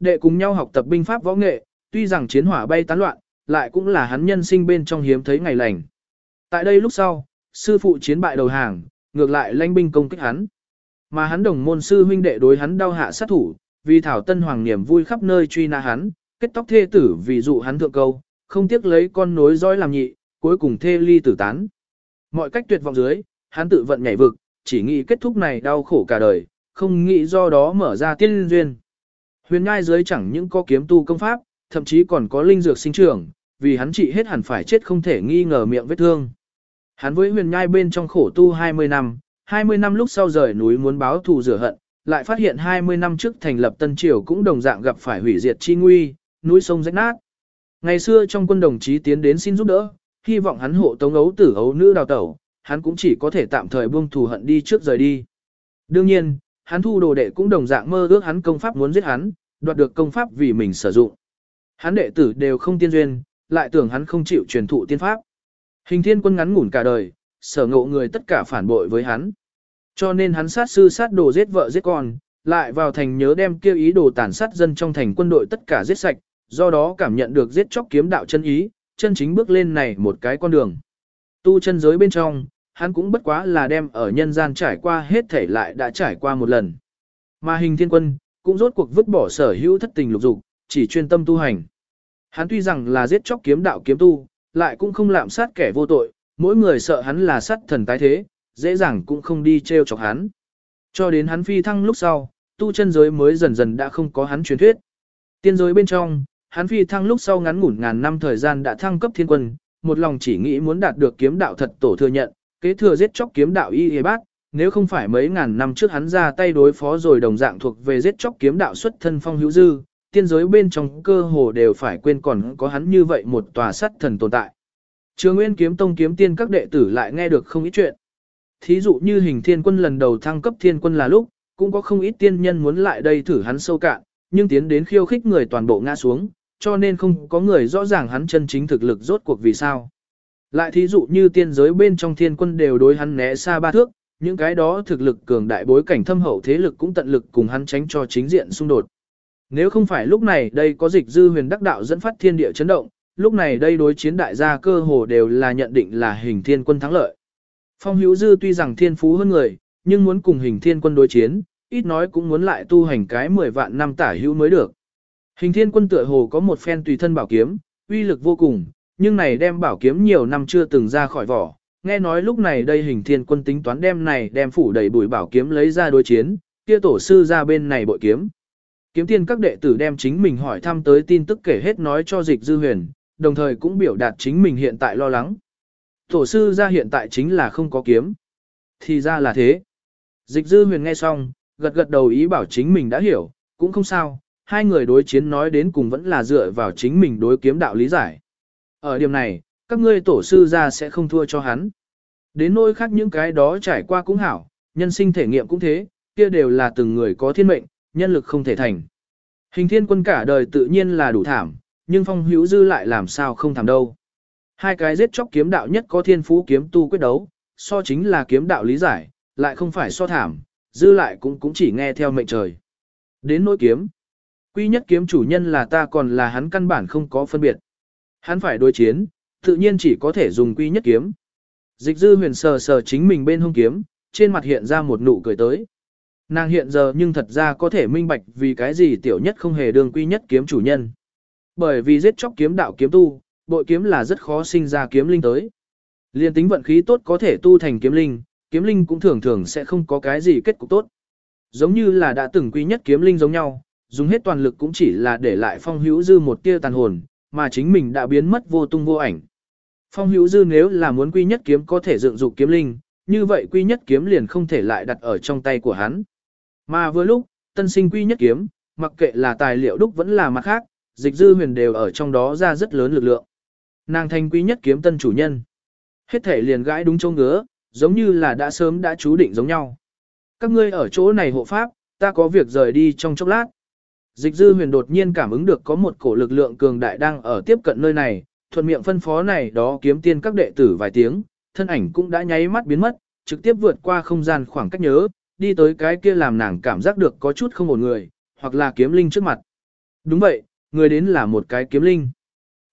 đệ cùng nhau học tập binh pháp võ nghệ, tuy rằng chiến hỏa bay tán loạn, lại cũng là hắn nhân sinh bên trong hiếm thấy ngày lành. Tại đây lúc sau, sư phụ chiến bại đầu hàng, ngược lại lãnh binh công kích hắn. Mà hắn đồng môn sư huynh đệ đối hắn đau hạ sát thủ, vì thảo tân hoàng niềm vui khắp nơi truy nã hắn, kết tóc thê tử vì dụ hắn thượng câu, không tiếc lấy con nối dõi làm nhị, cuối cùng thê ly tử tán. Mọi cách tuyệt vọng dưới, hắn tự vận nhảy vực, chỉ nghĩ kết thúc này đau khổ cả đời, không nghĩ do đó mở ra tiên duyên. Huyền ngai dưới chẳng những có kiếm tu công pháp, thậm chí còn có linh dược sinh trưởng, vì hắn trị hết hẳn phải chết không thể nghi ngờ miệng vết thương. Hắn với huyền nhai bên trong khổ tu 20 năm, 20 năm lúc sau rời núi muốn báo thù rửa hận, lại phát hiện 20 năm trước thành lập Tân Triều cũng đồng dạng gặp phải hủy diệt chi nguy, núi sông rách nát. Ngày xưa trong quân đồng chí tiến đến xin giúp đỡ, hy vọng hắn hộ tống ấu tử ấu nữ đào tẩu, hắn cũng chỉ có thể tạm thời buông thù hận đi trước rời đi. Đương nhiên, hắn thu đồ đệ cũng đồng dạng mơ ước hắn công pháp muốn giết hắn, đoạt được công pháp vì mình sử dụng. Hắn đệ tử đều không tiên duyên, lại tưởng hắn không chịu truyền thụ tiên pháp. Hình thiên quân ngắn ngủn cả đời, sở ngộ người tất cả phản bội với hắn. Cho nên hắn sát sư sát đồ giết vợ giết con, lại vào thành nhớ đem kêu ý đồ tàn sát dân trong thành quân đội tất cả giết sạch, do đó cảm nhận được giết chóc kiếm đạo chân ý, chân chính bước lên này một cái con đường. Tu chân giới bên trong, hắn cũng bất quá là đem ở nhân gian trải qua hết thể lại đã trải qua một lần. Mà hình thiên quân, cũng rốt cuộc vứt bỏ sở hữu thất tình lục dục, chỉ chuyên tâm tu hành. Hắn tuy rằng là giết chóc kiếm đạo kiếm tu, lại cũng không lạm sát kẻ vô tội, mỗi người sợ hắn là sát thần tái thế, dễ dàng cũng không đi treo chọc hắn. Cho đến hắn phi thăng lúc sau, tu chân giới mới dần dần đã không có hắn truyền thuyết. Tiên giới bên trong, hắn phi thăng lúc sau ngắn ngủn ngàn năm thời gian đã thăng cấp thiên quân, một lòng chỉ nghĩ muốn đạt được kiếm đạo thật tổ thừa nhận, kế thừa giết chóc kiếm đạo y y bác, nếu không phải mấy ngàn năm trước hắn ra tay đối phó rồi đồng dạng thuộc về giết chóc kiếm đạo xuất thân phong hữu dư, tiên giới bên trong cơ hồ đều phải quên còn có hắn như vậy một tòa sắt thần tồn tại. Trường Nguyên kiếm tông kiếm tiên các đệ tử lại nghe được không ít chuyện. Thí dụ như hình thiên quân lần đầu thăng cấp thiên quân là lúc, cũng có không ít tiên nhân muốn lại đây thử hắn sâu cạn, nhưng tiến đến khiêu khích người toàn bộ ngã xuống, cho nên không có người rõ ràng hắn chân chính thực lực rốt cuộc vì sao. Lại thí dụ như tiên giới bên trong thiên quân đều đối hắn né xa ba thước, những cái đó thực lực cường đại bối cảnh thâm hậu thế lực cũng tận lực cùng hắn tránh cho chính diện xung đột. Nếu không phải lúc này đây có dịch dư huyền đắc đạo dẫn phát thiên địa chấn động, lúc này đây đối chiến đại gia cơ hồ đều là nhận định là hình thiên quân thắng lợi. Phong hữu dư tuy rằng thiên phú hơn người, nhưng muốn cùng hình thiên quân đối chiến, ít nói cũng muốn lại tu hành cái 10 vạn năm tả hữu mới được. Hình thiên quân tựa hồ có một phen tùy thân bảo kiếm, uy lực vô cùng, nhưng này đem bảo kiếm nhiều năm chưa từng ra khỏi vỏ. Nghe nói lúc này đây hình thiên quân tính toán đem này đem phủ đầy bùi bảo kiếm lấy ra đối chiến, kia tổ sư ra bên này bội kiếm. Kiếm tiên các đệ tử đem chính mình hỏi thăm tới tin tức kể hết nói cho dịch dư huyền, đồng thời cũng biểu đạt chính mình hiện tại lo lắng. Tổ sư ra hiện tại chính là không có kiếm. Thì ra là thế. Dịch dư huyền nghe xong, gật gật đầu ý bảo chính mình đã hiểu, cũng không sao, hai người đối chiến nói đến cùng vẫn là dựa vào chính mình đối kiếm đạo lý giải. Ở điểm này, các ngươi tổ sư ra sẽ không thua cho hắn. Đến nỗi khác những cái đó trải qua cũng hảo, nhân sinh thể nghiệm cũng thế, kia đều là từng người có thiên mệnh, nhân lực không thể thành. Hình thiên quân cả đời tự nhiên là đủ thảm, nhưng phong hữu dư lại làm sao không thảm đâu. Hai cái giết chóc kiếm đạo nhất có thiên phú kiếm tu quyết đấu, so chính là kiếm đạo lý giải, lại không phải so thảm, dư lại cũng cũng chỉ nghe theo mệnh trời. Đến nỗi kiếm, quy nhất kiếm chủ nhân là ta còn là hắn căn bản không có phân biệt. Hắn phải đối chiến, tự nhiên chỉ có thể dùng quy nhất kiếm. Dịch dư huyền sờ sờ chính mình bên hông kiếm, trên mặt hiện ra một nụ cười tới. Nàng hiện giờ nhưng thật ra có thể minh bạch vì cái gì tiểu nhất không hề đương quy nhất kiếm chủ nhân. Bởi vì giết chóc kiếm đạo kiếm tu, bội kiếm là rất khó sinh ra kiếm linh tới. Liên tính vận khí tốt có thể tu thành kiếm linh, kiếm linh cũng thường thường sẽ không có cái gì kết cục tốt. Giống như là đã từng quy nhất kiếm linh giống nhau, dùng hết toàn lực cũng chỉ là để lại phong hữu dư một tia tàn hồn, mà chính mình đã biến mất vô tung vô ảnh. Phong hữu dư nếu là muốn quy nhất kiếm có thể dựng dục kiếm linh, như vậy quy nhất kiếm liền không thể lại đặt ở trong tay của hắn. Mà vừa lúc, tân sinh quy nhất kiếm, mặc kệ là tài liệu đúc vẫn là mặt khác, dịch dư huyền đều ở trong đó ra rất lớn lực lượng. Nàng thanh quy nhất kiếm tân chủ nhân. Hết thể liền gãi đúng châu ngứa, giống như là đã sớm đã chú định giống nhau. Các ngươi ở chỗ này hộ pháp, ta có việc rời đi trong chốc lát. Dịch dư huyền đột nhiên cảm ứng được có một cổ lực lượng cường đại đang ở tiếp cận nơi này, thuận miệng phân phó này đó kiếm tiên các đệ tử vài tiếng, thân ảnh cũng đã nháy mắt biến mất, trực tiếp vượt qua không gian khoảng cách nhớ, đi tới cái kia làm nàng cảm giác được có chút không ổn người, hoặc là kiếm linh trước mặt. Đúng vậy, người đến là một cái kiếm linh.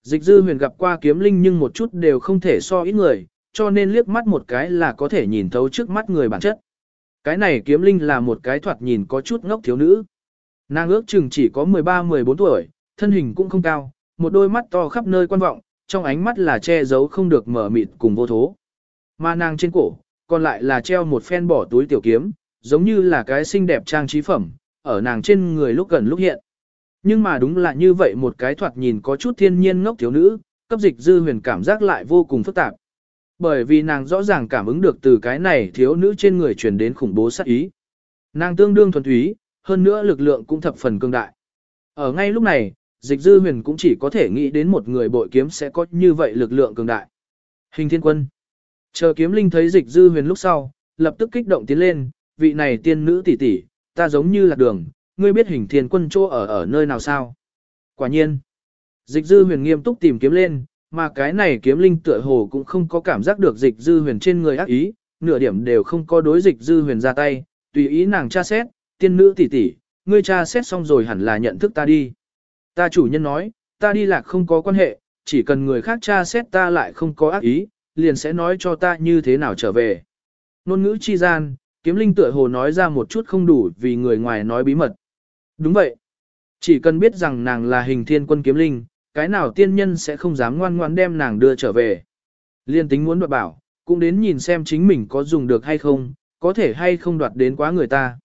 Dịch dư huyền gặp qua kiếm linh nhưng một chút đều không thể so ít người, cho nên liếc mắt một cái là có thể nhìn thấu trước mắt người bản chất. Cái này kiếm linh là một cái thoạt nhìn có chút ngốc thiếu nữ. Nàng ước chừng chỉ có 13-14 tuổi, thân hình cũng không cao, một đôi mắt to khắp nơi quan vọng, trong ánh mắt là che giấu không được mở mịt cùng vô thố. Mà nàng trên cổ, còn lại là treo một phen bỏ túi tiểu kiếm, giống như là cái xinh đẹp trang trí phẩm, ở nàng trên người lúc gần lúc hiện. Nhưng mà đúng là như vậy một cái thoạt nhìn có chút thiên nhiên ngốc thiếu nữ, cấp dịch dư huyền cảm giác lại vô cùng phức tạp. Bởi vì nàng rõ ràng cảm ứng được từ cái này thiếu nữ trên người truyền đến khủng bố sát ý. Nàng tương đương thuần túy, hơn nữa lực lượng cũng thập phần cương đại. Ở ngay lúc này, dịch dư huyền cũng chỉ có thể nghĩ đến một người bội kiếm sẽ có như vậy lực lượng cường đại. Hình thiên quân. Chờ kiếm linh thấy dịch dư huyền lúc sau, lập tức kích động tiến lên, vị này tiên nữ tỷ tỷ, ta giống như là đường, ngươi biết hình thiên quân chỗ ở ở nơi nào sao? Quả nhiên. Dịch dư huyền nghiêm túc tìm kiếm lên, mà cái này kiếm linh tựa hồ cũng không có cảm giác được dịch dư huyền trên người ác ý, nửa điểm đều không có đối dịch dư huyền ra tay, tùy ý nàng tra xét, tiên nữ tỷ tỷ, ngươi tra xét xong rồi hẳn là nhận thức ta đi. Ta chủ nhân nói, ta đi lạc không có quan hệ, chỉ cần người khác tra xét ta lại không có ác ý, liền sẽ nói cho ta như thế nào trở về. Nôn ngữ chi gian, kiếm linh tựa hồ nói ra một chút không đủ vì người ngoài nói bí mật. Đúng vậy. Chỉ cần biết rằng nàng là hình thiên quân kiếm linh, cái nào tiên nhân sẽ không dám ngoan ngoan đem nàng đưa trở về. Liên tính muốn đoạt bảo, cũng đến nhìn xem chính mình có dùng được hay không, có thể hay không đoạt đến quá người ta.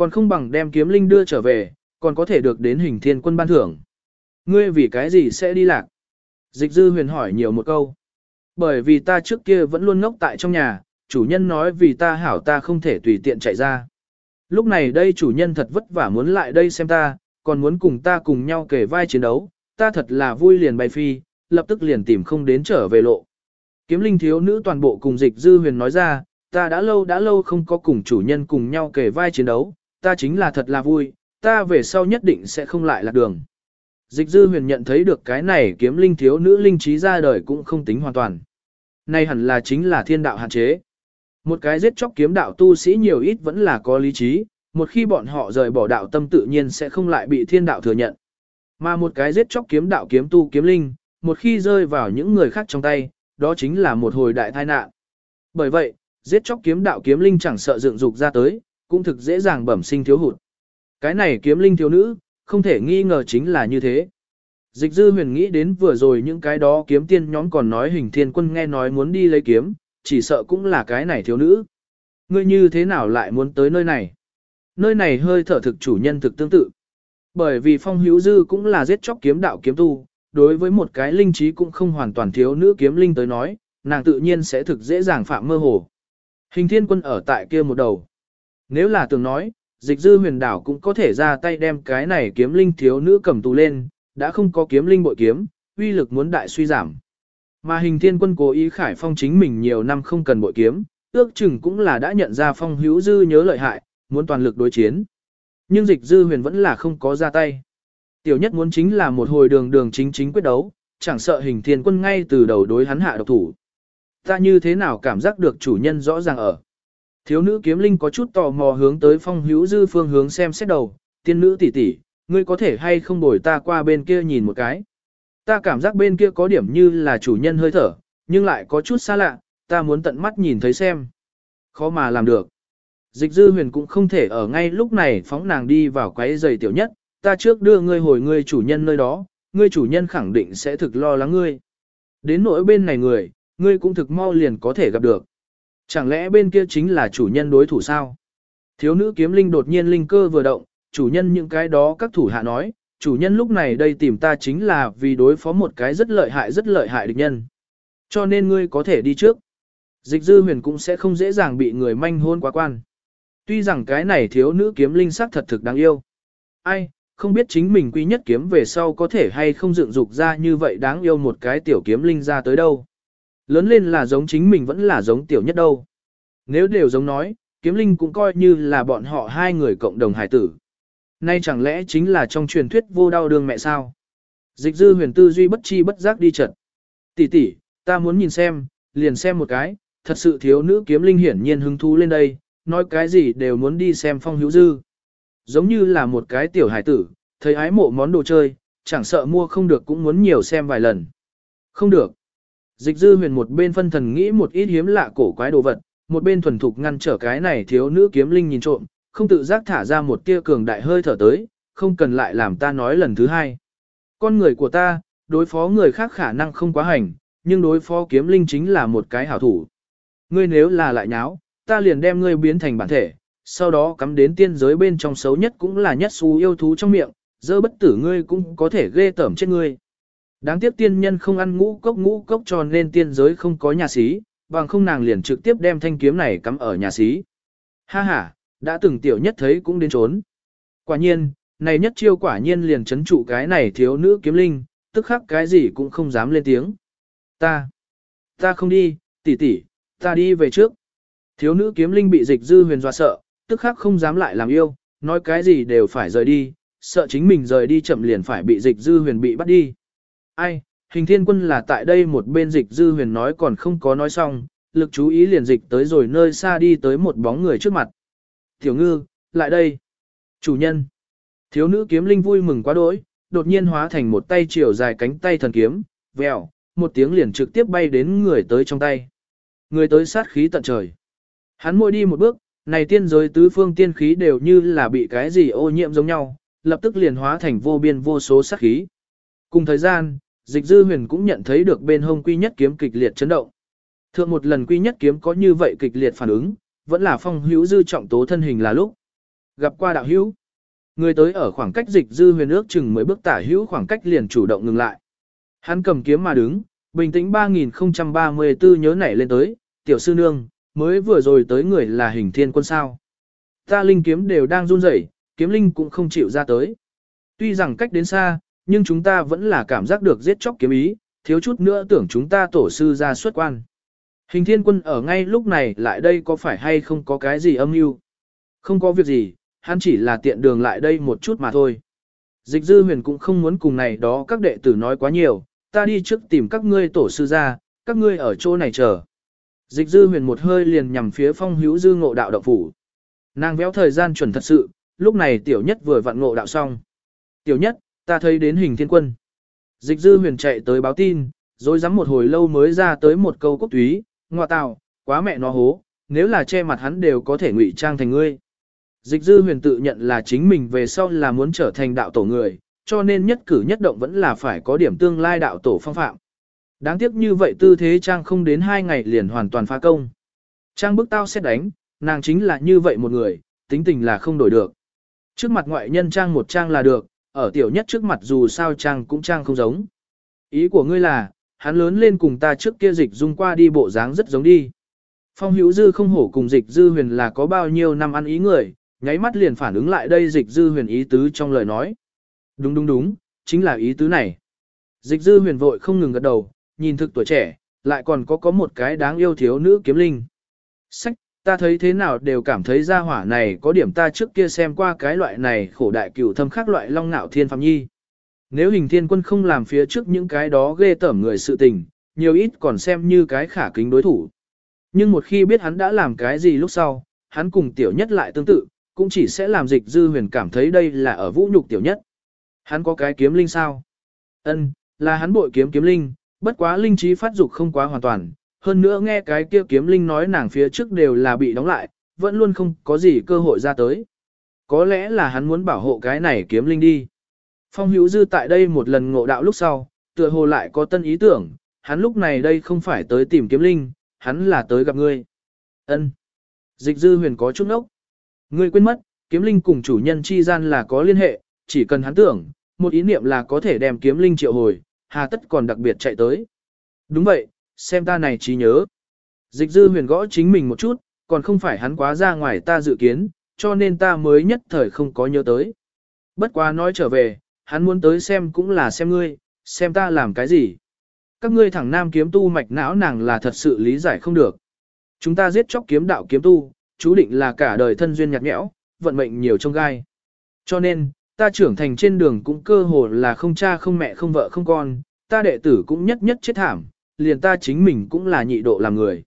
Còn không bằng đem kiếm linh đưa trở về, còn có thể được đến hình thiên quân ban thưởng. Ngươi vì cái gì sẽ đi lạc? Dịch dư huyền hỏi nhiều một câu. Bởi vì ta trước kia vẫn luôn ngốc tại trong nhà, chủ nhân nói vì ta hảo ta không thể tùy tiện chạy ra. Lúc này đây chủ nhân thật vất vả muốn lại đây xem ta, còn muốn cùng ta cùng nhau kể vai chiến đấu, ta thật là vui liền bay phi, lập tức liền tìm không đến trở về lộ. Kiếm linh thiếu nữ toàn bộ cùng dịch dư huyền nói ra, ta đã lâu đã lâu không có cùng chủ nhân cùng nhau kể vai chiến đấu, ta chính là thật là vui, ta về sau nhất định sẽ không lại lạc đường. Dịch dư huyền nhận thấy được cái này kiếm linh thiếu nữ linh trí ra đời cũng không tính hoàn toàn. nay hẳn là chính là thiên đạo hạn chế. Một cái giết chóc kiếm đạo tu sĩ nhiều ít vẫn là có lý trí, một khi bọn họ rời bỏ đạo tâm tự nhiên sẽ không lại bị thiên đạo thừa nhận. Mà một cái giết chóc kiếm đạo kiếm tu kiếm linh, một khi rơi vào những người khác trong tay, đó chính là một hồi đại tai nạn. Bởi vậy, giết chóc kiếm đạo kiếm linh chẳng sợ dựng dục ra tới, cũng thực dễ dàng bẩm sinh thiếu hụt. Cái này kiếm linh thiếu nữ, không thể nghi ngờ chính là như thế. Dịch dư huyền nghĩ đến vừa rồi những cái đó kiếm tiên nhóm còn nói hình thiên quân nghe nói muốn đi lấy kiếm, chỉ sợ cũng là cái này thiếu nữ. Ngươi như thế nào lại muốn tới nơi này? Nơi này hơi thở thực chủ nhân thực tương tự. Bởi vì phong hữu dư cũng là giết chóc kiếm đạo kiếm tu, đối với một cái linh trí cũng không hoàn toàn thiếu nữ kiếm linh tới nói, nàng tự nhiên sẽ thực dễ dàng phạm mơ hồ. Hình thiên quân ở tại kia một đầu. Nếu là tưởng nói, dịch dư huyền đảo cũng có thể ra tay đem cái này kiếm linh thiếu nữ cầm tù lên, đã không có kiếm linh bội kiếm, uy lực muốn đại suy giảm. Mà hình thiên quân cố ý khải phong chính mình nhiều năm không cần bội kiếm, ước chừng cũng là đã nhận ra phong hữu dư nhớ lợi hại, muốn toàn lực đối chiến. Nhưng dịch dư huyền vẫn là không có ra tay. Tiểu nhất muốn chính là một hồi đường đường chính chính quyết đấu, chẳng sợ hình thiên quân ngay từ đầu đối hắn hạ độc thủ. Ta như thế nào cảm giác được chủ nhân rõ ràng ở. Thiếu nữ kiếm linh có chút tò mò hướng tới phong hữu dư phương hướng xem xét đầu, tiên nữ tỷ tỷ, ngươi có thể hay không đổi ta qua bên kia nhìn một cái. Ta cảm giác bên kia có điểm như là chủ nhân hơi thở, nhưng lại có chút xa lạ, ta muốn tận mắt nhìn thấy xem. Khó mà làm được. Dịch dư huyền cũng không thể ở ngay lúc này phóng nàng đi vào quái giày tiểu nhất, ta trước đưa ngươi hồi ngươi chủ nhân nơi đó, ngươi chủ nhân khẳng định sẽ thực lo lắng ngươi. Đến nỗi bên này người, ngươi cũng thực mau liền có thể gặp được. Chẳng lẽ bên kia chính là chủ nhân đối thủ sao? Thiếu nữ kiếm linh đột nhiên linh cơ vừa động, chủ nhân những cái đó các thủ hạ nói, chủ nhân lúc này đây tìm ta chính là vì đối phó một cái rất lợi hại rất lợi hại địch nhân. Cho nên ngươi có thể đi trước. Dịch dư huyền cũng sẽ không dễ dàng bị người manh hôn quá quan. Tuy rằng cái này thiếu nữ kiếm linh sắc thật thực đáng yêu. Ai, không biết chính mình quý nhất kiếm về sau có thể hay không dựng dục ra như vậy đáng yêu một cái tiểu kiếm linh ra tới đâu. Lớn lên là giống chính mình vẫn là giống tiểu nhất đâu. Nếu đều giống nói, kiếm linh cũng coi như là bọn họ hai người cộng đồng hải tử. Nay chẳng lẽ chính là trong truyền thuyết vô đau đương mẹ sao? Dịch dư huyền tư duy bất chi bất giác đi trận. Tỷ tỷ, ta muốn nhìn xem, liền xem một cái, thật sự thiếu nữ kiếm linh hiển nhiên hứng thú lên đây, nói cái gì đều muốn đi xem phong hữu dư. Giống như là một cái tiểu hải tử, Thấy ái mộ món đồ chơi, chẳng sợ mua không được cũng muốn nhiều xem vài lần. Không được. Dịch dư huyền một bên phân thần nghĩ một ít hiếm lạ cổ quái đồ vật, một bên thuần thục ngăn trở cái này thiếu nữ kiếm linh nhìn trộm, không tự giác thả ra một tia cường đại hơi thở tới, không cần lại làm ta nói lần thứ hai. Con người của ta, đối phó người khác khả năng không quá hành, nhưng đối phó kiếm linh chính là một cái hảo thủ. Ngươi nếu là lại nháo, ta liền đem ngươi biến thành bản thể, sau đó cắm đến tiên giới bên trong xấu nhất cũng là nhất xú yêu thú trong miệng, dơ bất tử ngươi cũng có thể ghê tởm chết ngươi. Đáng tiếc tiên nhân không ăn ngũ cốc ngũ cốc cho nên tiên giới không có nhà sĩ, bằng không nàng liền trực tiếp đem thanh kiếm này cắm ở nhà sĩ. Ha ha, đã từng tiểu nhất thấy cũng đến trốn. Quả nhiên, này nhất chiêu quả nhiên liền chấn trụ cái này thiếu nữ kiếm linh, tức khắc cái gì cũng không dám lên tiếng. Ta, ta không đi, tỷ tỷ, ta đi về trước. Thiếu nữ kiếm linh bị dịch dư huyền dọa sợ, tức khắc không dám lại làm yêu, nói cái gì đều phải rời đi, sợ chính mình rời đi chậm liền phải bị dịch dư huyền bị bắt đi. Ai, hình thiên quân là tại đây một bên dịch dư huyền nói còn không có nói xong, lực chú ý liền dịch tới rồi nơi xa đi tới một bóng người trước mặt. Tiểu ngư, lại đây. Chủ nhân. Thiếu nữ kiếm linh vui mừng quá đỗi, đột nhiên hóa thành một tay chiều dài cánh tay thần kiếm, vèo, một tiếng liền trực tiếp bay đến người tới trong tay. Người tới sát khí tận trời. Hắn môi đi một bước, này tiên giới tứ phương tiên khí đều như là bị cái gì ô nhiễm giống nhau, lập tức liền hóa thành vô biên vô số sát khí. Cùng thời gian, dịch dư huyền cũng nhận thấy được bên hông quy nhất kiếm kịch liệt chấn động. Thượng một lần quy nhất kiếm có như vậy kịch liệt phản ứng, vẫn là phong hữu dư trọng tố thân hình là lúc. Gặp qua đạo hữu, người tới ở khoảng cách dịch dư huyền ước chừng mới bước tả hữu khoảng cách liền chủ động ngừng lại. Hắn cầm kiếm mà đứng, bình tĩnh 3034 nhớ nảy lên tới, tiểu sư nương, mới vừa rồi tới người là hình thiên quân sao. Ta linh kiếm đều đang run rẩy, kiếm linh cũng không chịu ra tới. Tuy rằng cách đến xa, nhưng chúng ta vẫn là cảm giác được giết chóc kiếm ý, thiếu chút nữa tưởng chúng ta tổ sư ra xuất quan. Hình thiên quân ở ngay lúc này lại đây có phải hay không có cái gì âm mưu? Không có việc gì, hắn chỉ là tiện đường lại đây một chút mà thôi. Dịch dư huyền cũng không muốn cùng này đó các đệ tử nói quá nhiều, ta đi trước tìm các ngươi tổ sư ra, các ngươi ở chỗ này chờ. Dịch dư huyền một hơi liền nhằm phía phong hữu dư ngộ đạo động phủ. Nàng véo thời gian chuẩn thật sự, lúc này tiểu nhất vừa vặn ngộ đạo xong. Tiểu nhất, ta thấy đến hình thiên quân. Dịch dư huyền chạy tới báo tin, rồi dám một hồi lâu mới ra tới một câu quốc túy, ngoa tạo, quá mẹ nó hố, nếu là che mặt hắn đều có thể ngụy trang thành ngươi. Dịch dư huyền tự nhận là chính mình về sau là muốn trở thành đạo tổ người, cho nên nhất cử nhất động vẫn là phải có điểm tương lai đạo tổ phong phạm. Đáng tiếc như vậy tư thế Trang không đến hai ngày liền hoàn toàn phá công. Trang bức tao xét đánh, nàng chính là như vậy một người, tính tình là không đổi được. Trước mặt ngoại nhân Trang một Trang là được, ở tiểu nhất trước mặt dù sao Trang cũng Trang không giống. Ý của ngươi là, hắn lớn lên cùng ta trước kia dịch dung qua đi bộ dáng rất giống đi. Phong hữu dư không hổ cùng dịch dư huyền là có bao nhiêu năm ăn ý người, nháy mắt liền phản ứng lại đây dịch dư huyền ý tứ trong lời nói. Đúng đúng đúng, chính là ý tứ này. Dịch dư huyền vội không ngừng gật đầu, nhìn thực tuổi trẻ, lại còn có có một cái đáng yêu thiếu nữ kiếm linh. Sách, ta thấy thế nào đều cảm thấy ra hỏa này có điểm ta trước kia xem qua cái loại này khổ đại cửu thâm khác loại long ngạo thiên phạm nhi. Nếu hình thiên quân không làm phía trước những cái đó ghê tởm người sự tình, nhiều ít còn xem như cái khả kính đối thủ. Nhưng một khi biết hắn đã làm cái gì lúc sau, hắn cùng tiểu nhất lại tương tự, cũng chỉ sẽ làm dịch dư huyền cảm thấy đây là ở vũ nhục tiểu nhất. Hắn có cái kiếm linh sao? Ân, là hắn bội kiếm kiếm linh, bất quá linh trí phát dục không quá hoàn toàn, hơn nữa nghe cái kia kiếm linh nói nàng phía trước đều là bị đóng lại, vẫn luôn không có gì cơ hội ra tới. Có lẽ là hắn muốn bảo hộ cái này kiếm linh đi. Phong hữu dư tại đây một lần ngộ đạo lúc sau, tựa hồ lại có tân ý tưởng, hắn lúc này đây không phải tới tìm kiếm linh, hắn là tới gặp ngươi. Ân. Dịch dư huyền có chút nốc. Ngươi quên mất, kiếm linh cùng chủ nhân chi gian là có liên hệ, chỉ cần hắn tưởng, một ý niệm là có thể đem kiếm linh triệu hồi, hà tất còn đặc biệt chạy tới. Đúng vậy, xem ta này trí nhớ. Dịch dư huyền gõ chính mình một chút, còn không phải hắn quá ra ngoài ta dự kiến, cho nên ta mới nhất thời không có nhớ tới. Bất quá nói trở về, hắn muốn tới xem cũng là xem ngươi, xem ta làm cái gì. Các ngươi thẳng nam kiếm tu mạch não nàng là thật sự lý giải không được. Chúng ta giết chóc kiếm đạo kiếm tu, chú định là cả đời thân duyên nhạt nhẽo, vận mệnh nhiều trong gai. Cho nên, ta trưởng thành trên đường cũng cơ hồ là không cha không mẹ không vợ không con, ta đệ tử cũng nhất nhất chết thảm, liền ta chính mình cũng là nhị độ làm người.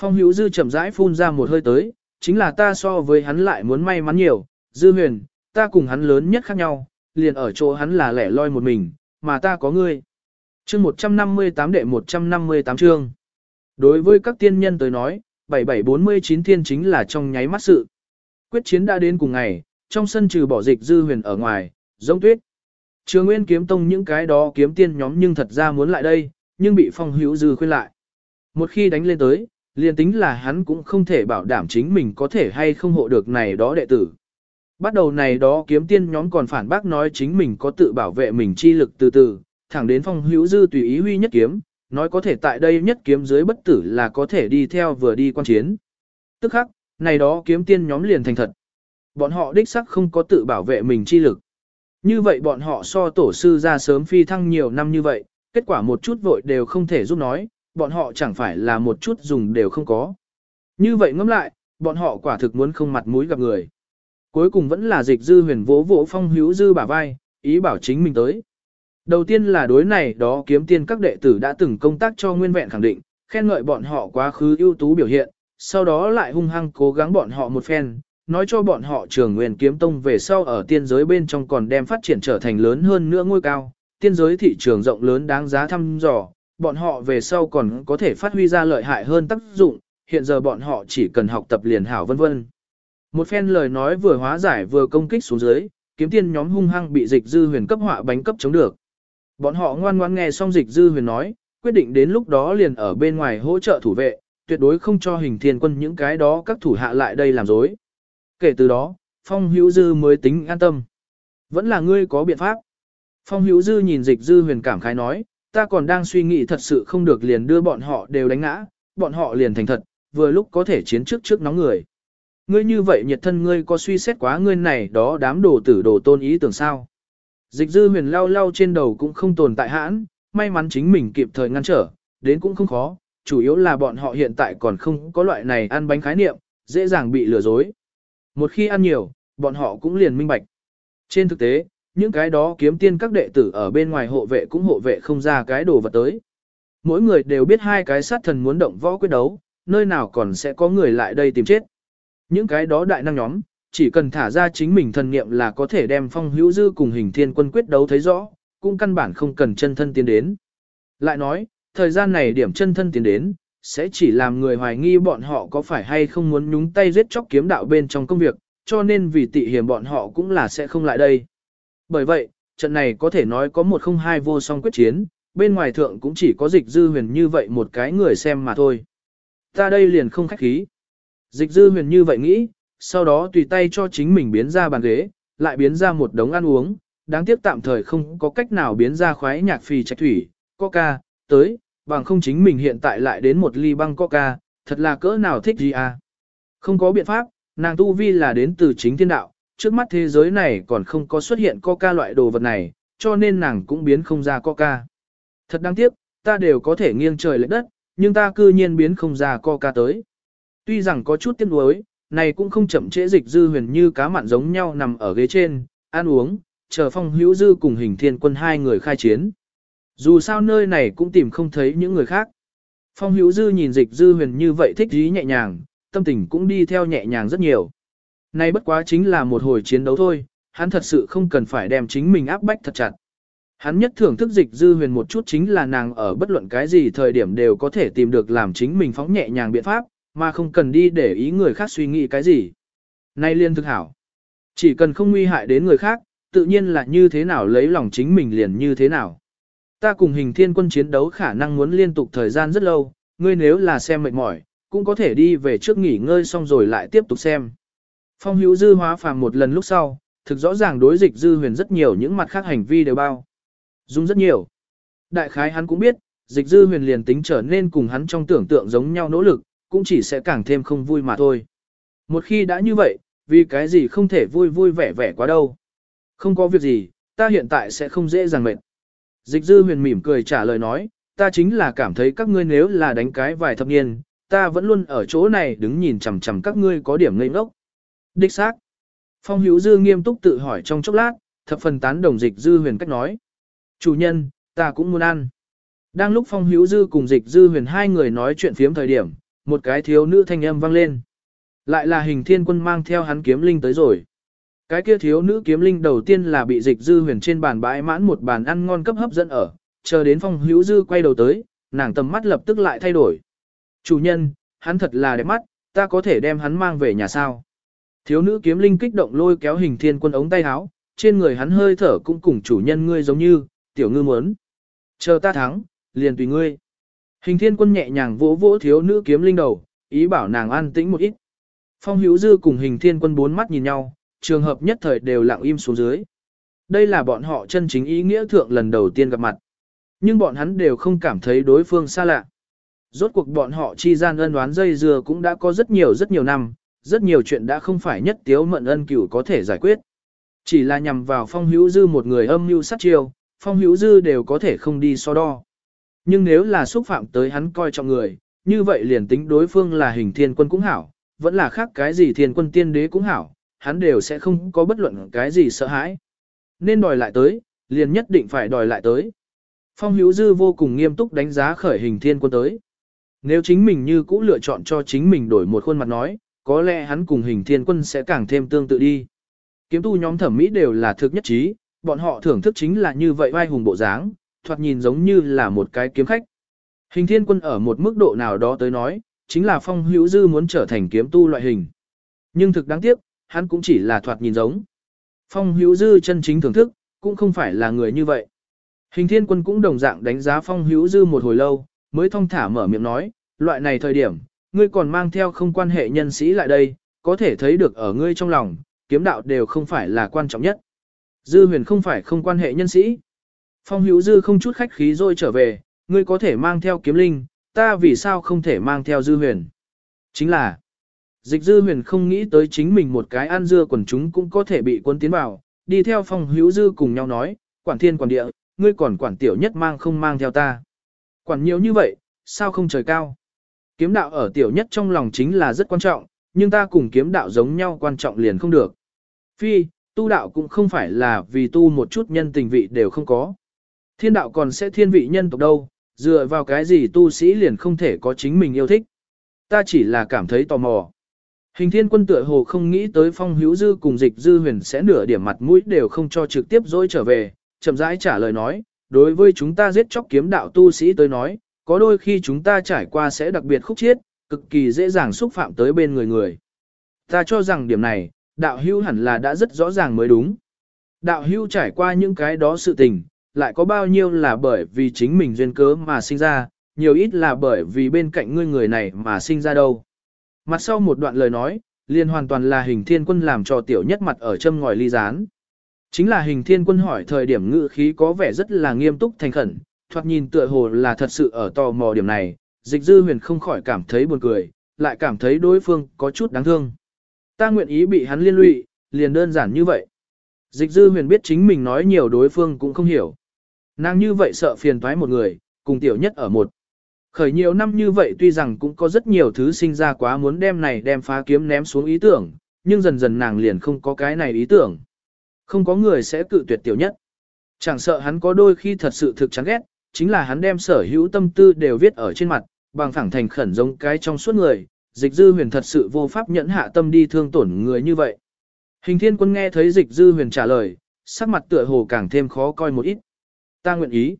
Phong hữu dư chậm rãi phun ra một hơi tới, chính là ta so với hắn lại muốn may mắn nhiều, dư huyền, ta cùng hắn lớn nhất khác nhau, liền ở chỗ hắn là lẻ loi một mình, mà ta có ngươi. Chương 158 đệ 158 chương. Đối với các tiên nhân tới nói, 7749 thiên chính là trong nháy mắt sự. Quyết chiến đã đến cùng ngày, trong sân trừ bỏ dịch dư huyền ở ngoài, giống tuyết. Trường Nguyên kiếm tông những cái đó kiếm tiên nhóm nhưng thật ra muốn lại đây, nhưng bị phong hữu dư khuyên lại. Một khi đánh lên tới, liền tính là hắn cũng không thể bảo đảm chính mình có thể hay không hộ được này đó đệ tử. Bắt đầu này đó kiếm tiên nhóm còn phản bác nói chính mình có tự bảo vệ mình chi lực từ từ, thẳng đến phong hữu dư tùy ý huy nhất kiếm, nói có thể tại đây nhất kiếm dưới bất tử là có thể đi theo vừa đi quan chiến. Tức khắc, này đó kiếm tiên nhóm liền thành thật. Bọn họ đích sắc không có tự bảo vệ mình chi lực. Như vậy bọn họ so tổ sư ra sớm phi thăng nhiều năm như vậy, kết quả một chút vội đều không thể giúp nói, bọn họ chẳng phải là một chút dùng đều không có. Như vậy ngẫm lại, bọn họ quả thực muốn không mặt mũi gặp người. Cuối cùng vẫn là dịch dư huyền vỗ vỗ phong hữu dư bả vai, ý bảo chính mình tới. Đầu tiên là đối này đó kiếm tiên các đệ tử đã từng công tác cho nguyên vẹn khẳng định, khen ngợi bọn họ quá khứ ưu tú biểu hiện, sau đó lại hung hăng cố gắng bọn họ một phen, nói cho bọn họ trường nguyên kiếm tông về sau ở tiên giới bên trong còn đem phát triển trở thành lớn hơn nữa ngôi cao, tiên giới thị trường rộng lớn đáng giá thăm dò, bọn họ về sau còn có thể phát huy ra lợi hại hơn tác dụng, hiện giờ bọn họ chỉ cần học tập liền hảo vân vân. Một phen lời nói vừa hóa giải vừa công kích xuống dưới, kiếm tiên nhóm hung hăng bị dịch dư huyền cấp họa bánh cấp chống được. Bọn họ ngoan ngoan nghe xong dịch dư huyền nói, quyết định đến lúc đó liền ở bên ngoài hỗ trợ thủ vệ, tuyệt đối không cho hình thiên quân những cái đó các thủ hạ lại đây làm dối. Kể từ đó, Phong Hữu Dư mới tính an tâm. Vẫn là ngươi có biện pháp. Phong Hữu Dư nhìn dịch dư huyền cảm khái nói, ta còn đang suy nghĩ thật sự không được liền đưa bọn họ đều đánh ngã, bọn họ liền thành thật, vừa lúc có thể chiến trước trước nóng người. Ngươi như vậy nhiệt thân ngươi có suy xét quá ngươi này đó đám đồ tử đồ tôn ý tưởng sao. Dịch dư huyền lao lao trên đầu cũng không tồn tại hãn, may mắn chính mình kịp thời ngăn trở, đến cũng không khó, chủ yếu là bọn họ hiện tại còn không có loại này ăn bánh khái niệm, dễ dàng bị lừa dối. Một khi ăn nhiều, bọn họ cũng liền minh bạch. Trên thực tế, những cái đó kiếm tiên các đệ tử ở bên ngoài hộ vệ cũng hộ vệ không ra cái đồ vật tới. Mỗi người đều biết hai cái sát thần muốn động võ quyết đấu, nơi nào còn sẽ có người lại đây tìm chết. Những cái đó đại năng nhóm, chỉ cần thả ra chính mình thần niệm là có thể đem phong hữu dư cùng hình thiên quân quyết đấu thấy rõ, cũng căn bản không cần chân thân tiến đến. Lại nói, thời gian này điểm chân thân tiến đến, sẽ chỉ làm người hoài nghi bọn họ có phải hay không muốn nhúng tay giết chóc kiếm đạo bên trong công việc, cho nên vì tị hiểm bọn họ cũng là sẽ không lại đây. Bởi vậy, trận này có thể nói có một không hai vô song quyết chiến, bên ngoài thượng cũng chỉ có dịch dư huyền như vậy một cái người xem mà thôi. Ta đây liền không khách khí. Dịch dư huyền như vậy nghĩ, sau đó tùy tay cho chính mình biến ra bàn ghế, lại biến ra một đống ăn uống, đáng tiếc tạm thời không có cách nào biến ra khoái nhạc phì trạch thủy, coca, tới, bằng không chính mình hiện tại lại đến một ly băng coca, thật là cỡ nào thích gì à. Không có biện pháp, nàng tu vi là đến từ chính thiên đạo, trước mắt thế giới này còn không có xuất hiện coca loại đồ vật này, cho nên nàng cũng biến không ra coca. Thật đáng tiếc, ta đều có thể nghiêng trời lệch đất, nhưng ta cư nhiên biến không ra coca tới. Tuy rằng có chút tiếc nuối, này cũng không chậm trễ dịch dư huyền như cá mặn giống nhau nằm ở ghế trên, ăn uống, chờ phong hữu dư cùng hình thiên quân hai người khai chiến. Dù sao nơi này cũng tìm không thấy những người khác. Phong hữu dư nhìn dịch dư huyền như vậy thích dí nhẹ nhàng, tâm tình cũng đi theo nhẹ nhàng rất nhiều. Này bất quá chính là một hồi chiến đấu thôi, hắn thật sự không cần phải đem chính mình áp bách thật chặt. Hắn nhất thưởng thức dịch dư huyền một chút chính là nàng ở bất luận cái gì thời điểm đều có thể tìm được làm chính mình phóng nhẹ nhàng biện pháp, mà không cần đi để ý người khác suy nghĩ cái gì. Nay liên thực hảo. Chỉ cần không nguy hại đến người khác, tự nhiên là như thế nào lấy lòng chính mình liền như thế nào. Ta cùng hình thiên quân chiến đấu khả năng muốn liên tục thời gian rất lâu, ngươi nếu là xem mệt mỏi, cũng có thể đi về trước nghỉ ngơi xong rồi lại tiếp tục xem. Phong hữu dư hóa phàm một lần lúc sau, thực rõ ràng đối dịch dư huyền rất nhiều những mặt khác hành vi đều bao. Dung rất nhiều. Đại khái hắn cũng biết, dịch dư huyền liền tính trở nên cùng hắn trong tưởng tượng giống nhau nỗ lực, cũng chỉ sẽ càng thêm không vui mà thôi. Một khi đã như vậy, vì cái gì không thể vui vui vẻ vẻ quá đâu. Không có việc gì, ta hiện tại sẽ không dễ dàng mệt. Dịch dư huyền mỉm cười trả lời nói, ta chính là cảm thấy các ngươi nếu là đánh cái vài thập niên, ta vẫn luôn ở chỗ này đứng nhìn chằm chằm các ngươi có điểm ngây ngốc. Đích xác. Phong hữu dư nghiêm túc tự hỏi trong chốc lát, thập phần tán đồng dịch dư huyền cách nói. Chủ nhân, ta cũng muốn ăn. Đang lúc phong hữu dư cùng dịch dư huyền hai người nói chuyện phiếm thời điểm, một cái thiếu nữ thanh âm vang lên. Lại là hình thiên quân mang theo hắn kiếm linh tới rồi. Cái kia thiếu nữ kiếm linh đầu tiên là bị dịch dư huyền trên bàn bãi mãn một bàn ăn ngon cấp hấp dẫn ở, chờ đến phong hữu dư quay đầu tới, nàng tầm mắt lập tức lại thay đổi. Chủ nhân, hắn thật là đẹp mắt, ta có thể đem hắn mang về nhà sao. Thiếu nữ kiếm linh kích động lôi kéo hình thiên quân ống tay áo, trên người hắn hơi thở cũng cùng chủ nhân ngươi giống như, tiểu ngư muốn. Chờ ta thắng, liền tùy ngươi. Hình thiên quân nhẹ nhàng vỗ vỗ thiếu nữ kiếm linh đầu, ý bảo nàng an tĩnh một ít. Phong hữu dư cùng hình thiên quân bốn mắt nhìn nhau, trường hợp nhất thời đều lặng im xuống dưới. Đây là bọn họ chân chính ý nghĩa thượng lần đầu tiên gặp mặt. Nhưng bọn hắn đều không cảm thấy đối phương xa lạ. Rốt cuộc bọn họ chi gian ân đoán dây dưa cũng đã có rất nhiều rất nhiều năm, rất nhiều chuyện đã không phải nhất tiếu mận ân cửu có thể giải quyết. Chỉ là nhằm vào phong hữu dư một người âm mưu sát chiêu, phong hữu dư đều có thể không đi so đo. Nhưng nếu là xúc phạm tới hắn coi trọng người, như vậy liền tính đối phương là hình thiên quân cũng hảo, vẫn là khác cái gì thiên quân tiên đế cũng hảo, hắn đều sẽ không có bất luận cái gì sợ hãi. Nên đòi lại tới, liền nhất định phải đòi lại tới. Phong hữu dư vô cùng nghiêm túc đánh giá khởi hình thiên quân tới. Nếu chính mình như cũ lựa chọn cho chính mình đổi một khuôn mặt nói, có lẽ hắn cùng hình thiên quân sẽ càng thêm tương tự đi. Kiếm tu nhóm thẩm mỹ đều là thực nhất trí, bọn họ thưởng thức chính là như vậy vai hùng bộ dáng, thoạt nhìn giống như là một cái kiếm khách. Hình thiên quân ở một mức độ nào đó tới nói, chính là phong hữu dư muốn trở thành kiếm tu loại hình. Nhưng thực đáng tiếc, hắn cũng chỉ là thoạt nhìn giống. Phong hữu dư chân chính thưởng thức, cũng không phải là người như vậy. Hình thiên quân cũng đồng dạng đánh giá phong hữu dư một hồi lâu, mới thong thả mở miệng nói, loại này thời điểm, ngươi còn mang theo không quan hệ nhân sĩ lại đây, có thể thấy được ở ngươi trong lòng, kiếm đạo đều không phải là quan trọng nhất. Dư huyền không phải không quan hệ nhân sĩ. Phong hữu dư không chút khách khí rồi trở về, ngươi có thể mang theo kiếm linh, ta vì sao không thể mang theo dư huyền. Chính là, dịch dư huyền không nghĩ tới chính mình một cái ăn dưa quần chúng cũng có thể bị quân tiến vào, đi theo phong hữu dư cùng nhau nói, quản thiên quản địa, ngươi còn quản tiểu nhất mang không mang theo ta. Quản nhiều như vậy, sao không trời cao? Kiếm đạo ở tiểu nhất trong lòng chính là rất quan trọng, nhưng ta cùng kiếm đạo giống nhau quan trọng liền không được. Phi, tu đạo cũng không phải là vì tu một chút nhân tình vị đều không có. Thiên đạo còn sẽ thiên vị nhân tộc đâu, dựa vào cái gì tu sĩ liền không thể có chính mình yêu thích. Ta chỉ là cảm thấy tò mò. Hình thiên quân tựa hồ không nghĩ tới phong hữu dư cùng dịch dư huyền sẽ nửa điểm mặt mũi đều không cho trực tiếp dối trở về, chậm rãi trả lời nói, đối với chúng ta giết chóc kiếm đạo tu sĩ tới nói, có đôi khi chúng ta trải qua sẽ đặc biệt khúc chiết, cực kỳ dễ dàng xúc phạm tới bên người người. Ta cho rằng điểm này, đạo hưu hẳn là đã rất rõ ràng mới đúng. Đạo hưu trải qua những cái đó sự tình, lại có bao nhiêu là bởi vì chính mình duyên cớ mà sinh ra, nhiều ít là bởi vì bên cạnh ngươi người này mà sinh ra đâu. Mặt sau một đoạn lời nói, liền hoàn toàn là hình thiên quân làm cho tiểu nhất mặt ở châm ngòi ly gián. Chính là hình thiên quân hỏi thời điểm ngự khí có vẻ rất là nghiêm túc thành khẩn, thoạt nhìn tựa hồ là thật sự ở tò mò điểm này, dịch dư huyền không khỏi cảm thấy buồn cười, lại cảm thấy đối phương có chút đáng thương. Ta nguyện ý bị hắn liên lụy, liền đơn giản như vậy. Dịch dư huyền biết chính mình nói nhiều đối phương cũng không hiểu. Nàng như vậy sợ phiền thoái một người, cùng tiểu nhất ở một. Khởi nhiều năm như vậy tuy rằng cũng có rất nhiều thứ sinh ra quá muốn đem này đem phá kiếm ném xuống ý tưởng, nhưng dần dần nàng liền không có cái này ý tưởng. Không có người sẽ cự tuyệt tiểu nhất. Chẳng sợ hắn có đôi khi thật sự thực chán ghét, chính là hắn đem sở hữu tâm tư đều viết ở trên mặt, bằng phẳng thành khẩn giống cái trong suốt người, dịch dư huyền thật sự vô pháp nhẫn hạ tâm đi thương tổn người như vậy. Hình thiên quân nghe thấy dịch dư huyền trả lời, sắc mặt tựa hồ càng thêm khó coi một ít. Ta nguyện ý.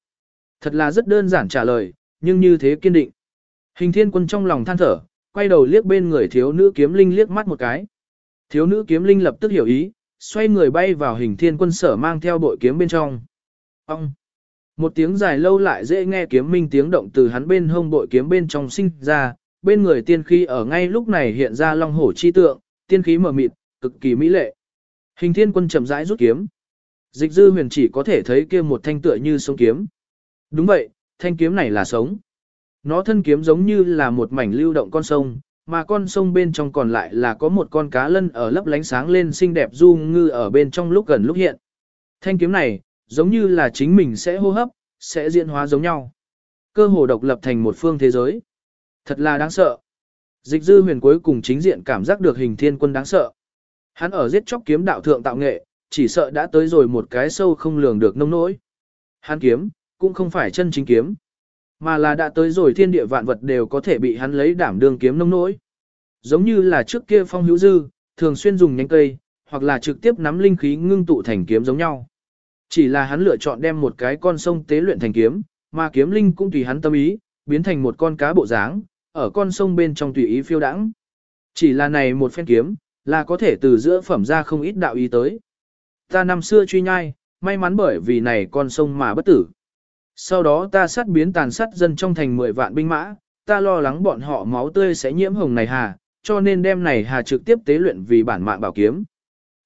Thật là rất đơn giản trả lời, nhưng như thế kiên định. Hình thiên quân trong lòng than thở, quay đầu liếc bên người thiếu nữ kiếm linh liếc mắt một cái. Thiếu nữ kiếm linh lập tức hiểu ý, xoay người bay vào hình thiên quân sở mang theo bội kiếm bên trong. Ông! Một tiếng dài lâu lại dễ nghe kiếm minh tiếng động từ hắn bên hông bội kiếm bên trong sinh ra, bên người tiên khí ở ngay lúc này hiện ra long hổ chi tượng, tiên khí mở mịt, cực kỳ mỹ lệ. Hình thiên quân chậm rãi rút kiếm. Dịch dư huyền chỉ có thể thấy kia một thanh tựa như sống kiếm. Đúng vậy, thanh kiếm này là sống. Nó thân kiếm giống như là một mảnh lưu động con sông, mà con sông bên trong còn lại là có một con cá lân ở lấp lánh sáng lên xinh đẹp du ngư ở bên trong lúc gần lúc hiện. Thanh kiếm này, giống như là chính mình sẽ hô hấp, sẽ diễn hóa giống nhau. Cơ hồ độc lập thành một phương thế giới. Thật là đáng sợ. Dịch dư huyền cuối cùng chính diện cảm giác được hình thiên quân đáng sợ. Hắn ở giết chóc kiếm đạo thượng tạo nghệ, chỉ sợ đã tới rồi một cái sâu không lường được nông nỗi. Hắn kiếm, cũng không phải chân chính kiếm, mà là đã tới rồi thiên địa vạn vật đều có thể bị hắn lấy đảm đương kiếm nông nỗi. Giống như là trước kia phong hữu dư, thường xuyên dùng nhánh cây, hoặc là trực tiếp nắm linh khí ngưng tụ thành kiếm giống nhau. Chỉ là hắn lựa chọn đem một cái con sông tế luyện thành kiếm, mà kiếm linh cũng tùy hắn tâm ý, biến thành một con cá bộ dáng, ở con sông bên trong tùy ý phiêu đãng. Chỉ là này một phen kiếm, là có thể từ giữa phẩm ra không ít đạo ý tới. Ta năm xưa truy nhai, may mắn bởi vì này con sông mà bất tử. Sau đó ta sát biến tàn sát dân trong thành 10 vạn binh mã, ta lo lắng bọn họ máu tươi sẽ nhiễm hồng này hà, cho nên đem này hà trực tiếp tế luyện vì bản mạng bảo kiếm.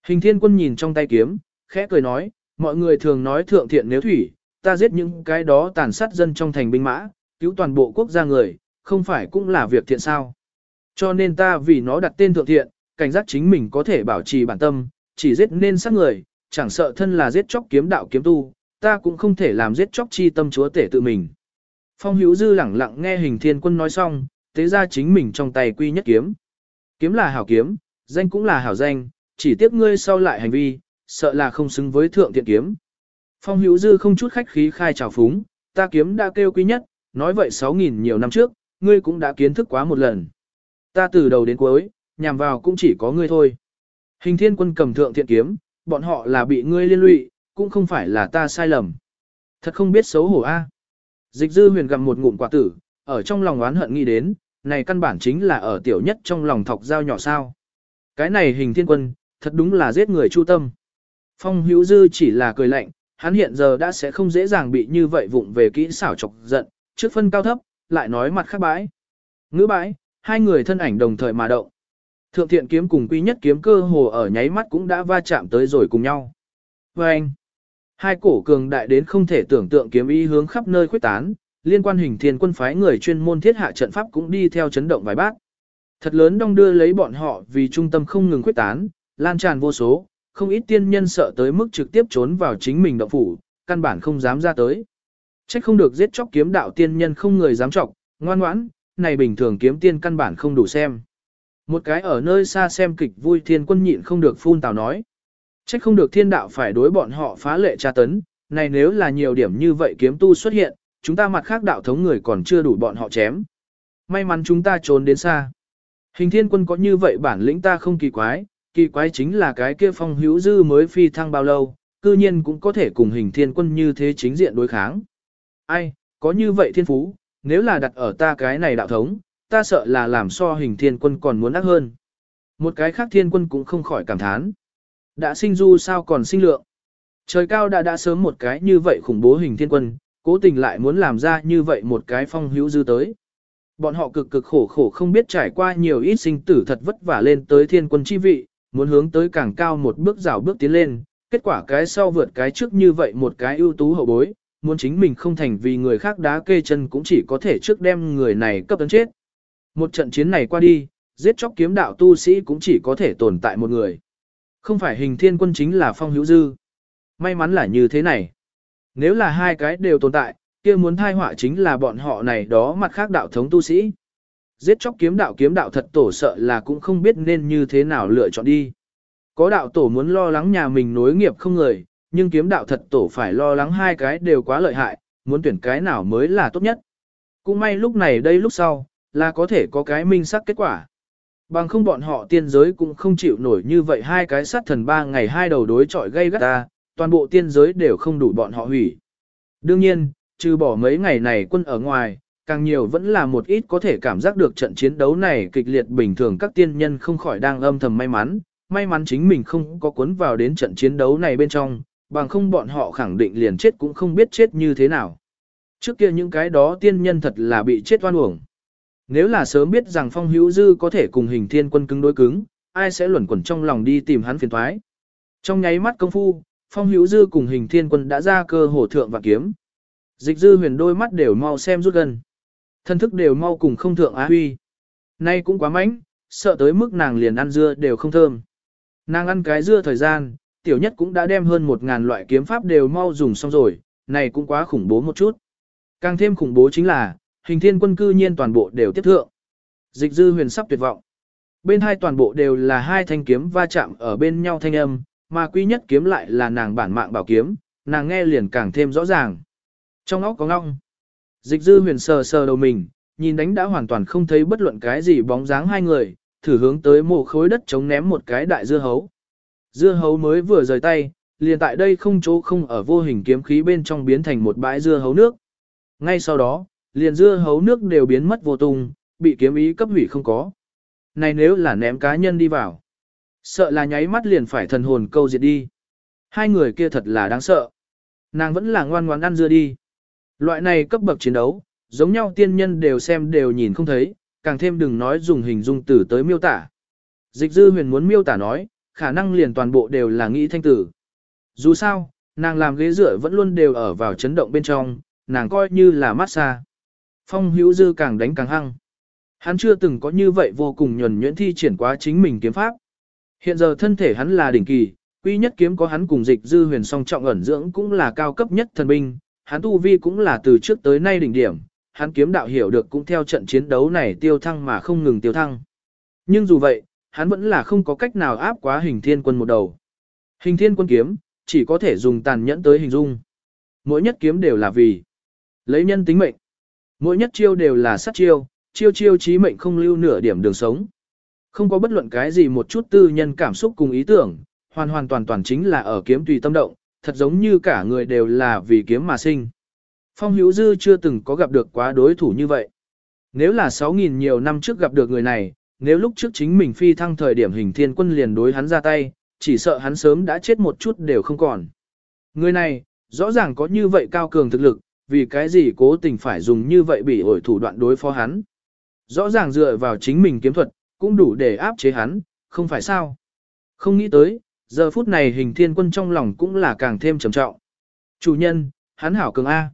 Hình thiên quân nhìn trong tay kiếm, khẽ cười nói, mọi người thường nói thượng thiện nếu thủy, ta giết những cái đó tàn sát dân trong thành binh mã, cứu toàn bộ quốc gia người, không phải cũng là việc thiện sao. Cho nên ta vì nó đặt tên thượng thiện, cảnh giác chính mình có thể bảo trì bản tâm, chỉ giết nên sát người, chẳng sợ thân là giết chóc kiếm đạo kiếm tu, ta cũng không thể làm giết chóc chi tâm chúa tể tự mình. Phong hữu dư lẳng lặng nghe hình thiên quân nói xong, tế ra chính mình trong tay quy nhất kiếm. Kiếm là hảo kiếm, danh cũng là hảo danh, chỉ tiếc ngươi sau lại hành vi, sợ là không xứng với thượng thiện kiếm. Phong hữu dư không chút khách khí khai trào phúng, ta kiếm đã kêu quý nhất, nói vậy 6.000 nhiều năm trước, ngươi cũng đã kiến thức quá một lần. Ta từ đầu đến cuối, nhằm vào cũng chỉ có ngươi thôi. Hình thiên quân cầm thượng thiện kiếm, bọn họ là bị ngươi liên lụy, cũng không phải là ta sai lầm. Thật không biết xấu hổ a. Dịch dư huyền gặm một ngụm quả tử, ở trong lòng oán hận nghĩ đến, này căn bản chính là ở tiểu nhất trong lòng thọc dao nhỏ sao. Cái này hình thiên quân, thật đúng là giết người chu tâm. Phong hữu dư chỉ là cười lạnh, hắn hiện giờ đã sẽ không dễ dàng bị như vậy vụng về kỹ xảo chọc giận, trước phân cao thấp, lại nói mặt khác bãi. Ngữ bãi, hai người thân ảnh đồng thời mà động. Thượng thiện kiếm cùng quy nhất kiếm cơ hồ ở nháy mắt cũng đã va chạm tới rồi cùng nhau. Và anh, hai cổ cường đại đến không thể tưởng tượng kiếm ý hướng khắp nơi khuếch tán, liên quan hình thiên quân phái người chuyên môn thiết hạ trận pháp cũng đi theo chấn động vài bát. Thật lớn đong đưa lấy bọn họ vì trung tâm không ngừng khuếch tán, lan tràn vô số, không ít tiên nhân sợ tới mức trực tiếp trốn vào chính mình động phủ, căn bản không dám ra tới. Trách không được giết chóc kiếm đạo tiên nhân không người dám chọc, ngoan ngoãn, này bình thường kiếm tiên căn bản không đủ xem. Một cái ở nơi xa xem kịch vui thiên quân nhịn không được phun tào nói. Trách không được thiên đạo phải đối bọn họ phá lệ tra tấn, này nếu là nhiều điểm như vậy kiếm tu xuất hiện, chúng ta mặt khác đạo thống người còn chưa đủ bọn họ chém. May mắn chúng ta trốn đến xa. Hình thiên quân có như vậy bản lĩnh ta không kỳ quái, kỳ quái chính là cái kia phong hữu dư mới phi thăng bao lâu, cư nhiên cũng có thể cùng hình thiên quân như thế chính diện đối kháng. Ai, có như vậy thiên phú, nếu là đặt ở ta cái này đạo thống, ta sợ là làm so hình thiên quân còn muốn ác hơn. Một cái khác thiên quân cũng không khỏi cảm thán. Đã sinh du sao còn sinh lượng. Trời cao đã đã sớm một cái như vậy khủng bố hình thiên quân, cố tình lại muốn làm ra như vậy một cái phong hữu dư tới. Bọn họ cực cực khổ khổ không biết trải qua nhiều ít sinh tử thật vất vả lên tới thiên quân chi vị, muốn hướng tới càng cao một bước rào bước tiến lên, kết quả cái sau vượt cái trước như vậy một cái ưu tú hậu bối, muốn chính mình không thành vì người khác đá kê chân cũng chỉ có thể trước đem người này cấp tấn chết. Một trận chiến này qua đi, giết chóc kiếm đạo tu sĩ cũng chỉ có thể tồn tại một người. Không phải hình thiên quân chính là phong hữu dư. May mắn là như thế này. Nếu là hai cái đều tồn tại, kia muốn thai họa chính là bọn họ này đó mặt khác đạo thống tu sĩ. Giết chóc kiếm đạo kiếm đạo thật tổ sợ là cũng không biết nên như thế nào lựa chọn đi. Có đạo tổ muốn lo lắng nhà mình nối nghiệp không người, nhưng kiếm đạo thật tổ phải lo lắng hai cái đều quá lợi hại, muốn tuyển cái nào mới là tốt nhất. Cũng may lúc này đây lúc sau, là có thể có cái minh sắc kết quả. Bằng không bọn họ tiên giới cũng không chịu nổi như vậy hai cái sát thần ba ngày hai đầu đối chọi gây gắt ta, toàn bộ tiên giới đều không đủ bọn họ hủy. Đương nhiên, trừ bỏ mấy ngày này quân ở ngoài, càng nhiều vẫn là một ít có thể cảm giác được trận chiến đấu này kịch liệt bình thường các tiên nhân không khỏi đang âm thầm may mắn, may mắn chính mình không có cuốn vào đến trận chiến đấu này bên trong, bằng không bọn họ khẳng định liền chết cũng không biết chết như thế nào. Trước kia những cái đó tiên nhân thật là bị chết oan uổng. Nếu là sớm biết rằng Phong Hữu Dư có thể cùng hình thiên quân cứng đối cứng, ai sẽ luẩn quẩn trong lòng đi tìm hắn phiền thoái. Trong nháy mắt công phu, Phong Hữu Dư cùng hình thiên quân đã ra cơ hổ thượng và kiếm. Dịch dư huyền đôi mắt đều mau xem rút gần. Thân thức đều mau cùng không thượng á huy. Nay cũng quá mánh, sợ tới mức nàng liền ăn dưa đều không thơm. Nàng ăn cái dưa thời gian, tiểu nhất cũng đã đem hơn một ngàn loại kiếm pháp đều mau dùng xong rồi, này cũng quá khủng bố một chút. Càng thêm khủng bố chính là, hình thiên quân cư nhiên toàn bộ đều tiếp thượng. Dịch dư huyền sắp tuyệt vọng. Bên hai toàn bộ đều là hai thanh kiếm va chạm ở bên nhau thanh âm, mà quý nhất kiếm lại là nàng bản mạng bảo kiếm, nàng nghe liền càng thêm rõ ràng. Trong óc có ngong. Dịch dư huyền sờ sờ đầu mình, nhìn đánh đã hoàn toàn không thấy bất luận cái gì bóng dáng hai người, thử hướng tới một khối đất chống ném một cái đại dưa hấu. Dưa hấu mới vừa rời tay, liền tại đây không chỗ không ở vô hình kiếm khí bên trong biến thành một bãi dưa hấu nước. Ngay sau đó, liền dưa hấu nước đều biến mất vô tung, bị kiếm ý cấp hủy không có. Này nếu là ném cá nhân đi vào, sợ là nháy mắt liền phải thần hồn câu diệt đi. Hai người kia thật là đáng sợ. Nàng vẫn là ngoan ngoãn ăn dưa đi. Loại này cấp bậc chiến đấu, giống nhau tiên nhân đều xem đều nhìn không thấy, càng thêm đừng nói dùng hình dung từ tới miêu tả. Dịch dư huyền muốn miêu tả nói, khả năng liền toàn bộ đều là nghĩ thanh tử. Dù sao, nàng làm ghế dựa vẫn luôn đều ở vào chấn động bên trong, nàng coi như là massage. Phong hữu dư càng đánh càng hăng. Hắn chưa từng có như vậy vô cùng nhuần nhuyễn thi triển quá chính mình kiếm pháp. Hiện giờ thân thể hắn là đỉnh kỳ, quy nhất kiếm có hắn cùng dịch dư huyền song trọng ẩn dưỡng cũng là cao cấp nhất thần binh, hắn tu vi cũng là từ trước tới nay đỉnh điểm, hắn kiếm đạo hiểu được cũng theo trận chiến đấu này tiêu thăng mà không ngừng tiêu thăng. Nhưng dù vậy, hắn vẫn là không có cách nào áp quá hình thiên quân một đầu. Hình thiên quân kiếm, chỉ có thể dùng tàn nhẫn tới hình dung. Mỗi nhất kiếm đều là vì lấy nhân tính mệnh. Mỗi nhất chiêu đều là sát chiêu, chiêu chiêu chí mệnh không lưu nửa điểm đường sống. Không có bất luận cái gì một chút tư nhân cảm xúc cùng ý tưởng, hoàn hoàn toàn toàn chính là ở kiếm tùy tâm động, thật giống như cả người đều là vì kiếm mà sinh. Phong Hữu Dư chưa từng có gặp được quá đối thủ như vậy. Nếu là 6.000 nhiều năm trước gặp được người này, nếu lúc trước chính mình phi thăng thời điểm hình thiên quân liền đối hắn ra tay, chỉ sợ hắn sớm đã chết một chút đều không còn. Người này, rõ ràng có như vậy cao cường thực lực, vì cái gì cố tình phải dùng như vậy bị ổi thủ đoạn đối phó hắn. Rõ ràng dựa vào chính mình kiếm thuật, cũng đủ để áp chế hắn, không phải sao. Không nghĩ tới, giờ phút này hình thiên quân trong lòng cũng là càng thêm trầm trọng. Chủ nhân, hắn hảo cường A.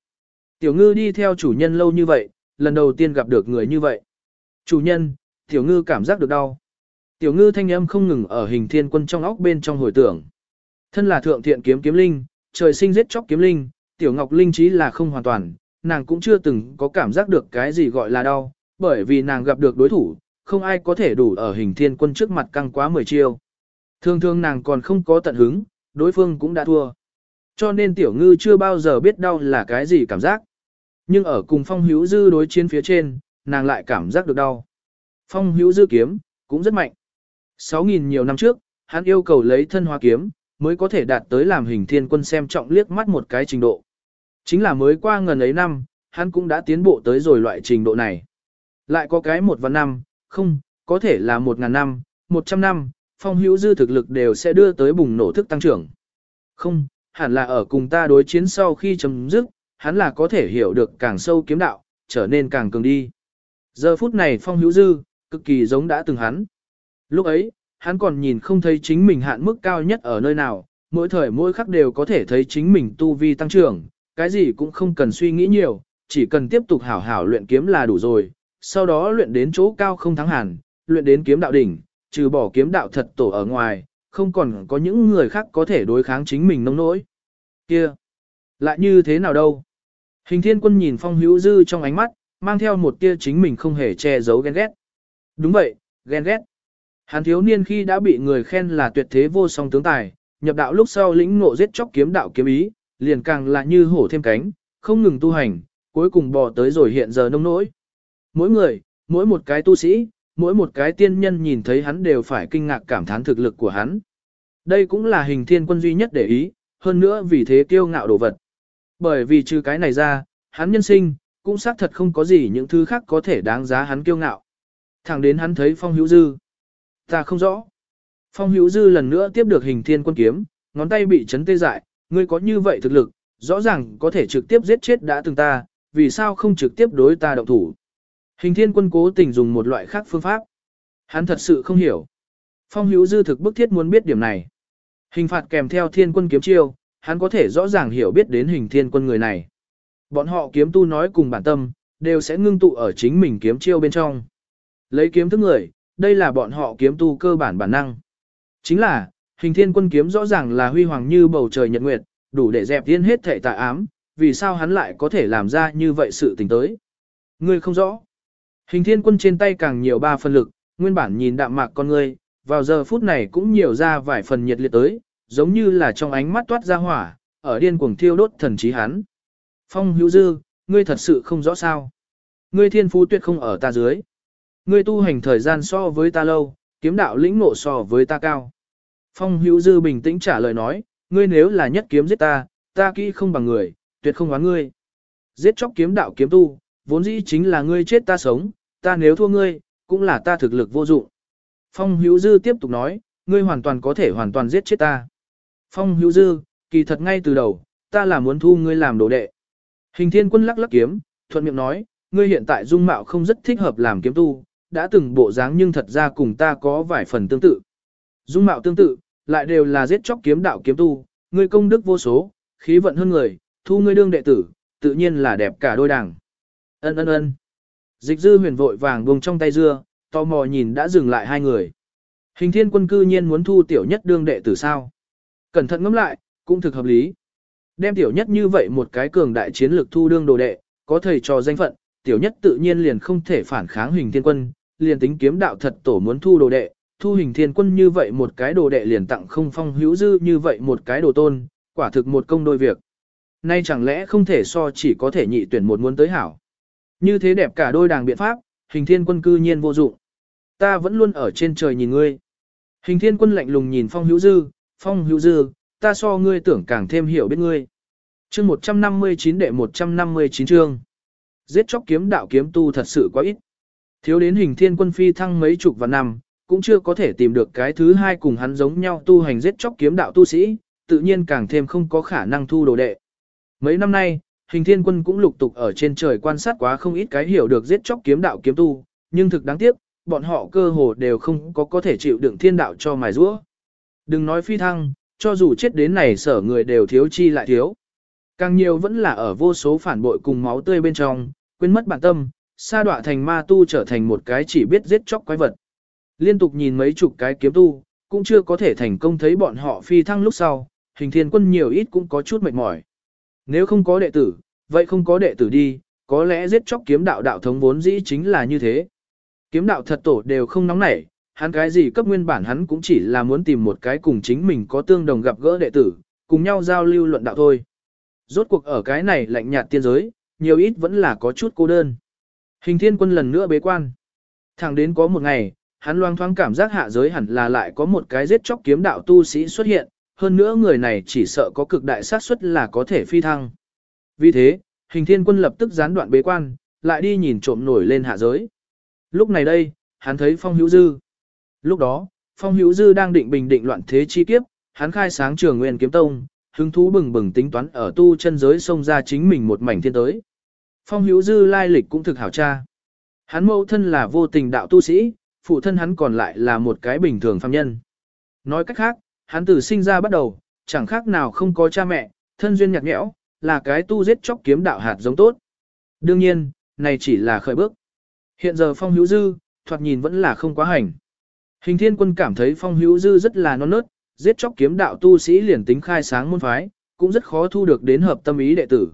Tiểu ngư đi theo chủ nhân lâu như vậy, lần đầu tiên gặp được người như vậy. Chủ nhân, tiểu ngư cảm giác được đau. Tiểu ngư thanh âm không ngừng ở hình thiên quân trong óc bên trong hồi tưởng. Thân là thượng thiện kiếm kiếm linh, trời sinh giết chóc kiếm linh, tiểu ngọc linh trí là không hoàn toàn, nàng cũng chưa từng có cảm giác được cái gì gọi là đau, bởi vì nàng gặp được đối thủ, không ai có thể đủ ở hình thiên quân trước mặt căng quá 10 chiêu. Thường thường nàng còn không có tận hứng, đối phương cũng đã thua. Cho nên tiểu ngư chưa bao giờ biết đau là cái gì cảm giác. Nhưng ở cùng phong hữu dư đối chiến phía trên, nàng lại cảm giác được đau. Phong hữu dư kiếm, cũng rất mạnh. 6.000 nhiều năm trước, hắn yêu cầu lấy thân hoa kiếm, mới có thể đạt tới làm hình thiên quân xem trọng liếc mắt một cái trình độ. Chính là mới qua ngần ấy năm, hắn cũng đã tiến bộ tới rồi loại trình độ này. Lại có cái một vạn năm, không, có thể là một ngàn năm, một trăm năm, phong hữu dư thực lực đều sẽ đưa tới bùng nổ thức tăng trưởng. Không, hẳn là ở cùng ta đối chiến sau khi chấm dứt, hắn là có thể hiểu được càng sâu kiếm đạo, trở nên càng cường đi. Giờ phút này phong hữu dư, cực kỳ giống đã từng hắn. Lúc ấy, hắn còn nhìn không thấy chính mình hạn mức cao nhất ở nơi nào, mỗi thời mỗi khắc đều có thể thấy chính mình tu vi tăng trưởng, cái gì cũng không cần suy nghĩ nhiều, chỉ cần tiếp tục hảo hảo luyện kiếm là đủ rồi, sau đó luyện đến chỗ cao không thắng hẳn, luyện đến kiếm đạo đỉnh, trừ bỏ kiếm đạo thật tổ ở ngoài, không còn có những người khác có thể đối kháng chính mình nông nỗi. Kia, lại như thế nào đâu? Hình thiên quân nhìn phong hữu dư trong ánh mắt, mang theo một tia chính mình không hề che giấu ghen ghét. Đúng vậy, ghen ghét. Hắn thiếu niên khi đã bị người khen là tuyệt thế vô song tướng tài, nhập đạo lúc sau lĩnh ngộ giết chóc kiếm đạo kiếm ý, liền càng là như hổ thêm cánh, không ngừng tu hành, cuối cùng bò tới rồi hiện giờ nông nỗi. Mỗi người, mỗi một cái tu sĩ, mỗi một cái tiên nhân nhìn thấy hắn đều phải kinh ngạc cảm thán thực lực của hắn. Đây cũng là hình thiên quân duy nhất để ý, hơn nữa vì thế kiêu ngạo đồ vật. Bởi vì trừ cái này ra, hắn nhân sinh, cũng xác thật không có gì những thứ khác có thể đáng giá hắn kiêu ngạo. Thẳng đến hắn thấy phong hữu dư. Ta không rõ. Phong hữu dư lần nữa tiếp được hình thiên quân kiếm, ngón tay bị chấn tê dại, ngươi có như vậy thực lực, rõ ràng có thể trực tiếp giết chết đã từng ta, vì sao không trực tiếp đối ta động thủ. Hình thiên quân cố tình dùng một loại khác phương pháp. Hắn thật sự không hiểu. Phong hữu dư thực bức thiết muốn biết điểm này. Hình phạt kèm theo thiên quân kiếm chiêu, hắn có thể rõ ràng hiểu biết đến hình thiên quân người này. Bọn họ kiếm tu nói cùng bản tâm, đều sẽ ngưng tụ ở chính mình kiếm chiêu bên trong. Lấy kiếm thức người, đây là bọn họ kiếm tu cơ bản bản năng. Chính là, hình thiên quân kiếm rõ ràng là huy hoàng như bầu trời nhật nguyệt, đủ để dẹp thiên hết thể tà ám, vì sao hắn lại có thể làm ra như vậy sự tình tới. Ngươi không rõ. Hình thiên quân trên tay càng nhiều ba phần lực, nguyên bản nhìn đạm mạc con ngươi, vào giờ phút này cũng nhiều ra vài phần nhiệt liệt tới, giống như là trong ánh mắt toát ra hỏa, ở điên cuồng thiêu đốt thần trí hắn. Phong hữu dư, ngươi thật sự không rõ sao. Ngươi thiên phú tuyệt không ở ta dưới. Ngươi tu hành thời gian so với ta lâu, kiếm đạo lĩnh ngộ so với ta cao. Phong hữu dư bình tĩnh trả lời nói, ngươi nếu là nhất kiếm giết ta, ta kỹ không bằng người, tuyệt không hóa ngươi. Giết chóc kiếm đạo kiếm tu, vốn dĩ chính là ngươi chết ta sống, ta nếu thua ngươi, cũng là ta thực lực vô dụng. Phong hữu dư tiếp tục nói, ngươi hoàn toàn có thể hoàn toàn giết chết ta. Phong hữu dư, kỳ thật ngay từ đầu, ta là muốn thu ngươi làm đồ đệ. Hình thiên quân lắc lắc kiếm, thuận miệng nói, ngươi hiện tại dung mạo không rất thích hợp làm kiếm tu, đã từng bộ dáng nhưng thật ra cùng ta có vài phần tương tự. Dung mạo tương tự, lại đều là giết chóc kiếm đạo kiếm tu, ngươi công đức vô số, khí vận hơn người, thu ngươi đương đệ tử, tự nhiên là đẹp cả đôi đảng. Ân ân ân. Dịch dư huyền vội vàng buông trong tay dưa, tò mò nhìn đã dừng lại hai người. Hình thiên quân cư nhiên muốn thu tiểu nhất đương đệ tử sao. Cẩn thận ngẫm lại, cũng thực hợp lý. Đem tiểu nhất như vậy một cái cường đại chiến lược thu đương đồ đệ, có thầy trò danh phận, tiểu nhất tự nhiên liền không thể phản kháng hình thiên quân, liền tính kiếm đạo thật tổ muốn thu đồ đệ, thu hình thiên quân như vậy một cái đồ đệ liền tặng không phong hữu dư như vậy một cái đồ tôn, quả thực một công đôi việc. Nay chẳng lẽ không thể so chỉ có thể nhị tuyển một muốn tới hảo. Như thế đẹp cả đôi đàng biện pháp, hình thiên quân cư nhiên vô dụng. Ta vẫn luôn ở trên trời nhìn ngươi. Hình thiên quân lạnh lùng nhìn phong hữu dư, phong hữu dư, ta so ngươi tưởng càng thêm hiểu biết ngươi. Chương 159 đệ 159 chương. Giết chóc kiếm đạo kiếm tu thật sự quá ít. Thiếu đến hình thiên quân phi thăng mấy chục và năm, cũng chưa có thể tìm được cái thứ hai cùng hắn giống nhau tu hành giết chóc kiếm đạo tu sĩ, tự nhiên càng thêm không có khả năng thu đồ đệ. Mấy năm nay, hình thiên quân cũng lục tục ở trên trời quan sát quá không ít cái hiểu được giết chóc kiếm đạo kiếm tu, nhưng thực đáng tiếc, bọn họ cơ hồ đều không có có thể chịu đựng thiên đạo cho mài rũa. Đừng nói phi thăng, cho dù chết đến này sở người đều thiếu chi lại thiếu. Càng nhiều vẫn là ở vô số phản bội cùng máu tươi bên trong, quên mất bản tâm, sa đọa thành ma tu trở thành một cái chỉ biết giết chóc quái vật. Liên tục nhìn mấy chục cái kiếm tu, cũng chưa có thể thành công thấy bọn họ phi thăng lúc sau, hình thiên quân nhiều ít cũng có chút mệt mỏi. Nếu không có đệ tử, vậy không có đệ tử đi, có lẽ giết chóc kiếm đạo đạo thống vốn dĩ chính là như thế. Kiếm đạo thật tổ đều không nóng nảy, hắn cái gì cấp nguyên bản hắn cũng chỉ là muốn tìm một cái cùng chính mình có tương đồng gặp gỡ đệ tử, cùng nhau giao lưu luận đạo thôi. Rốt cuộc ở cái này lạnh nhạt tiên giới, nhiều ít vẫn là có chút cô đơn. Hình thiên quân lần nữa bế quan. Thẳng đến có một ngày, hắn loang thoáng cảm giác hạ giới hẳn là lại có một cái giết chóc kiếm đạo tu sĩ xuất hiện, hơn nữa người này chỉ sợ có cực đại xác suất là có thể phi thăng. Vì thế, hình thiên quân lập tức gián đoạn bế quan, lại đi nhìn trộm nổi lên hạ giới. Lúc này đây, hắn thấy Phong Hữu Dư. Lúc đó, Phong Hữu Dư đang định bình định loạn thế chi kiếp, hắn khai sáng trường nguyên kiếm tông, hứng thú bừng bừng tính toán ở tu chân giới xông ra chính mình một mảnh thiên tới. Phong Hữu Dư lai lịch cũng thực hảo cha. Hắn mẫu thân là vô tình đạo tu sĩ, phụ thân hắn còn lại là một cái bình thường phàm nhân. Nói cách khác, hắn từ sinh ra bắt đầu, chẳng khác nào không có cha mẹ, thân duyên nhạt nhẽo, là cái tu giết chóc kiếm đạo hạt giống tốt. Đương nhiên, này chỉ là khởi bước. Hiện giờ Phong Hữu Dư, thoạt nhìn vẫn là không quá hành. Hình thiên quân cảm thấy Phong Hữu Dư rất là non nớt, giết chóc kiếm đạo tu sĩ liền tính khai sáng môn phái, cũng rất khó thu được đến hợp tâm ý đệ tử.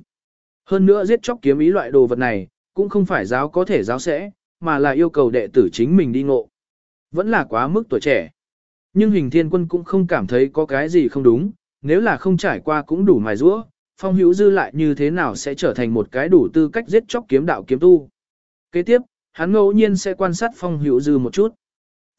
Hơn nữa giết chóc kiếm ý loại đồ vật này, cũng không phải giáo có thể giáo sẽ, mà là yêu cầu đệ tử chính mình đi ngộ. Vẫn là quá mức tuổi trẻ. Nhưng hình thiên quân cũng không cảm thấy có cái gì không đúng, nếu là không trải qua cũng đủ mài rũa, phong hữu dư lại như thế nào sẽ trở thành một cái đủ tư cách giết chóc kiếm đạo kiếm tu. Kế tiếp, hắn ngẫu nhiên sẽ quan sát phong hữu dư một chút.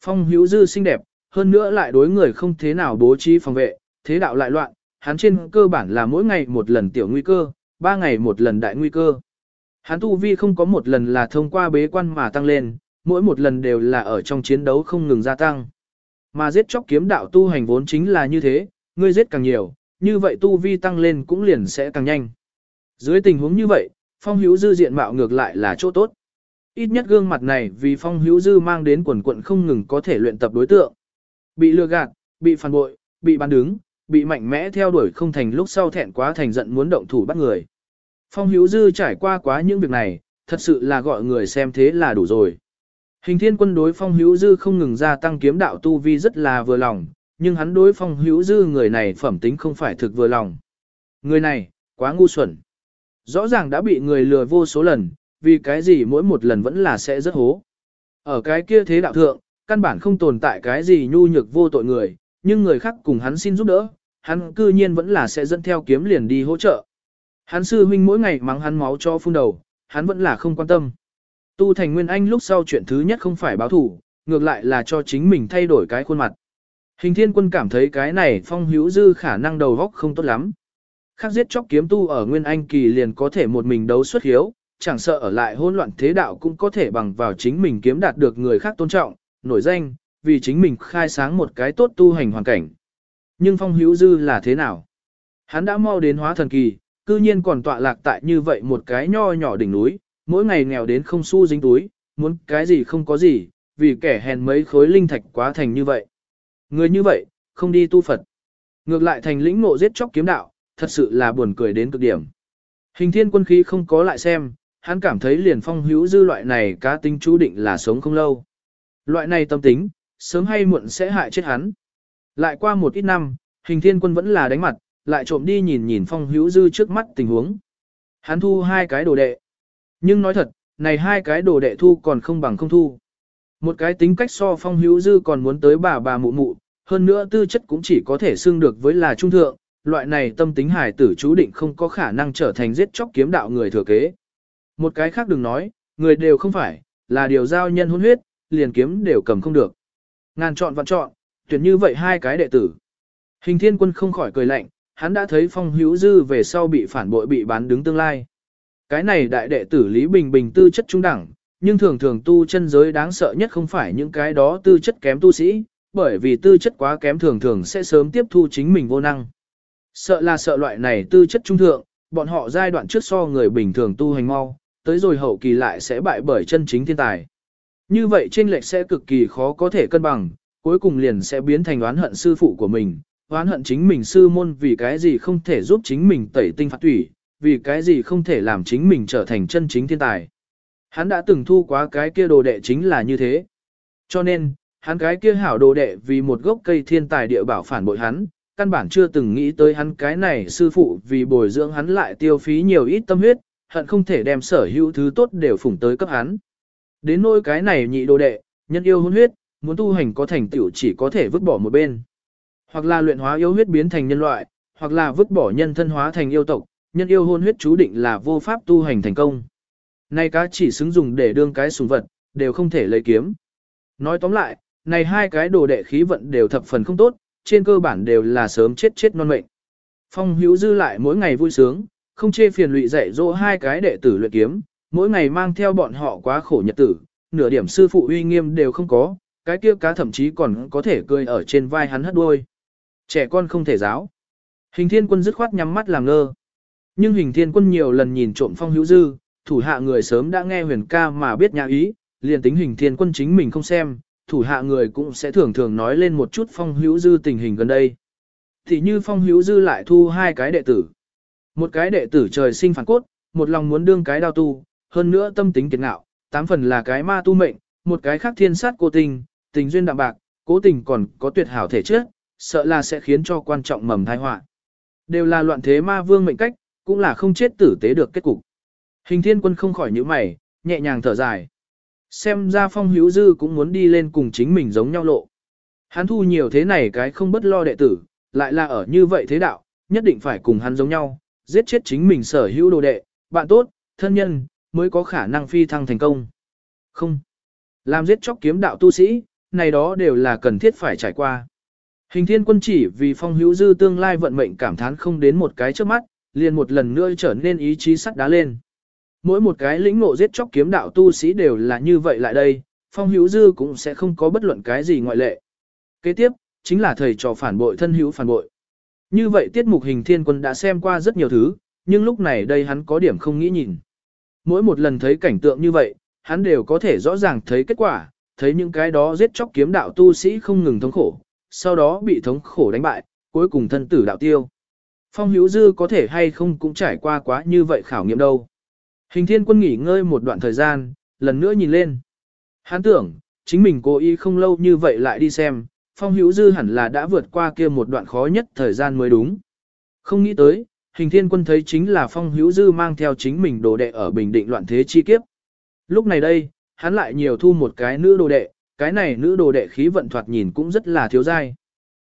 Phong hữu dư xinh đẹp, hơn nữa lại đối người không thế nào bố trí phòng vệ, thế đạo lại loạn, hắn trên cơ bản là mỗi ngày một lần tiểu nguy cơ, ba ngày một lần đại nguy cơ. Hắn tu vi không có một lần là thông qua bế quan mà tăng lên, mỗi một lần đều là ở trong chiến đấu không ngừng gia tăng. Mà giết chóc kiếm đạo tu hành vốn chính là như thế, ngươi giết càng nhiều, như vậy tu vi tăng lên cũng liền sẽ càng nhanh. Dưới tình huống như vậy, phong hữu dư diện mạo ngược lại là chỗ tốt. Ít nhất gương mặt này vì phong hữu dư mang đến quần quận không ngừng có thể luyện tập đối tượng. Bị lừa gạt, bị phản bội, bị bán đứng, bị mạnh mẽ theo đuổi không thành lúc sau thẹn quá thành giận muốn động thủ bắt người. Phong hữu dư trải qua quá những việc này, thật sự là gọi người xem thế là đủ rồi. Hình thiên quân đối phong hữu dư không ngừng gia tăng kiếm đạo tu vi rất là vừa lòng, nhưng hắn đối phong hữu dư người này phẩm tính không phải thực vừa lòng. Người này, quá ngu xuẩn. Rõ ràng đã bị người lừa vô số lần, vì cái gì mỗi một lần vẫn là sẽ rất hố. Ở cái kia thế đạo thượng, căn bản không tồn tại cái gì nhu nhược vô tội người, nhưng người khác cùng hắn xin giúp đỡ, hắn cư nhiên vẫn là sẽ dẫn theo kiếm liền đi hỗ trợ. Hắn sư huynh mỗi ngày mắng hắn máu cho phun đầu, hắn vẫn là không quan tâm. Tu thành Nguyên Anh lúc sau chuyện thứ nhất không phải báo thủ, ngược lại là cho chính mình thay đổi cái khuôn mặt. Hình thiên quân cảm thấy cái này phong hữu dư khả năng đầu góc không tốt lắm. Khác giết chóc kiếm tu ở Nguyên Anh kỳ liền có thể một mình đấu xuất hiếu, chẳng sợ ở lại hỗn loạn thế đạo cũng có thể bằng vào chính mình kiếm đạt được người khác tôn trọng, nổi danh, vì chính mình khai sáng một cái tốt tu hành hoàn cảnh. Nhưng phong hữu dư là thế nào? Hắn đã mau đến hóa thần kỳ, cư nhiên còn tọa lạc tại như vậy một cái nho nhỏ đỉnh núi, mỗi ngày nghèo đến không xu dính túi, muốn cái gì không có gì, vì kẻ hèn mấy khối linh thạch quá thành như vậy. Người như vậy, không đi tu Phật. Ngược lại thành lĩnh ngộ giết chóc kiếm đạo, thật sự là buồn cười đến cực điểm. Hình thiên quân khí không có lại xem, hắn cảm thấy liền phong hữu dư loại này cá tính chú định là sống không lâu. Loại này tâm tính, sớm hay muộn sẽ hại chết hắn. Lại qua một ít năm, hình thiên quân vẫn là đánh mặt, lại trộm đi nhìn nhìn phong hữu dư trước mắt tình huống. Hắn thu hai cái đồ đệ. Nhưng nói thật, này hai cái đồ đệ thu còn không bằng không thu. Một cái tính cách so phong hữu dư còn muốn tới bà bà mụ mụ, hơn nữa tư chất cũng chỉ có thể xưng được với là trung thượng, loại này tâm tính hải tử chú định không có khả năng trở thành giết chóc kiếm đạo người thừa kế. Một cái khác đừng nói, người đều không phải, là điều giao nhân hôn huyết, liền kiếm đều cầm không được. Ngàn chọn vạn chọn, tuyển như vậy hai cái đệ tử. Hình thiên quân không khỏi cười lạnh, hắn đã thấy phong hữu dư về sau bị phản bội bị bán đứng tương lai. Cái này đại đệ tử Lý Bình Bình tư chất trung đẳng, nhưng thường thường tu chân giới đáng sợ nhất không phải những cái đó tư chất kém tu sĩ, bởi vì tư chất quá kém thường thường sẽ sớm tiếp thu chính mình vô năng. Sợ là sợ loại này tư chất trung thượng, bọn họ giai đoạn trước so người bình thường tu hành mau, tới rồi hậu kỳ lại sẽ bại bởi chân chính thiên tài. Như vậy trên lệch sẽ cực kỳ khó có thể cân bằng, cuối cùng liền sẽ biến thành oán hận sư phụ của mình, oán hận chính mình sư môn vì cái gì không thể giúp chính mình tẩy tinh phạt thủy, vì cái gì không thể làm chính mình trở thành chân chính thiên tài. Hắn đã từng thu quá cái kia đồ đệ chính là như thế. Cho nên, hắn cái kia hảo đồ đệ vì một gốc cây thiên tài địa bảo phản bội hắn, căn bản chưa từng nghĩ tới hắn cái này sư phụ vì bồi dưỡng hắn lại tiêu phí nhiều ít tâm huyết, hận không thể đem sở hữu thứ tốt đều phủng tới cấp hắn. Đến nỗi cái này nhị đồ đệ, nhân yêu hôn huyết, muốn tu hành có thành tựu chỉ có thể vứt bỏ một bên. Hoặc là luyện hóa yêu huyết biến thành nhân loại, hoặc là vứt bỏ nhân thân hóa thành yêu tộc, nhân yêu hôn huyết chú định là vô pháp tu hành thành công. Này cá chỉ xứng dùng để đương cái sùng vật, đều không thể lấy kiếm. Nói tóm lại, này hai cái đồ đệ khí vận đều thập phần không tốt, trên cơ bản đều là sớm chết chết non mệnh. Phong hữu dư lại mỗi ngày vui sướng, không chê phiền lụy dạy dỗ hai cái đệ tử luyện kiếm, mỗi ngày mang theo bọn họ quá khổ nhật tử, nửa điểm sư phụ uy nghiêm đều không có, cái kia cá thậm chí còn có thể cười ở trên vai hắn hất đuôi. Trẻ con không thể giáo. Hình thiên quân dứt khoát nhắm mắt làm ngơ. Nhưng hình thiên quân nhiều lần nhìn trộm phong hữu dư, thủ hạ người sớm đã nghe huyền ca mà biết nhà ý, liền tính hình thiên quân chính mình không xem, thủ hạ người cũng sẽ thường thường nói lên một chút phong hữu dư tình hình gần đây. Thì như phong hữu dư lại thu hai cái đệ tử. Một cái đệ tử trời sinh phản cốt, một lòng muốn đương cái đao tu, hơn nữa tâm tính kiệt ngạo, tám phần là cái ma tu mệnh, một cái khác thiên sát cô tình, tình duyên đạm bạc, cố tình còn có tuyệt hảo thể chất, sợ là sẽ khiến cho quan trọng mầm thai họa. Đều là loạn thế ma vương mệnh cách, cũng là không chết tử tế được kết cục. Hình thiên quân không khỏi nhíu mày, nhẹ nhàng thở dài. Xem ra phong hữu dư cũng muốn đi lên cùng chính mình giống nhau lộ. Hắn thu nhiều thế này cái không bất lo đệ tử, lại là ở như vậy thế đạo, nhất định phải cùng hắn giống nhau, giết chết chính mình sở hữu đồ đệ, bạn tốt, thân nhân, mới có khả năng phi thăng thành công. Không. Làm giết chóc kiếm đạo tu sĩ, này đó đều là cần thiết phải trải qua. Hình thiên quân chỉ vì phong hữu dư tương lai vận mệnh cảm thán không đến một cái trước mắt, liền một lần nữa trở nên ý chí sắt đá lên. Mỗi một cái lĩnh ngộ giết chóc kiếm đạo tu sĩ đều là như vậy lại đây, phong hữu dư cũng sẽ không có bất luận cái gì ngoại lệ. Kế tiếp, chính là thầy trò phản bội thân hữu phản bội. Như vậy tiết mục hình thiên quân đã xem qua rất nhiều thứ, nhưng lúc này đây hắn có điểm không nghĩ nhìn. Mỗi một lần thấy cảnh tượng như vậy, hắn đều có thể rõ ràng thấy kết quả, thấy những cái đó giết chóc kiếm đạo tu sĩ không ngừng thống khổ, sau đó bị thống khổ đánh bại, cuối cùng thân tử đạo tiêu. Phong hữu dư có thể hay không cũng trải qua quá như vậy khảo nghiệm đâu. Hình thiên quân nghỉ ngơi một đoạn thời gian, lần nữa nhìn lên. Hắn tưởng, chính mình cố ý không lâu như vậy lại đi xem, phong hữu dư hẳn là đã vượt qua kia một đoạn khó nhất thời gian mới đúng. Không nghĩ tới, hình thiên quân thấy chính là phong hữu dư mang theo chính mình đồ đệ ở bình định loạn thế chi kiếp. Lúc này đây, hắn lại nhiều thu một cái nữ đồ đệ, cái này nữ đồ đệ khí vận thoạt nhìn cũng rất là thiếu dai.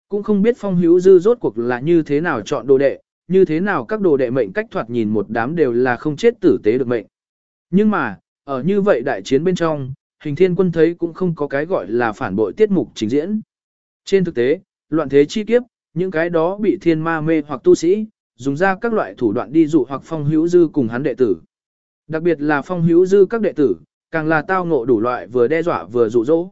Cũng không biết phong hữu dư rốt cuộc là như thế nào chọn đồ đệ, như thế nào các đồ đệ mệnh cách thoạt nhìn một đám đều là không chết tử tế được mệnh. Nhưng mà, ở như vậy đại chiến bên trong, hình thiên quân thấy cũng không có cái gọi là phản bội tiết mục trình diễn. Trên thực tế, loạn thế chi kiếp, những cái đó bị thiên ma mê hoặc tu sĩ, dùng ra các loại thủ đoạn đi dụ hoặc phong hữu dư cùng hắn đệ tử. Đặc biệt là phong hữu dư các đệ tử, càng là tao ngộ đủ loại vừa đe dọa vừa dụ dỗ.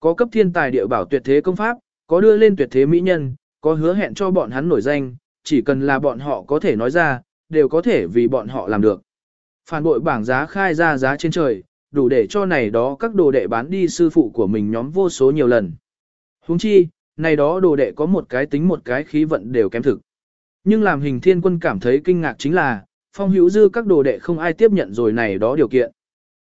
Có cấp thiên tài địa bảo tuyệt thế công pháp, có đưa lên tuyệt thế mỹ nhân, có hứa hẹn cho bọn hắn nổi danh, chỉ cần là bọn họ có thể nói ra, đều có thể vì bọn họ làm được. Phản bội bảng giá khai ra giá trên trời, đủ để cho này đó các đồ đệ bán đi sư phụ của mình nhóm vô số nhiều lần. Huống chi, này đó đồ đệ có một cái tính một cái khí vận đều kém thực. Nhưng làm hình thiên quân cảm thấy kinh ngạc chính là, phong hữu dư các đồ đệ không ai tiếp nhận rồi này đó điều kiện.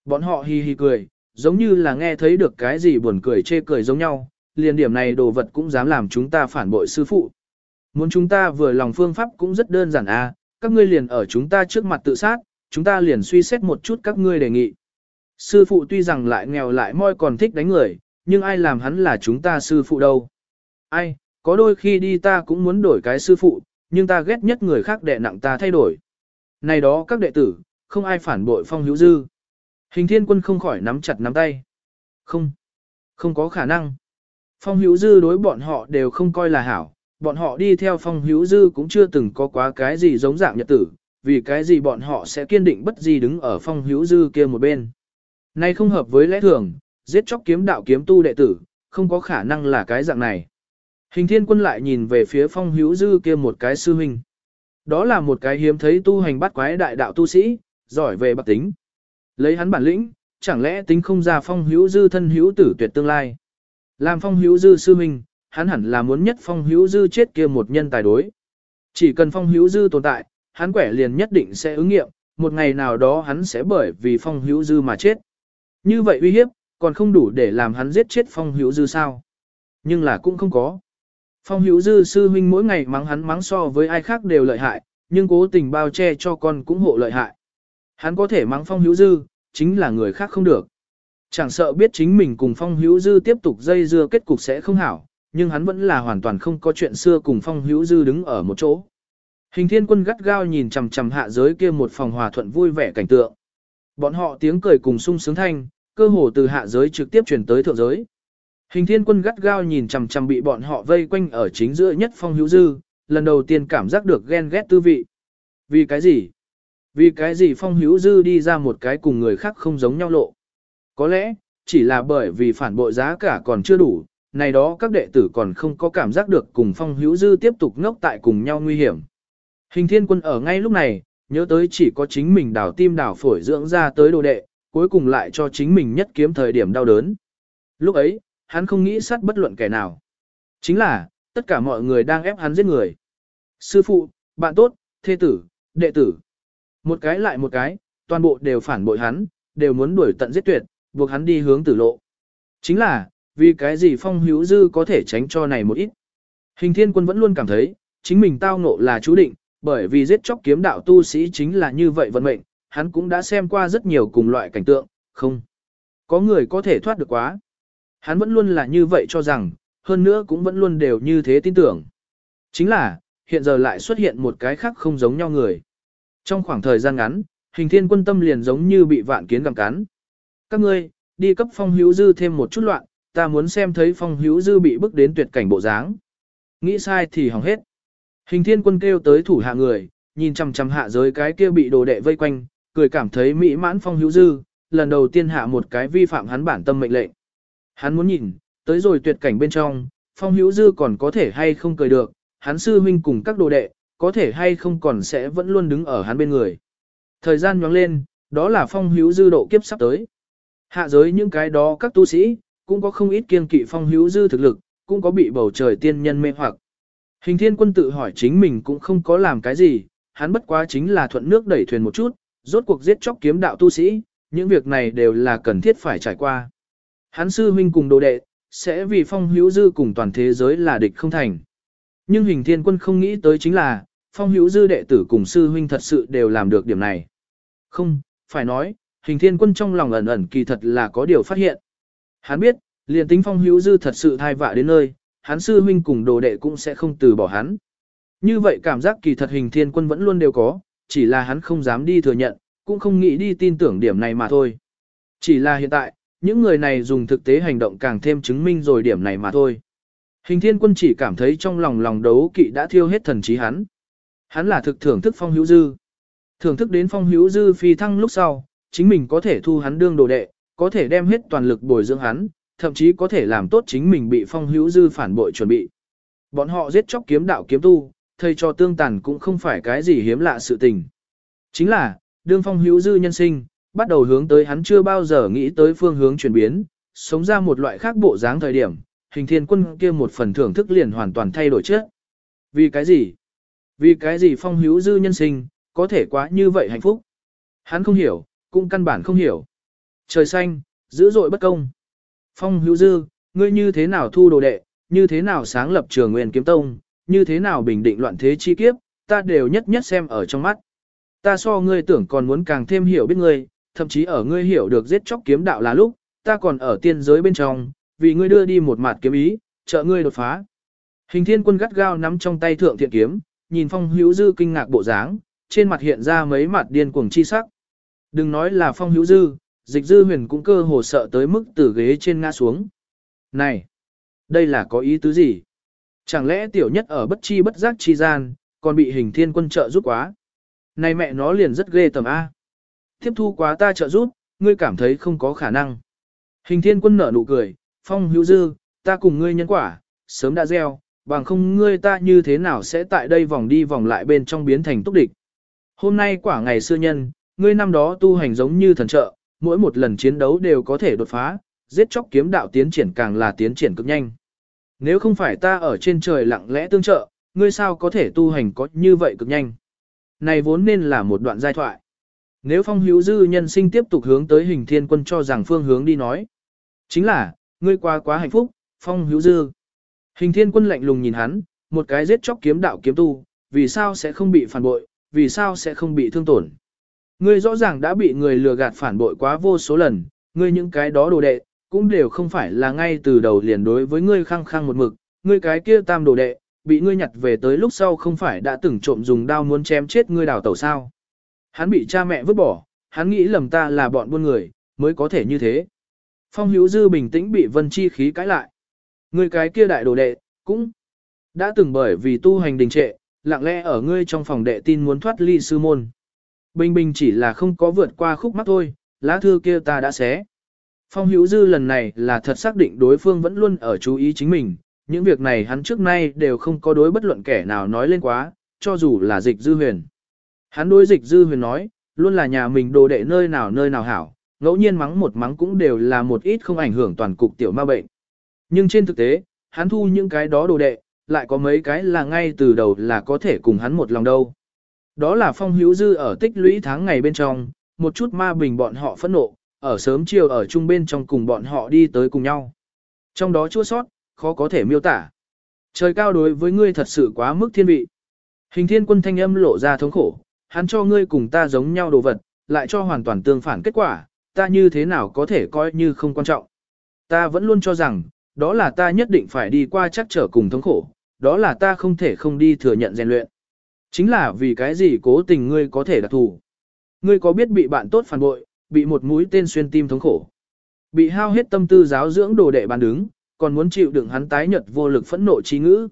Bọn họ hi hi cười, giống như là nghe thấy được cái gì buồn cười chê cười giống nhau, liền điểm này đồ vật cũng dám làm chúng ta phản bội sư phụ. Muốn chúng ta vừa lòng phương pháp cũng rất đơn giản à, các ngươi liền ở chúng ta trước mặt tự sát, chúng ta liền suy xét một chút các ngươi đề nghị. Sư phụ tuy rằng lại nghèo lại moi còn thích đánh người, nhưng ai làm hắn là chúng ta sư phụ đâu. Ai, có đôi khi đi ta cũng muốn đổi cái sư phụ, nhưng ta ghét nhất người khác đệ nặng ta thay đổi. Này đó các đệ tử, không ai phản bội phong hữu dư. Hình thiên quân không khỏi nắm chặt nắm tay. Không, không có khả năng. Phong hữu dư đối bọn họ đều không coi là hảo, bọn họ đi theo phong hữu dư cũng chưa từng có quá cái gì giống dạng nhật tử, vì cái gì bọn họ sẽ kiên định bất gì đứng ở phong hữu dư kia một bên. nay không hợp với lẽ thường, giết chóc kiếm đạo kiếm tu đệ tử, không có khả năng là cái dạng này. Hình thiên quân lại nhìn về phía phong hữu dư kia một cái sư huynh. Đó là một cái hiếm thấy tu hành bắt quái đại đạo tu sĩ, giỏi về bạc tính. Lấy hắn bản lĩnh, chẳng lẽ tính không ra phong hữu dư thân hữu tử tuyệt tương lai. Làm phong hữu dư sư huynh, hắn hẳn là muốn nhất phong hữu dư chết kia một nhân tài đối. Chỉ cần phong hữu dư tồn tại, hắn quẻ liền nhất định sẽ ứng nghiệm, một ngày nào đó hắn sẽ bởi vì phong hữu dư mà chết. Như vậy uy hiếp, còn không đủ để làm hắn giết chết phong hữu dư sao. Nhưng là cũng không có. Phong hữu dư sư huynh mỗi ngày mắng hắn mắng so với ai khác đều lợi hại, nhưng cố tình bao che cho con cũng hộ lợi hại. Hắn có thể mắng phong hữu dư, chính là người khác không được. Chẳng sợ biết chính mình cùng phong hữu dư tiếp tục dây dưa kết cục sẽ không hảo, nhưng hắn vẫn là hoàn toàn không có chuyện xưa cùng phong hữu dư đứng ở một chỗ. Hình thiên quân gắt gao nhìn chằm chằm hạ giới kia một phòng hòa thuận vui vẻ cảnh tượng. Bọn họ tiếng cười cùng sung sướng thanh, cơ hồ từ hạ giới trực tiếp truyền tới thượng giới. Hình thiên quân gắt gao nhìn chằm chằm bị bọn họ vây quanh ở chính giữa nhất phong hữu dư, lần đầu tiên cảm giác được ghen ghét tư vị. Vì cái gì? Vì cái gì phong hữu dư đi ra một cái cùng người khác không giống nhau lộ? Có lẽ, chỉ là bởi vì phản bội giá cả còn chưa đủ, này đó các đệ tử còn không có cảm giác được cùng phong hữu dư tiếp tục ngốc tại cùng nhau nguy hiểm. Hình thiên quân ở ngay lúc này, nhớ tới chỉ có chính mình đảo tim đảo phổi dưỡng ra tới đồ đệ, cuối cùng lại cho chính mình nhất kiếm thời điểm đau đớn. Lúc ấy, hắn không nghĩ sát bất luận kẻ nào. Chính là, tất cả mọi người đang ép hắn giết người. Sư phụ, bạn tốt, thê tử, đệ tử. Một cái lại một cái, toàn bộ đều phản bội hắn, đều muốn đuổi tận giết tuyệt, buộc hắn đi hướng tử lộ. Chính là, vì cái gì phong hữu dư có thể tránh cho này một ít. Hình thiên quân vẫn luôn cảm thấy, chính mình tao ngộ là chú định, bởi vì giết chóc kiếm đạo tu sĩ chính là như vậy vận mệnh, hắn cũng đã xem qua rất nhiều cùng loại cảnh tượng, không. Có người có thể thoát được quá. Hắn vẫn luôn là như vậy cho rằng, hơn nữa cũng vẫn luôn đều như thế tin tưởng. Chính là, hiện giờ lại xuất hiện một cái khác không giống nhau người. Trong khoảng thời gian ngắn, hình thiên quân tâm liền giống như bị vạn kiến gặm cắn. Các ngươi, đi cấp phong hữu dư thêm một chút loạn, ta muốn xem thấy phong hữu dư bị bức đến tuyệt cảnh bộ dáng. Nghĩ sai thì hỏng hết. Hình thiên quân kêu tới thủ hạ người, nhìn chằm chằm hạ giới cái kia bị đồ đệ vây quanh, cười cảm thấy mỹ mãn phong hữu dư, lần đầu tiên hạ một cái vi phạm hắn bản tâm mệnh lệnh. Hắn muốn nhìn, tới rồi tuyệt cảnh bên trong, phong hữu dư còn có thể hay không cười được, hắn sư huynh cùng các đồ đệ, có thể hay không còn sẽ vẫn luôn đứng ở hắn bên người. Thời gian nhoáng lên, đó là phong hữu dư độ kiếp sắp tới. Hạ giới những cái đó các tu sĩ, cũng có không ít kiên kỵ phong hữu dư thực lực, cũng có bị bầu trời tiên nhân mê hoặc. Hình thiên quân tự hỏi chính mình cũng không có làm cái gì, hắn bất quá chính là thuận nước đẩy thuyền một chút, rốt cuộc giết chóc kiếm đạo tu sĩ, những việc này đều là cần thiết phải trải qua. Hắn sư huynh cùng đồ đệ, sẽ vì phong hữu dư cùng toàn thế giới là địch không thành. Nhưng hình thiên quân không nghĩ tới chính là, phong hữu dư đệ tử cùng sư huynh thật sự đều làm được điểm này. Không, phải nói, hình thiên quân trong lòng ẩn ẩn kỳ thật là có điều phát hiện. Hắn biết, liền tính phong hữu dư thật sự thai vạ đến nơi, hắn sư huynh cùng đồ đệ cũng sẽ không từ bỏ hắn. Như vậy cảm giác kỳ thật hình thiên quân vẫn luôn đều có, chỉ là hắn không dám đi thừa nhận, cũng không nghĩ đi tin tưởng điểm này mà thôi. Chỉ là hiện tại, những người này dùng thực tế hành động càng thêm chứng minh rồi điểm này mà thôi. Hình thiên quân chỉ cảm thấy trong lòng lòng đấu kỵ đã thiêu hết thần trí hắn. Hắn là thực thưởng thức phong hữu dư. Thưởng thức đến phong hữu dư phi thăng lúc sau, chính mình có thể thu hắn đương đồ đệ, có thể đem hết toàn lực bồi dưỡng hắn, thậm chí có thể làm tốt chính mình bị phong hữu dư phản bội chuẩn bị. Bọn họ giết chóc kiếm đạo kiếm tu, thầy cho tương tàn cũng không phải cái gì hiếm lạ sự tình. Chính là, đương phong hữu dư nhân sinh, bắt đầu hướng tới hắn chưa bao giờ nghĩ tới phương hướng chuyển biến, sống ra một loại khác bộ dáng thời điểm, hình thiên quân kia một phần thưởng thức liền hoàn toàn thay đổi trước. Vì cái gì? Vì cái gì phong hữu dư nhân sinh, có thể quá như vậy hạnh phúc? Hắn không hiểu, cũng căn bản không hiểu. Trời xanh, dữ dội bất công. Phong hữu dư, ngươi như thế nào thu đồ đệ, như thế nào sáng lập trường nguyên kiếm tông, như thế nào bình định loạn thế chi kiếp, ta đều nhất nhất xem ở trong mắt. Ta so ngươi tưởng còn muốn càng thêm hiểu biết ngươi, thậm chí ở ngươi hiểu được giết chóc kiếm đạo là lúc, ta còn ở tiên giới bên trong, vì ngươi đưa đi một mặt kiếm ý, trợ ngươi đột phá. Hình thiên quân gắt gao nắm trong tay thượng thiện kiếm, nhìn phong hữu dư kinh ngạc bộ dáng, trên mặt hiện ra mấy mặt điên cuồng chi sắc. Đừng nói là phong hữu dư, dịch dư huyền cũng cơ hồ sợ tới mức từ ghế trên ngã xuống. Này, đây là có ý tứ gì? Chẳng lẽ tiểu nhất ở bất chi bất giác chi gian, còn bị hình thiên quân trợ giúp quá? Này mẹ nó liền rất ghê tầm A. Tiếp thu quá ta trợ giúp, ngươi cảm thấy không có khả năng. Hình thiên quân nở nụ cười, phong hữu dư, ta cùng ngươi nhân quả, sớm đã gieo, bằng không ngươi ta như thế nào sẽ tại đây vòng đi vòng lại bên trong biến thành túc địch. Hôm nay quả ngày xưa nhân, ngươi năm đó tu hành giống như thần trợ, mỗi một lần chiến đấu đều có thể đột phá, giết chóc kiếm đạo tiến triển càng là tiến triển cực nhanh. Nếu không phải ta ở trên trời lặng lẽ tương trợ, ngươi sao có thể tu hành có như vậy cực nhanh. Này vốn nên là một đoạn giai thoại. Nếu phong hữu dư nhân sinh tiếp tục hướng tới hình thiên quân cho rằng phương hướng đi nói. Chính là, ngươi quá quá hạnh phúc, phong hữu dư. Hình thiên quân lạnh lùng nhìn hắn, một cái giết chóc kiếm đạo kiếm tu, vì sao sẽ không bị phản bội, vì sao sẽ không bị thương tổn. Ngươi rõ ràng đã bị người lừa gạt phản bội quá vô số lần, ngươi những cái đó đồ đệ, cũng đều không phải là ngay từ đầu liền đối với ngươi khăng khăng một mực, ngươi cái kia tam đồ đệ, bị ngươi nhặt về tới lúc sau không phải đã từng trộm dùng đao muốn chém chết ngươi đào tẩu sao. Hắn bị cha mẹ vứt bỏ, hắn nghĩ lầm ta là bọn buôn người, mới có thể như thế. Phong hữu dư bình tĩnh bị vân chi khí cãi lại. Ngươi cái kia đại đồ đệ, cũng đã từng bởi vì tu hành đình trệ, lặng lẽ ở ngươi trong phòng đệ tin muốn thoát ly sư môn. Bình bình chỉ là không có vượt qua khúc mắc thôi, lá thư kia ta đã xé. Phong hữu dư lần này là thật xác định đối phương vẫn luôn ở chú ý chính mình, những việc này hắn trước nay đều không có đối bất luận kẻ nào nói lên quá, cho dù là dịch dư huyền. Hắn đối dịch dư huyền nói, luôn là nhà mình đồ đệ nơi nào nơi nào hảo, ngẫu nhiên mắng một mắng cũng đều là một ít không ảnh hưởng toàn cục tiểu ma bệnh. Nhưng trên thực tế, hắn thu những cái đó đồ đệ, lại có mấy cái là ngay từ đầu là có thể cùng hắn một lòng đâu. Đó là phong hữu dư ở tích lũy tháng ngày bên trong, một chút ma bình bọn họ phẫn nộ, ở sớm chiều ở chung bên trong cùng bọn họ đi tới cùng nhau. Trong đó chua sót, khó có thể miêu tả. Trời cao đối với ngươi thật sự quá mức thiên vị. Hình thiên quân thanh âm lộ ra thống khổ, hắn cho ngươi cùng ta giống nhau đồ vật, lại cho hoàn toàn tương phản kết quả, ta như thế nào có thể coi như không quan trọng. Ta vẫn luôn cho rằng, đó là ta nhất định phải đi qua chắc trở cùng thống khổ, đó là ta không thể không đi thừa nhận rèn luyện. Chính là vì cái gì cố tình ngươi có thể đặc thù. Ngươi có biết bị bạn tốt phản bội, bị một mũi tên xuyên tim thống khổ. Bị hao hết tâm tư giáo dưỡng đồ đệ bàn đứng, còn muốn chịu đựng hắn tái nhật vô lực phẫn nộ trí ngữ.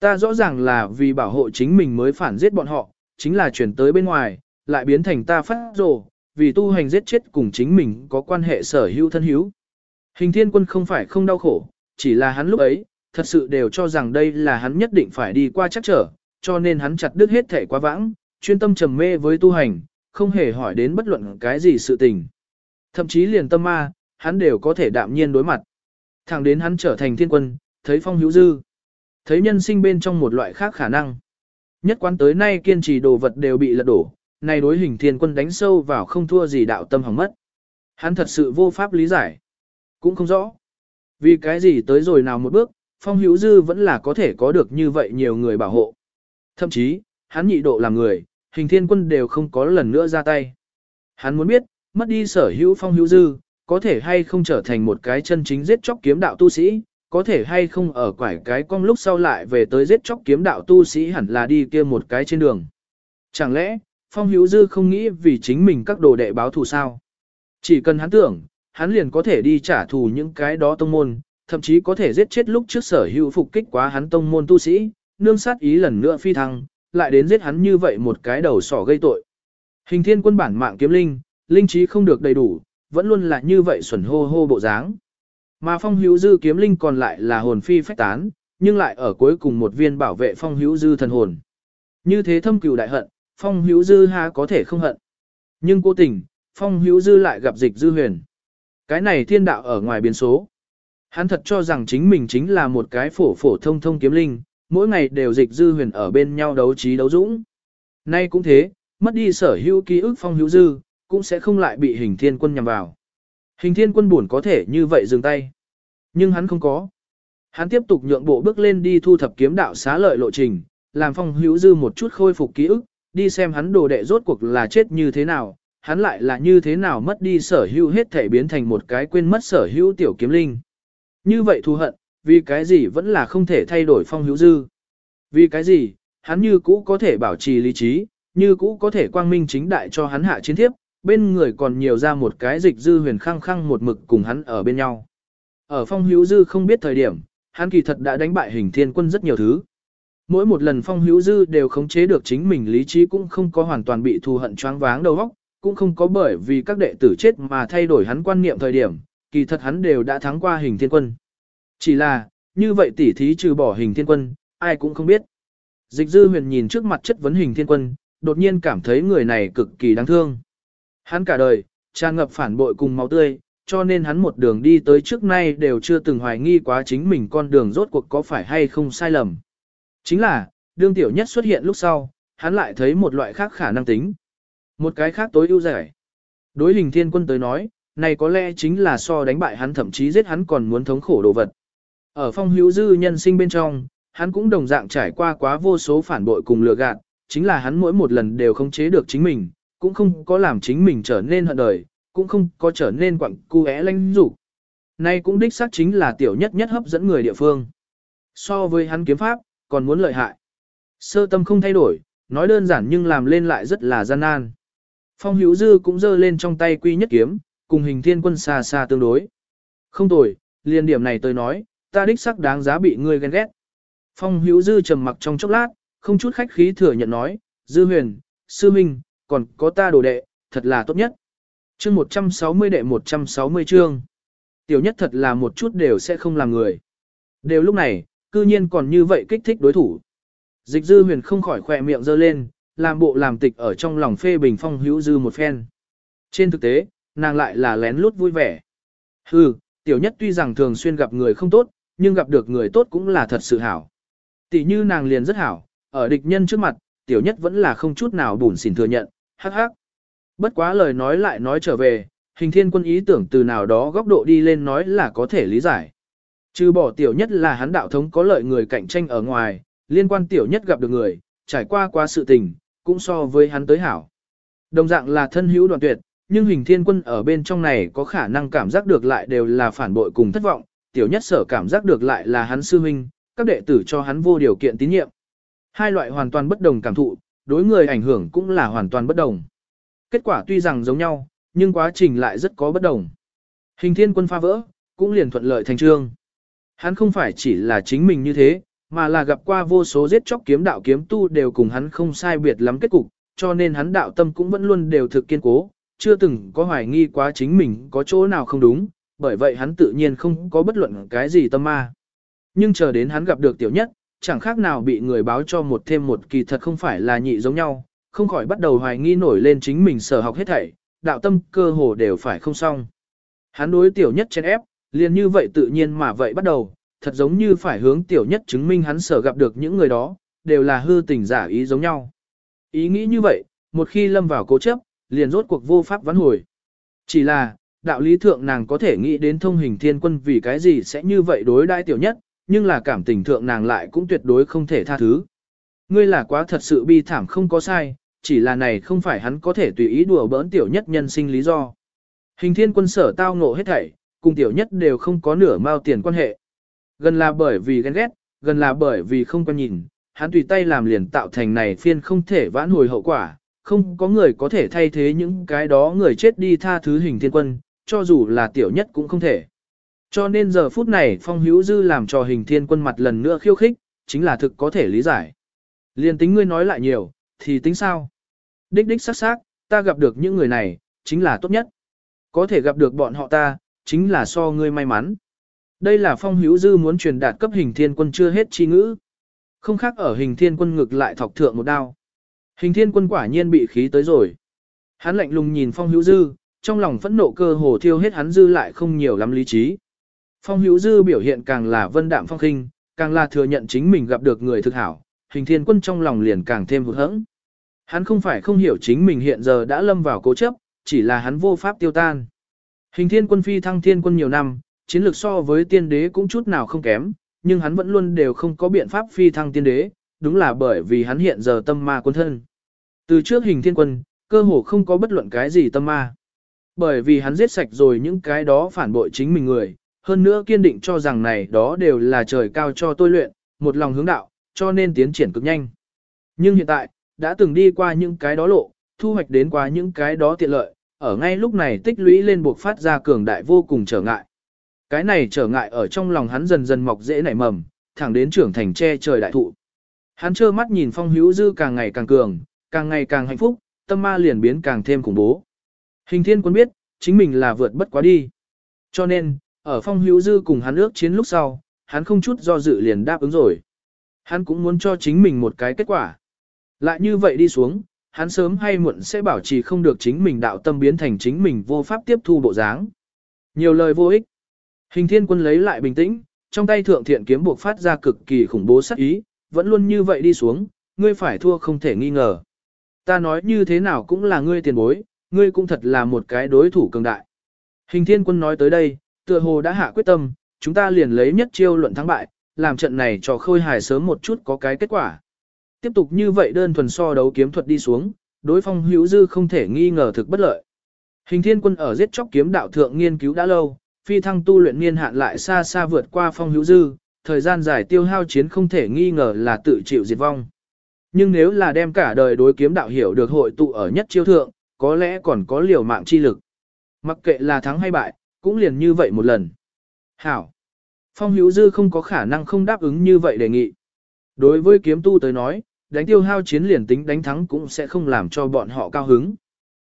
Ta rõ ràng là vì bảo hộ chính mình mới phản giết bọn họ, chính là chuyển tới bên ngoài, lại biến thành ta phát rồ, vì tu hành giết chết cùng chính mình có quan hệ sở hữu thân hữu. Hình thiên quân không phải không đau khổ, chỉ là hắn lúc ấy, thật sự đều cho rằng đây là hắn nhất định phải đi qua chắc trở, cho nên hắn chặt đứt hết thể quá vãng, chuyên tâm trầm mê với tu hành, không hề hỏi đến bất luận cái gì sự tình. Thậm chí liền tâm ma, hắn đều có thể đạm nhiên đối mặt. Thẳng đến hắn trở thành thiên quân, thấy phong hữu dư. Thấy nhân sinh bên trong một loại khác khả năng. Nhất quán tới nay kiên trì đồ vật đều bị lật đổ, nay đối hình thiên quân đánh sâu vào không thua gì đạo tâm hỏng mất. Hắn thật sự vô pháp lý giải. Cũng không rõ. Vì cái gì tới rồi nào một bước, phong hữu dư vẫn là có thể có được như vậy nhiều người bảo hộ. Thậm chí, hắn nhị độ làm người, hình thiên quân đều không có lần nữa ra tay. Hắn muốn biết, mất đi sở hữu phong hữu dư, có thể hay không trở thành một cái chân chính giết chóc kiếm đạo tu sĩ, có thể hay không ở quải cái cong lúc sau lại về tới giết chóc kiếm đạo tu sĩ hẳn là đi kia một cái trên đường. Chẳng lẽ, phong hữu dư không nghĩ vì chính mình các đồ đệ báo thù sao? Chỉ cần hắn tưởng, hắn liền có thể đi trả thù những cái đó tông môn, thậm chí có thể giết chết lúc trước sở hữu phục kích quá hắn tông môn tu sĩ, nương sát ý lần nữa phi thăng, lại đến giết hắn như vậy một cái đầu sỏ gây tội. Hình thiên quân bản mạng kiếm linh, linh trí không được đầy đủ, vẫn luôn là như vậy xuẩn hô hô bộ dáng. Mà phong hữu dư kiếm linh còn lại là hồn phi phách tán, nhưng lại ở cuối cùng một viên bảo vệ phong hữu dư thần hồn. Như thế thâm cừu đại hận, phong hữu dư ha có thể không hận. Nhưng cố tình, phong hữu dư lại gặp dịch dư huyền. Cái này thiên đạo ở ngoài biến số. Hắn thật cho rằng chính mình chính là một cái phổ phổ thông thông kiếm linh, mỗi ngày đều dịch dư huyền ở bên nhau đấu trí đấu dũng. Nay cũng thế, mất đi sở hữu ký ức phong hữu dư, cũng sẽ không lại bị hình thiên quân nhằm vào. Hình thiên quân buồn có thể như vậy dừng tay. Nhưng hắn không có. Hắn tiếp tục nhượng bộ bước lên đi thu thập kiếm đạo xá lợi lộ trình, làm phong hữu dư một chút khôi phục ký ức, đi xem hắn đồ đệ rốt cuộc là chết như thế nào, hắn lại là như thế nào mất đi sở hữu hết thể biến thành một cái quên mất sở hữu tiểu kiếm linh. Như vậy thù hận, vì cái gì vẫn là không thể thay đổi phong hữu dư. Vì cái gì, hắn như cũ có thể bảo trì lý trí, như cũ có thể quang minh chính đại cho hắn hạ chiến thiếp, bên người còn nhiều ra một cái dịch dư huyền khăng khăng một mực cùng hắn ở bên nhau. Ở phong hữu dư không biết thời điểm, hắn kỳ thật đã đánh bại hình thiên quân rất nhiều thứ. Mỗi một lần phong hữu dư đều khống chế được chính mình lý trí cũng không có hoàn toàn bị thù hận choáng váng đầu óc, cũng không có bởi vì các đệ tử chết mà thay đổi hắn quan niệm thời điểm, kỳ thật hắn đều đã thắng qua hình thiên quân. Chỉ là, như vậy tỉ thí trừ bỏ hình thiên quân, ai cũng không biết. Dịch dư huyền nhìn trước mặt chất vấn hình thiên quân, đột nhiên cảm thấy người này cực kỳ đáng thương. Hắn cả đời, tràn ngập phản bội cùng máu tươi, cho nên hắn một đường đi tới trước nay đều chưa từng hoài nghi quá chính mình con đường rốt cuộc có phải hay không sai lầm. Chính là, đương tiểu nhất xuất hiện lúc sau, hắn lại thấy một loại khác khả năng tính. Một cái khác tối ưu giải. Đối hình thiên quân tới nói, này có lẽ chính là so đánh bại hắn thậm chí giết hắn còn muốn thống khổ đồ vật. Ở phong hữu dư nhân sinh bên trong, hắn cũng đồng dạng trải qua quá vô số phản bội cùng lừa gạt, chính là hắn mỗi một lần đều không chế được chính mình, cũng không có làm chính mình trở nên hận đời, cũng không có trở nên quặng cu é lanh rủ. Nay cũng đích xác chính là tiểu nhất nhất hấp dẫn người địa phương. So với hắn kiếm pháp, còn muốn lợi hại. Sơ tâm không thay đổi, nói đơn giản nhưng làm lên lại rất là gian nan. Phong hữu dư cũng giơ lên trong tay quy nhất kiếm, cùng hình thiên quân xa xa tương đối. Không tồi, liên điểm này tôi nói, ta đích sắc đáng giá bị ngươi ghen ghét. Phong hữu dư trầm mặc trong chốc lát, không chút khách khí thừa nhận nói, dư huyền, sư minh, còn có ta đồ đệ, thật là tốt nhất. Chương 160 đệ 160 chương. Tiểu nhất thật là một chút đều sẽ không làm người. Đều lúc này, cư nhiên còn như vậy kích thích đối thủ. Dịch dư huyền không khỏi khỏe miệng dơ lên, làm bộ làm tịch ở trong lòng phê bình phong hữu dư một phen. Trên thực tế, nàng lại là lén lút vui vẻ. Hừ, tiểu nhất tuy rằng thường xuyên gặp người không tốt, nhưng gặp được người tốt cũng là thật sự hảo. Tỷ như nàng liền rất hảo, ở địch nhân trước mặt, tiểu nhất vẫn là không chút nào bùn xỉn thừa nhận, hắc hắc. Bất quá lời nói lại nói trở về, hình thiên quân ý tưởng từ nào đó góc độ đi lên nói là có thể lý giải. Trừ bỏ tiểu nhất là hắn đạo thống có lợi người cạnh tranh ở ngoài, liên quan tiểu nhất gặp được người, trải qua qua sự tình, cũng so với hắn tới hảo. Đồng dạng là thân hữu đoạn tuyệt, nhưng hình thiên quân ở bên trong này có khả năng cảm giác được lại đều là phản bội cùng thất vọng, tiểu nhất sở cảm giác được lại là hắn sư huynh, các đệ tử cho hắn vô điều kiện tín nhiệm. Hai loại hoàn toàn bất đồng cảm thụ, đối người ảnh hưởng cũng là hoàn toàn bất đồng. Kết quả tuy rằng giống nhau, nhưng quá trình lại rất có bất đồng. Hình thiên quân pha vỡ, cũng liền thuận lợi thành trương. Hắn không phải chỉ là chính mình như thế, mà là gặp qua vô số giết chóc kiếm đạo kiếm tu đều cùng hắn không sai biệt lắm kết cục, cho nên hắn đạo tâm cũng vẫn luôn đều thực kiên cố, chưa từng có hoài nghi quá chính mình có chỗ nào không đúng, bởi vậy hắn tự nhiên không có bất luận cái gì tâm ma. Nhưng chờ đến hắn gặp được tiểu nhất, chẳng khác nào bị người báo cho một thêm một kỳ thật không phải là nhị giống nhau, không khỏi bắt đầu hoài nghi nổi lên chính mình sở học hết thảy, đạo tâm cơ hồ đều phải không xong. Hắn đối tiểu nhất chen ép, liền như vậy tự nhiên mà vậy bắt đầu, thật giống như phải hướng tiểu nhất chứng minh hắn sở gặp được những người đó, đều là hư tình giả ý giống nhau. Ý nghĩ như vậy, một khi lâm vào cố chấp, liền rốt cuộc vô pháp vãn hồi. Chỉ là, đạo lý thượng nàng có thể nghĩ đến thông hình thiên quân vì cái gì sẽ như vậy đối đãi tiểu nhất, nhưng là cảm tình thượng nàng lại cũng tuyệt đối không thể tha thứ. Ngươi là quá thật sự bi thảm không có sai, chỉ là này không phải hắn có thể tùy ý đùa bỡn tiểu nhất nhân sinh lý do. Hình thiên quân sở tao ngộ hết thảy, cùng tiểu nhất đều không có nửa mao tiền quan hệ. Gần là bởi vì ghen ghét, gần là bởi vì không quan nhìn, hắn tùy tay làm liền tạo thành này phiên không thể vãn hồi hậu quả, không có người có thể thay thế những cái đó người chết đi tha thứ hình thiên quân, cho dù là tiểu nhất cũng không thể. Cho nên giờ phút này phong hữu dư làm cho hình thiên quân mặt lần nữa khiêu khích, chính là thực có thể lý giải. Liên tính ngươi nói lại nhiều, thì tính sao? Đích đích sắc sắc, ta gặp được những người này, chính là tốt nhất. Có thể gặp được bọn họ ta, chính là so ngươi may mắn. Đây là phong hữu dư muốn truyền đạt cấp hình thiên quân chưa hết chi ngữ. Không khác ở hình thiên quân ngực lại thọc thượng một đao. Hình thiên quân quả nhiên bị khí tới rồi. Hắn lạnh lùng nhìn phong hữu dư, trong lòng phẫn nộ cơ hồ thiêu hết hắn dư lại không nhiều lắm lý trí. Phong hữu dư biểu hiện càng là vân đạm phong khinh, càng là thừa nhận chính mình gặp được người thực hảo, hình thiên quân trong lòng liền càng thêm hụt hẫng. Hắn không phải không hiểu chính mình hiện giờ đã lâm vào cố chấp, chỉ là hắn vô pháp tiêu tan. Hình thiên quân phi thăng thiên quân nhiều năm, chiến lược so với tiên đế cũng chút nào không kém, nhưng hắn vẫn luôn đều không có biện pháp phi thăng tiên đế, đúng là bởi vì hắn hiện giờ tâm ma quân thân. Từ trước hình thiên quân, cơ hồ không có bất luận cái gì tâm ma. Bởi vì hắn giết sạch rồi những cái đó phản bội chính mình người, hơn nữa kiên định cho rằng này đó đều là trời cao cho tôi luyện, một lòng hướng đạo, cho nên tiến triển cực nhanh. Nhưng hiện tại, đã từng đi qua những cái đó lộ, thu hoạch đến qua những cái đó tiện lợi, ở ngay lúc này tích lũy lên buộc phát ra cường đại vô cùng trở ngại. Cái này trở ngại ở trong lòng hắn dần dần mọc dễ nảy mầm, thẳng đến trưởng thành che trời đại thụ. Hắn trơ mắt nhìn phong hữu dư càng ngày càng cường, càng ngày càng hạnh phúc, tâm ma liền biến càng thêm khủng bố. Hình thiên quân biết, chính mình là vượt bất quá đi. Cho nên, ở phong hữu dư cùng hắn ước chiến lúc sau, hắn không chút do dự liền đáp ứng rồi. Hắn cũng muốn cho chính mình một cái kết quả. Lại như vậy đi xuống, hắn sớm hay muộn sẽ bảo trì không được chính mình đạo tâm biến thành chính mình vô pháp tiếp thu bộ dáng. Nhiều lời vô ích. Hình thiên quân lấy lại bình tĩnh, trong tay thượng thiện kiếm buộc phát ra cực kỳ khủng bố sát ý, vẫn luôn như vậy đi xuống, ngươi phải thua không thể nghi ngờ. Ta nói như thế nào cũng là ngươi tiền bối, ngươi cũng thật là một cái đối thủ cường đại. Hình thiên quân nói tới đây, tựa hồ đã hạ quyết tâm, chúng ta liền lấy nhất chiêu luận thắng bại, làm trận này cho khôi hài sớm một chút có cái kết quả. Tiếp tục như vậy đơn thuần so đấu kiếm thuật đi xuống, đối phong hữu dư không thể nghi ngờ thực bất lợi. Hình thiên quân ở giết chóc kiếm đạo thượng nghiên cứu đã lâu, phi thăng tu luyện niên hạn lại xa xa vượt qua phong hữu dư, thời gian dài tiêu hao chiến không thể nghi ngờ là tự chịu diệt vong. Nhưng nếu là đem cả đời đối kiếm đạo hiểu được hội tụ ở nhất chiêu thượng, có lẽ còn có liều mạng chi lực. Mặc kệ là thắng hay bại, cũng liền như vậy một lần. Hảo. Phong hữu dư không có khả năng không đáp ứng như vậy đề nghị. Đối với kiếm tu tới nói, đánh tiêu hao chiến liền tính đánh thắng cũng sẽ không làm cho bọn họ cao hứng.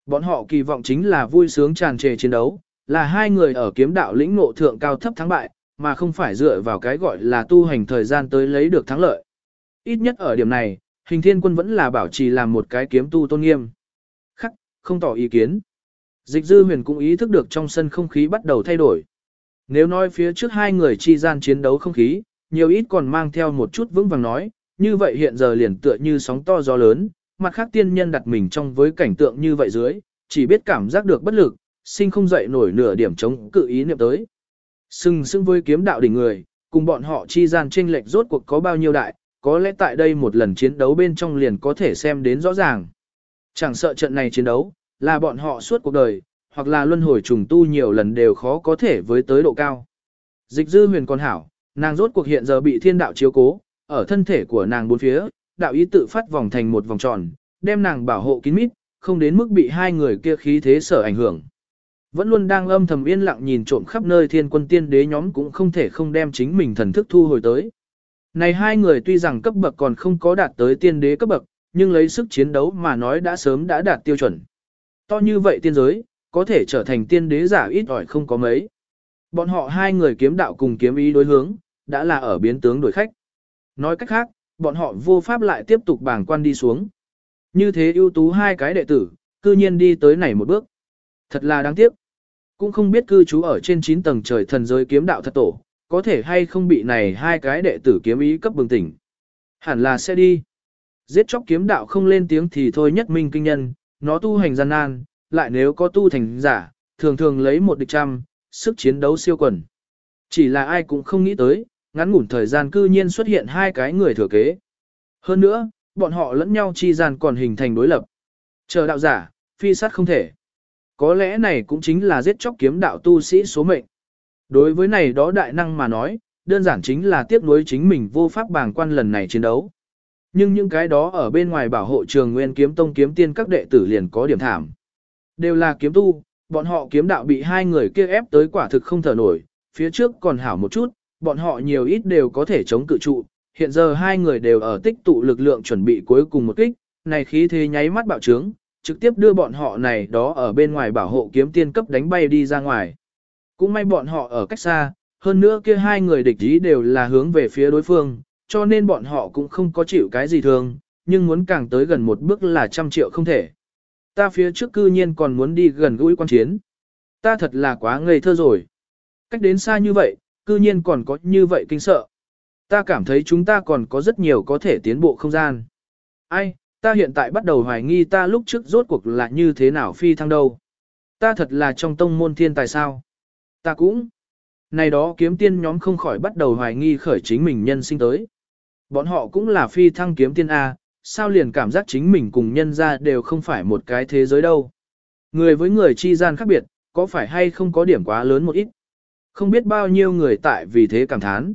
Bọn họ kỳ vọng chính là vui sướng tràn trề chiến đấu, là hai người ở kiếm đạo lĩnh ngộ thượng cao thấp thắng bại, mà không phải dựa vào cái gọi là tu hành thời gian tới lấy được thắng lợi. Ít nhất ở điểm này, hình thiên quân vẫn là bảo trì làm một cái kiếm tu tôn nghiêm. Không tỏ ý kiến. Dịch dư huyền cũng ý thức được trong sân không khí bắt đầu thay đổi. Nếu nói phía trước hai người chi gian chiến đấu không khí, nhiều ít còn mang theo một chút vững vàng nói, như vậy hiện giờ liền tựa như sóng to gió lớn, mặt khác tiên nhân đặt mình trong với cảnh tượng như vậy dưới, chỉ biết cảm giác được bất lực, sinh không dậy nổi nửa điểm chống cự ý niệm tới. Sưng sưng với kiếm đạo đỉnh người, cùng bọn họ chi gian tranh lệch rốt cuộc có bao nhiêu đại, có lẽ tại đây một lần chiến đấu bên trong liền có thể xem đến rõ ràng. Chẳng sợ trận này chiến đấu, là bọn họ suốt cuộc đời, hoặc là luân hồi trùng tu nhiều lần đều khó có thể với tới độ cao. Dịch dư huyền còn hảo, nàng rốt cuộc hiện giờ bị thiên đạo chiếu cố, ở thân thể của nàng bốn phía, đạo ý tự phát vòng thành một vòng tròn, đem nàng bảo hộ kín mít, không đến mức bị hai người kia khí thế sở ảnh hưởng. Vẫn luôn đang âm thầm yên lặng nhìn trộm khắp nơi thiên quân tiên đế nhóm cũng không thể không đem chính mình thần thức thu hồi tới. Này hai người tuy rằng cấp bậc còn không có đạt tới tiên đế cấp bậc, nhưng lấy sức chiến đấu mà nói đã sớm đã đạt tiêu chuẩn. To như vậy tiên giới, có thể trở thành tiên đế giả ít ỏi không có mấy. Bọn họ hai người kiếm đạo cùng kiếm ý đối hướng, đã là ở biến tướng đổi khách. Nói cách khác, bọn họ vô pháp lại tiếp tục bảng quan đi xuống. Như thế ưu tú hai cái đệ tử, cư nhiên đi tới này một bước. Thật là đáng tiếc. Cũng không biết cư trú ở trên 9 tầng trời thần giới kiếm đạo thật tổ, có thể hay không bị này hai cái đệ tử kiếm ý cấp bừng tỉnh. Hẳn là sẽ đi. Giết chóc kiếm đạo không lên tiếng thì thôi nhất minh kinh nhân, nó tu hành gian nan, lại nếu có tu thành giả, thường thường lấy một địch trăm, sức chiến đấu siêu quần. Chỉ là ai cũng không nghĩ tới, ngắn ngủn thời gian cư nhiên xuất hiện hai cái người thừa kế. Hơn nữa, bọn họ lẫn nhau chi gian còn hình thành đối lập. Chờ đạo giả, phi sát không thể. Có lẽ này cũng chính là giết chóc kiếm đạo tu sĩ số mệnh. Đối với này đó đại năng mà nói, đơn giản chính là tiếc nuối chính mình vô pháp bàng quan lần này chiến đấu. Nhưng những cái đó ở bên ngoài bảo hộ trường nguyên kiếm tông kiếm tiên các đệ tử liền có điểm thảm. Đều là kiếm tu, bọn họ kiếm đạo bị hai người kia ép tới quả thực không thở nổi, phía trước còn hảo một chút, bọn họ nhiều ít đều có thể chống cự trụ, hiện giờ hai người đều ở tích tụ lực lượng chuẩn bị cuối cùng một kích, này khí thế nháy mắt bạo trướng, trực tiếp đưa bọn họ này đó ở bên ngoài bảo hộ kiếm tiên cấp đánh bay đi ra ngoài. Cũng may bọn họ ở cách xa, hơn nữa kia hai người địch ý đều là hướng về phía đối phương, cho nên bọn họ cũng không có chịu cái gì thường, nhưng muốn càng tới gần một bước là trăm triệu không thể. Ta phía trước cư nhiên còn muốn đi gần gũi quan chiến. Ta thật là quá ngây thơ rồi. Cách đến xa như vậy, cư nhiên còn có như vậy kinh sợ. Ta cảm thấy chúng ta còn có rất nhiều có thể tiến bộ không gian. Ai, ta hiện tại bắt đầu hoài nghi ta lúc trước rốt cuộc là như thế nào phi thăng đâu. Ta thật là trong tông môn thiên tài sao. Ta cũng. Này đó kiếm tiên nhóm không khỏi bắt đầu hoài nghi khởi chính mình nhân sinh tới. Bọn họ cũng là phi thăng kiếm tiên A, sao liền cảm giác chính mình cùng nhân ra đều không phải một cái thế giới đâu. Người với người chi gian khác biệt, có phải hay không có điểm quá lớn một ít. Không biết bao nhiêu người tại vì thế cảm thán.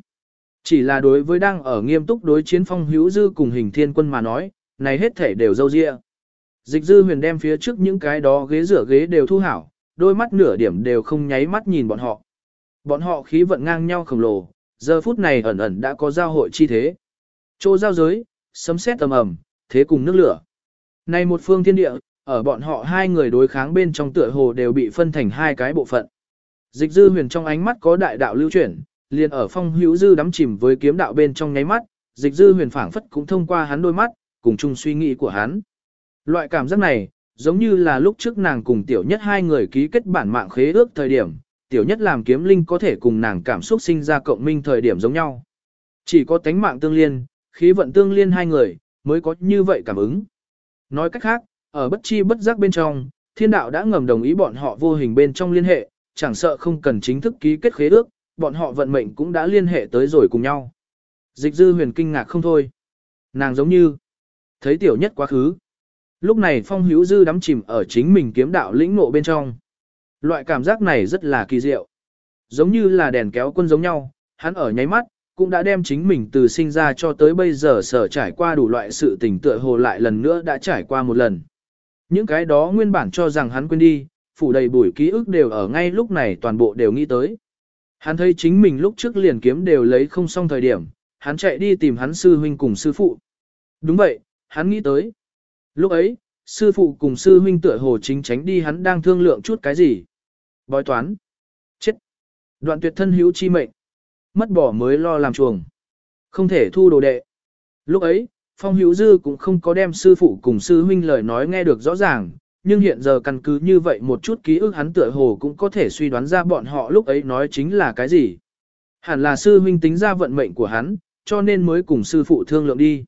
Chỉ là đối với đang ở nghiêm túc đối chiến phong hữu dư cùng hình thiên quân mà nói, này hết thể đều dâu dịa. Dịch dư huyền đem phía trước những cái đó ghế rửa ghế đều thu hảo, đôi mắt nửa điểm đều không nháy mắt nhìn bọn họ. Bọn họ khí vận ngang nhau khổng lồ, giờ phút này ẩn ẩn đã có giao hội chi thế. Chỗ giao giới, sấm sét tầm ầm, thế cùng nước lửa. Này một phương thiên địa, ở bọn họ hai người đối kháng bên trong tựa hồ đều bị phân thành hai cái bộ phận. Dịch dư huyền trong ánh mắt có đại đạo lưu chuyển, liền ở phong hữu dư đắm chìm với kiếm đạo bên trong nháy mắt, dịch dư huyền phảng phất cũng thông qua hắn đôi mắt, cùng chung suy nghĩ của hắn. Loại cảm giác này, giống như là lúc trước nàng cùng tiểu nhất hai người ký kết bản mạng khế ước thời điểm, tiểu nhất làm kiếm linh có thể cùng nàng cảm xúc sinh ra cộng minh thời điểm giống nhau. Chỉ có tánh mạng tương liên, khí vận tương liên hai người, mới có như vậy cảm ứng. Nói cách khác, ở bất chi bất giác bên trong, thiên đạo đã ngầm đồng ý bọn họ vô hình bên trong liên hệ, chẳng sợ không cần chính thức ký kết khế ước, bọn họ vận mệnh cũng đã liên hệ tới rồi cùng nhau. Dịch dư huyền kinh ngạc không thôi. Nàng giống như, thấy tiểu nhất quá khứ. Lúc này phong hữu dư đắm chìm ở chính mình kiếm đạo lĩnh ngộ bên trong. Loại cảm giác này rất là kỳ diệu. Giống như là đèn kéo quân giống nhau, hắn ở nháy mắt, cũng đã đem chính mình từ sinh ra cho tới bây giờ sở trải qua đủ loại sự tình tựa hồ lại lần nữa đã trải qua một lần. Những cái đó nguyên bản cho rằng hắn quên đi, phủ đầy bụi ký ức đều ở ngay lúc này toàn bộ đều nghĩ tới. Hắn thấy chính mình lúc trước liền kiếm đều lấy không xong thời điểm, hắn chạy đi tìm hắn sư huynh cùng sư phụ. Đúng vậy, hắn nghĩ tới. Lúc ấy, sư phụ cùng sư huynh tựa hồ chính tránh đi hắn đang thương lượng chút cái gì. Bói toán. Chết. Đoạn tuyệt thân hữu chi mệnh. Mất bỏ mới lo làm chuồng. Không thể thu đồ đệ. Lúc ấy, Phong Hữu Dư cũng không có đem sư phụ cùng sư huynh lời nói nghe được rõ ràng, nhưng hiện giờ căn cứ như vậy một chút ký ức hắn tựa hồ cũng có thể suy đoán ra bọn họ lúc ấy nói chính là cái gì. Hẳn là sư huynh tính ra vận mệnh của hắn, cho nên mới cùng sư phụ thương lượng đi.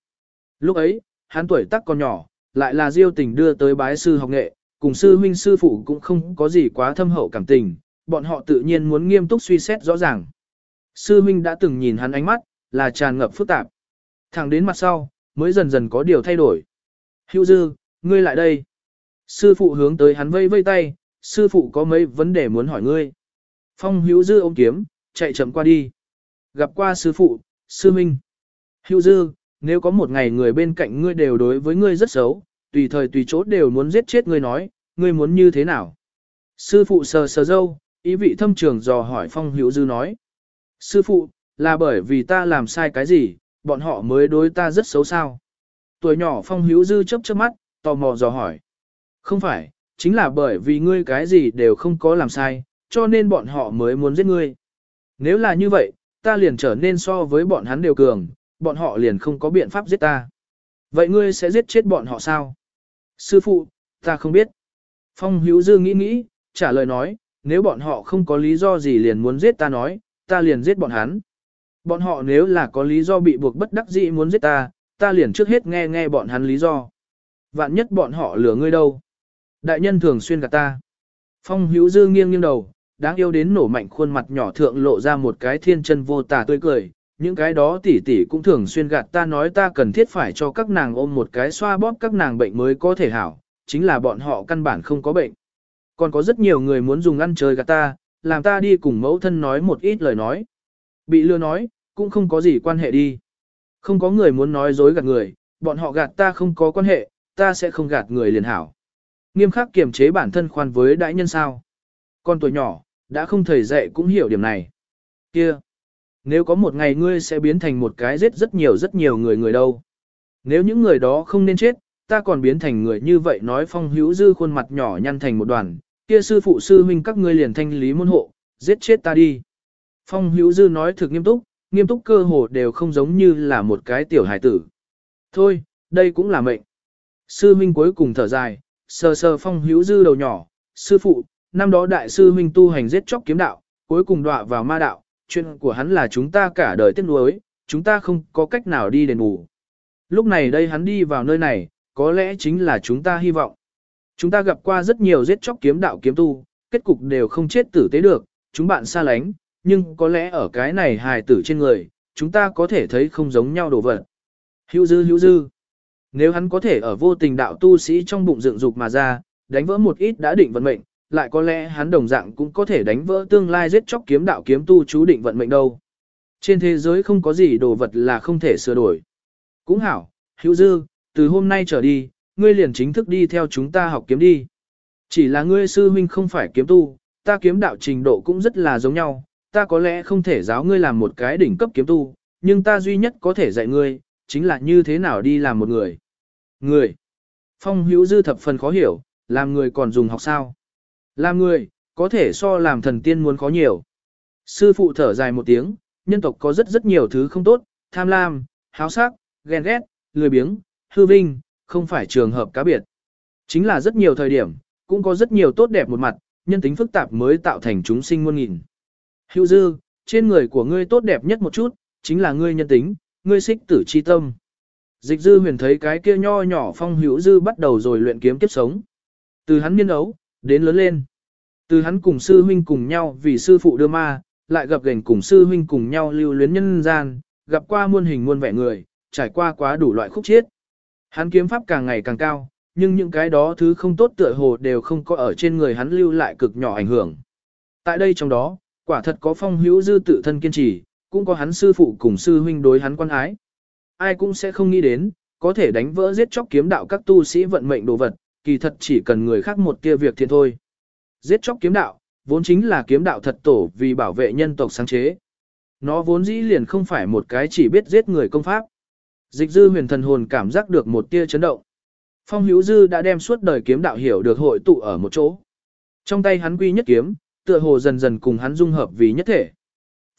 Lúc ấy, hắn tuổi tác còn nhỏ, lại là diêu tình đưa tới bái sư học nghệ, cùng sư huynh sư phụ cũng không có gì quá thâm hậu cảm tình, bọn họ tự nhiên muốn nghiêm túc suy xét rõ ràng. Sư huynh đã từng nhìn hắn ánh mắt, là tràn ngập phức tạp. Thẳng đến mặt sau, mới dần dần có điều thay đổi. Hữu dư, ngươi lại đây. Sư phụ hướng tới hắn vây vây tay, sư phụ có mấy vấn đề muốn hỏi ngươi. Phong hữu dư ôm kiếm, chạy chậm qua đi. Gặp qua sư phụ, sư minh. Hữu dư, nếu có một ngày người bên cạnh ngươi đều đối với ngươi rất xấu, tùy thời tùy chỗ đều muốn giết chết ngươi nói, ngươi muốn như thế nào? Sư phụ sờ sờ dâu, ý vị thâm trường dò hỏi Phong Hữu Dư nói. Sư phụ, là bởi vì ta làm sai cái gì, bọn họ mới đối ta rất xấu sao? Tuổi nhỏ Phong Hữu Dư chớp chớp mắt, tò mò dò hỏi. Không phải, chính là bởi vì ngươi cái gì đều không có làm sai, cho nên bọn họ mới muốn giết ngươi. Nếu là như vậy, ta liền trở nên so với bọn hắn đều cường, bọn họ liền không có biện pháp giết ta. Vậy ngươi sẽ giết chết bọn họ sao? Sư phụ, ta không biết. Phong Hữu Dư nghĩ nghĩ, trả lời nói, nếu bọn họ không có lý do gì liền muốn giết ta nói, ta liền giết bọn hắn. Bọn họ nếu là có lý do bị buộc bất đắc dĩ muốn giết ta, ta liền trước hết nghe nghe bọn hắn lý do. Vạn nhất bọn họ lừa ngươi đâu. Đại nhân thường xuyên gạt ta. Phong hữu dư nghiêng nghiêng đầu, đáng yêu đến nổ mạnh khuôn mặt nhỏ thượng lộ ra một cái thiên chân vô tà tươi cười. Những cái đó tỷ tỷ cũng thường xuyên gạt ta nói ta cần thiết phải cho các nàng ôm một cái xoa bóp các nàng bệnh mới có thể hảo, chính là bọn họ căn bản không có bệnh. Còn có rất nhiều người muốn dùng ăn chơi gạt ta, làm ta đi cùng mẫu thân nói một ít lời nói. Bị lừa nói, cũng không có gì quan hệ đi. Không có người muốn nói dối gạt người, bọn họ gạt ta không có quan hệ, ta sẽ không gạt người liền hảo. Nghiêm khắc kiềm chế bản thân khoan với đại nhân sao. Con tuổi nhỏ, đã không thầy dạy cũng hiểu điểm này. Kia! Nếu có một ngày ngươi sẽ biến thành một cái giết rất nhiều rất nhiều người người đâu. Nếu những người đó không nên chết, ta còn biến thành người như vậy nói phong hữu dư khuôn mặt nhỏ nhăn thành một đoàn, kia sư phụ sư huynh các ngươi liền thanh lý môn hộ, giết chết ta đi. Phong hữu dư nói thực nghiêm túc, nghiêm túc cơ hồ đều không giống như là một cái tiểu hài tử. Thôi, đây cũng là mệnh. Sư huynh cuối cùng thở dài, sờ sờ phong hữu dư đầu nhỏ, sư phụ, năm đó đại sư huynh tu hành giết chóc kiếm đạo, cuối cùng đọa vào ma đạo, chuyện của hắn là chúng ta cả đời tiếc nuối, chúng ta không có cách nào đi đền bù. Lúc này đây hắn đi vào nơi này, có lẽ chính là chúng ta hy vọng. Chúng ta gặp qua rất nhiều giết chóc kiếm đạo kiếm tu, kết cục đều không chết tử tế được, chúng bạn xa lánh, nhưng có lẽ ở cái này hài tử trên người, chúng ta có thể thấy không giống nhau đồ vật. Hữu dư hữu dư. Nếu hắn có thể ở vô tình đạo tu sĩ trong bụng dựng dục mà ra, đánh vỡ một ít đã định vận mệnh, lại có lẽ hắn đồng dạng cũng có thể đánh vỡ tương lai giết chóc kiếm đạo kiếm tu chú định vận mệnh đâu. Trên thế giới không có gì đồ vật là không thể sửa đổi. Cũng hảo, hữu dư, từ hôm nay trở đi, ngươi liền chính thức đi theo chúng ta học kiếm đi. Chỉ là ngươi sư huynh không phải kiếm tu, ta kiếm đạo trình độ cũng rất là giống nhau, ta có lẽ không thể giáo ngươi làm một cái đỉnh cấp kiếm tu, nhưng ta duy nhất có thể dạy ngươi, chính là như thế nào đi làm một người. Người. Phong hữu dư thập phần khó hiểu, làm người còn dùng học sao. Làm người, có thể so làm thần tiên muốn khó nhiều. Sư phụ thở dài một tiếng, nhân tộc có rất rất nhiều thứ không tốt, tham lam, háo sắc, ghen ghét, lười biếng, hư vinh, không phải trường hợp cá biệt. Chính là rất nhiều thời điểm, cũng có rất nhiều tốt đẹp một mặt, nhân tính phức tạp mới tạo thành chúng sinh muôn nghìn. Hữu dư, trên người của ngươi tốt đẹp nhất một chút, chính là ngươi nhân tính, ngươi xích tử chi tâm. Dịch dư huyền thấy cái kia nho nhỏ phong hữu dư bắt đầu rồi luyện kiếm kiếp sống. Từ hắn niên ấu, đến lớn lên. Từ hắn cùng sư huynh cùng nhau vì sư phụ đưa ma, lại gặp gành cùng sư huynh cùng nhau lưu luyến nhân gian, gặp qua muôn hình muôn vẻ người, trải qua quá đủ loại khúc chiết. Hắn kiếm pháp càng ngày càng cao, nhưng những cái đó thứ không tốt tựa hồ đều không có ở trên người hắn lưu lại cực nhỏ ảnh hưởng. Tại đây trong đó, quả thật có phong hữu dư tự thân kiên trì, cũng có hắn sư phụ cùng sư huynh đối hắn quan ái. Ai cũng sẽ không nghĩ đến, có thể đánh vỡ giết chóc kiếm đạo các tu sĩ vận mệnh đồ vật, kỳ thật chỉ cần người khác một kia việc thiện thôi. Giết chóc kiếm đạo, vốn chính là kiếm đạo thật tổ vì bảo vệ nhân tộc sáng chế. Nó vốn dĩ liền không phải một cái chỉ biết giết người công pháp. Dịch dư huyền thần hồn cảm giác được một tia chấn động. Phong hữu dư đã đem suốt đời kiếm đạo hiểu được hội tụ ở một chỗ. Trong tay hắn quy nhất kiếm, tựa hồ dần dần cùng hắn dung hợp vì nhất thể.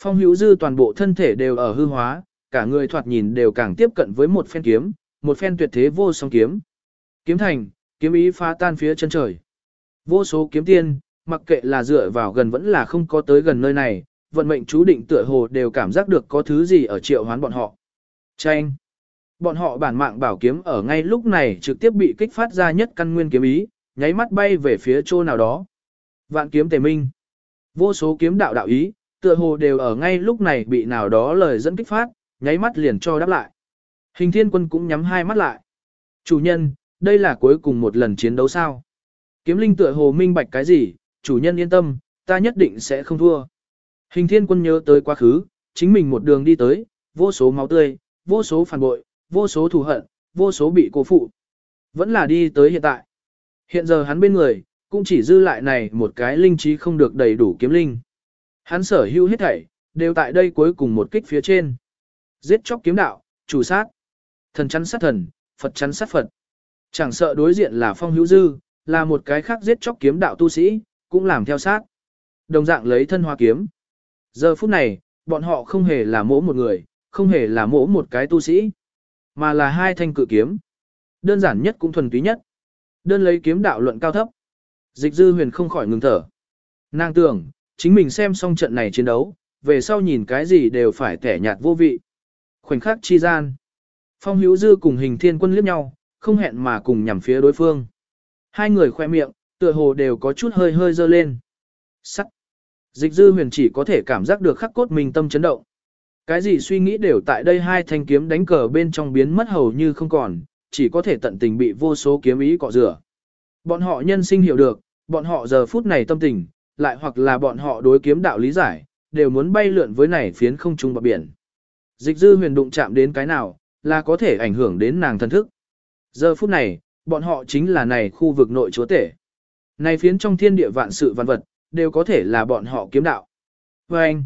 Phong hữu dư toàn bộ thân thể đều ở hư hóa, cả người thoạt nhìn đều càng tiếp cận với một phen kiếm, một phen tuyệt thế vô song kiếm. Kiếm thành, kiếm ý phá tan phía chân trời. Vô số kiếm tiên, mặc kệ là dựa vào gần vẫn là không có tới gần nơi này, vận mệnh chú định tựa hồ đều cảm giác được có thứ gì ở triệu hoán bọn họ. Tranh. Bọn họ bản mạng bảo kiếm ở ngay lúc này trực tiếp bị kích phát ra nhất căn nguyên kiếm ý, nháy mắt bay về phía chỗ nào đó. Vạn kiếm tề minh. Vô số kiếm đạo đạo ý, tựa hồ đều ở ngay lúc này bị nào đó lời dẫn kích phát, nháy mắt liền cho đáp lại. Hình thiên quân cũng nhắm hai mắt lại. Chủ nhân, đây là cuối cùng một lần chiến đấu sao. Kiếm linh tựa hồ minh bạch cái gì, chủ nhân yên tâm, ta nhất định sẽ không thua. Hình thiên quân nhớ tới quá khứ, chính mình một đường đi tới, vô số máu tươi, vô số phản bội, vô số thù hận, vô số bị cô phụ. Vẫn là đi tới hiện tại. Hiện giờ hắn bên người, cũng chỉ dư lại này một cái linh trí không được đầy đủ kiếm linh. Hắn sở hữu hết thảy, đều tại đây cuối cùng một kích phía trên. Giết chóc kiếm đạo, chủ sát. Thần chắn sát thần, Phật chắn sát Phật. Chẳng sợ đối diện là phong hữu dư, là một cái khác giết chóc kiếm đạo tu sĩ, cũng làm theo sát. Đồng dạng lấy thân hoa kiếm. Giờ phút này, bọn họ không hề là mỗ một người, không hề là mỗ một cái tu sĩ, mà là hai thanh cự kiếm. Đơn giản nhất cũng thuần túy nhất. Đơn lấy kiếm đạo luận cao thấp. Dịch dư huyền không khỏi ngừng thở. Nàng tưởng, chính mình xem xong trận này chiến đấu, về sau nhìn cái gì đều phải tẻ nhạt vô vị. Khoảnh khắc chi gian. Phong hữu dư cùng hình thiên quân liếc nhau, không hẹn mà cùng nhằm phía đối phương. Hai người khoe miệng, tựa hồ đều có chút hơi hơi dơ lên. Sắc. Dịch dư huyền chỉ có thể cảm giác được khắc cốt mình tâm chấn động. Cái gì suy nghĩ đều tại đây hai thanh kiếm đánh cờ bên trong biến mất hầu như không còn, chỉ có thể tận tình bị vô số kiếm ý cọ rửa. Bọn họ nhân sinh hiểu được, bọn họ giờ phút này tâm tình, lại hoặc là bọn họ đối kiếm đạo lý giải, đều muốn bay lượn với này phiến không trung bờ biển. Dịch dư huyền đụng chạm đến cái nào, là có thể ảnh hưởng đến nàng thân thức. Giờ phút này, bọn họ chính là này khu vực nội chúa tể. Này phiến trong thiên địa vạn sự văn vật, đều có thể là bọn họ kiếm đạo. Và anh,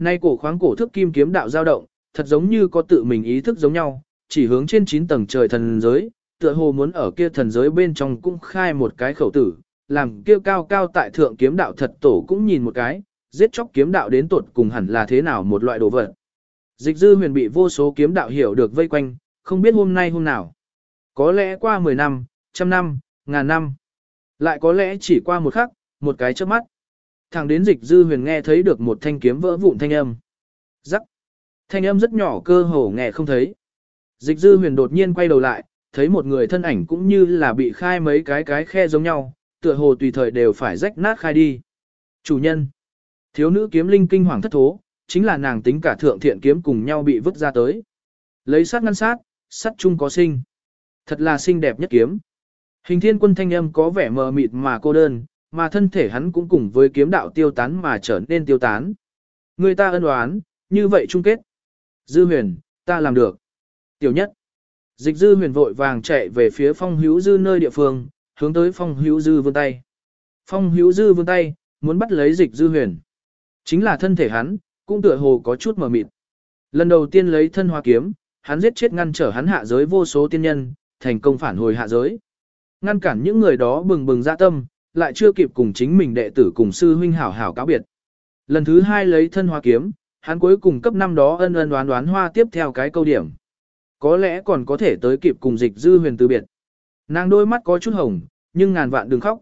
Nay cổ khoáng cổ thức kim kiếm đạo dao động, thật giống như có tự mình ý thức giống nhau, chỉ hướng trên 9 tầng trời thần giới, tựa hồ muốn ở kia thần giới bên trong cũng khai một cái khẩu tử, làm kia cao cao tại thượng kiếm đạo thật tổ cũng nhìn một cái, giết chóc kiếm đạo đến tột cùng hẳn là thế nào một loại đồ vật. Dịch dư huyền bị vô số kiếm đạo hiểu được vây quanh, không biết hôm nay hôm nào. Có lẽ qua 10 năm, trăm năm, ngàn năm. Lại có lẽ chỉ qua một khắc, một cái trước mắt. Thẳng đến dịch dư huyền nghe thấy được một thanh kiếm vỡ vụn thanh âm. Rắc. Thanh âm rất nhỏ cơ hồ nghe không thấy. Dịch dư huyền đột nhiên quay đầu lại, thấy một người thân ảnh cũng như là bị khai mấy cái cái khe giống nhau, tựa hồ tùy thời đều phải rách nát khai đi. Chủ nhân. Thiếu nữ kiếm linh kinh hoàng thất thố, chính là nàng tính cả thượng thiện kiếm cùng nhau bị vứt ra tới. Lấy sát ngăn sát, sắt chung có sinh. Thật là xinh đẹp nhất kiếm. Hình thiên quân thanh âm có vẻ mờ mịt mà cô đơn, mà thân thể hắn cũng cùng với kiếm đạo tiêu tán mà trở nên tiêu tán. Người ta ân oán, như vậy chung kết. Dư huyền, ta làm được. Tiểu nhất. Dịch dư huyền vội vàng chạy về phía phong hữu dư nơi địa phương, hướng tới phong hữu dư vươn tay. Phong hữu dư vươn tay, muốn bắt lấy dịch dư huyền. Chính là thân thể hắn, cũng tựa hồ có chút mờ mịt. Lần đầu tiên lấy thân hoa kiếm, hắn giết chết ngăn trở hắn hạ giới vô số tiên nhân, thành công phản hồi hạ giới. Ngăn cản những người đó bừng bừng ra tâm, lại chưa kịp cùng chính mình đệ tử cùng sư huynh hảo hảo cáo biệt. Lần thứ hai lấy thân hoa kiếm, hắn cuối cùng cấp năm đó ân ân đoán đoán hoa tiếp theo cái câu điểm. Có lẽ còn có thể tới kịp cùng dịch dư huyền từ biệt. Nàng đôi mắt có chút hồng, nhưng ngàn vạn đừng khóc.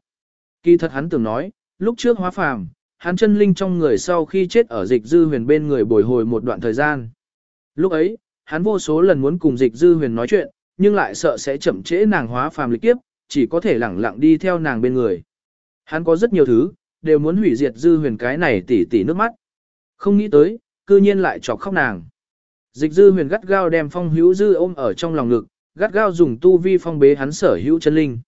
Kỳ thật hắn tưởng nói, lúc trước hóa phàm, hắn chân linh trong người sau khi chết ở dịch dư huyền bên người bồi hồi một đoạn thời gian. Lúc ấy, hắn vô số lần muốn cùng dịch dư huyền nói chuyện, nhưng lại sợ sẽ chậm trễ nàng hóa phàm lịch kiếp, chỉ có thể lẳng lặng đi theo nàng bên người. Hắn có rất nhiều thứ, đều muốn hủy diệt dư huyền cái này tỉ tỉ nước mắt. Không nghĩ tới, cư nhiên lại chọc khóc nàng. Dịch dư huyền gắt gao đem phong hữu dư ôm ở trong lòng ngực, gắt gao dùng tu vi phong bế hắn sở hữu chân linh.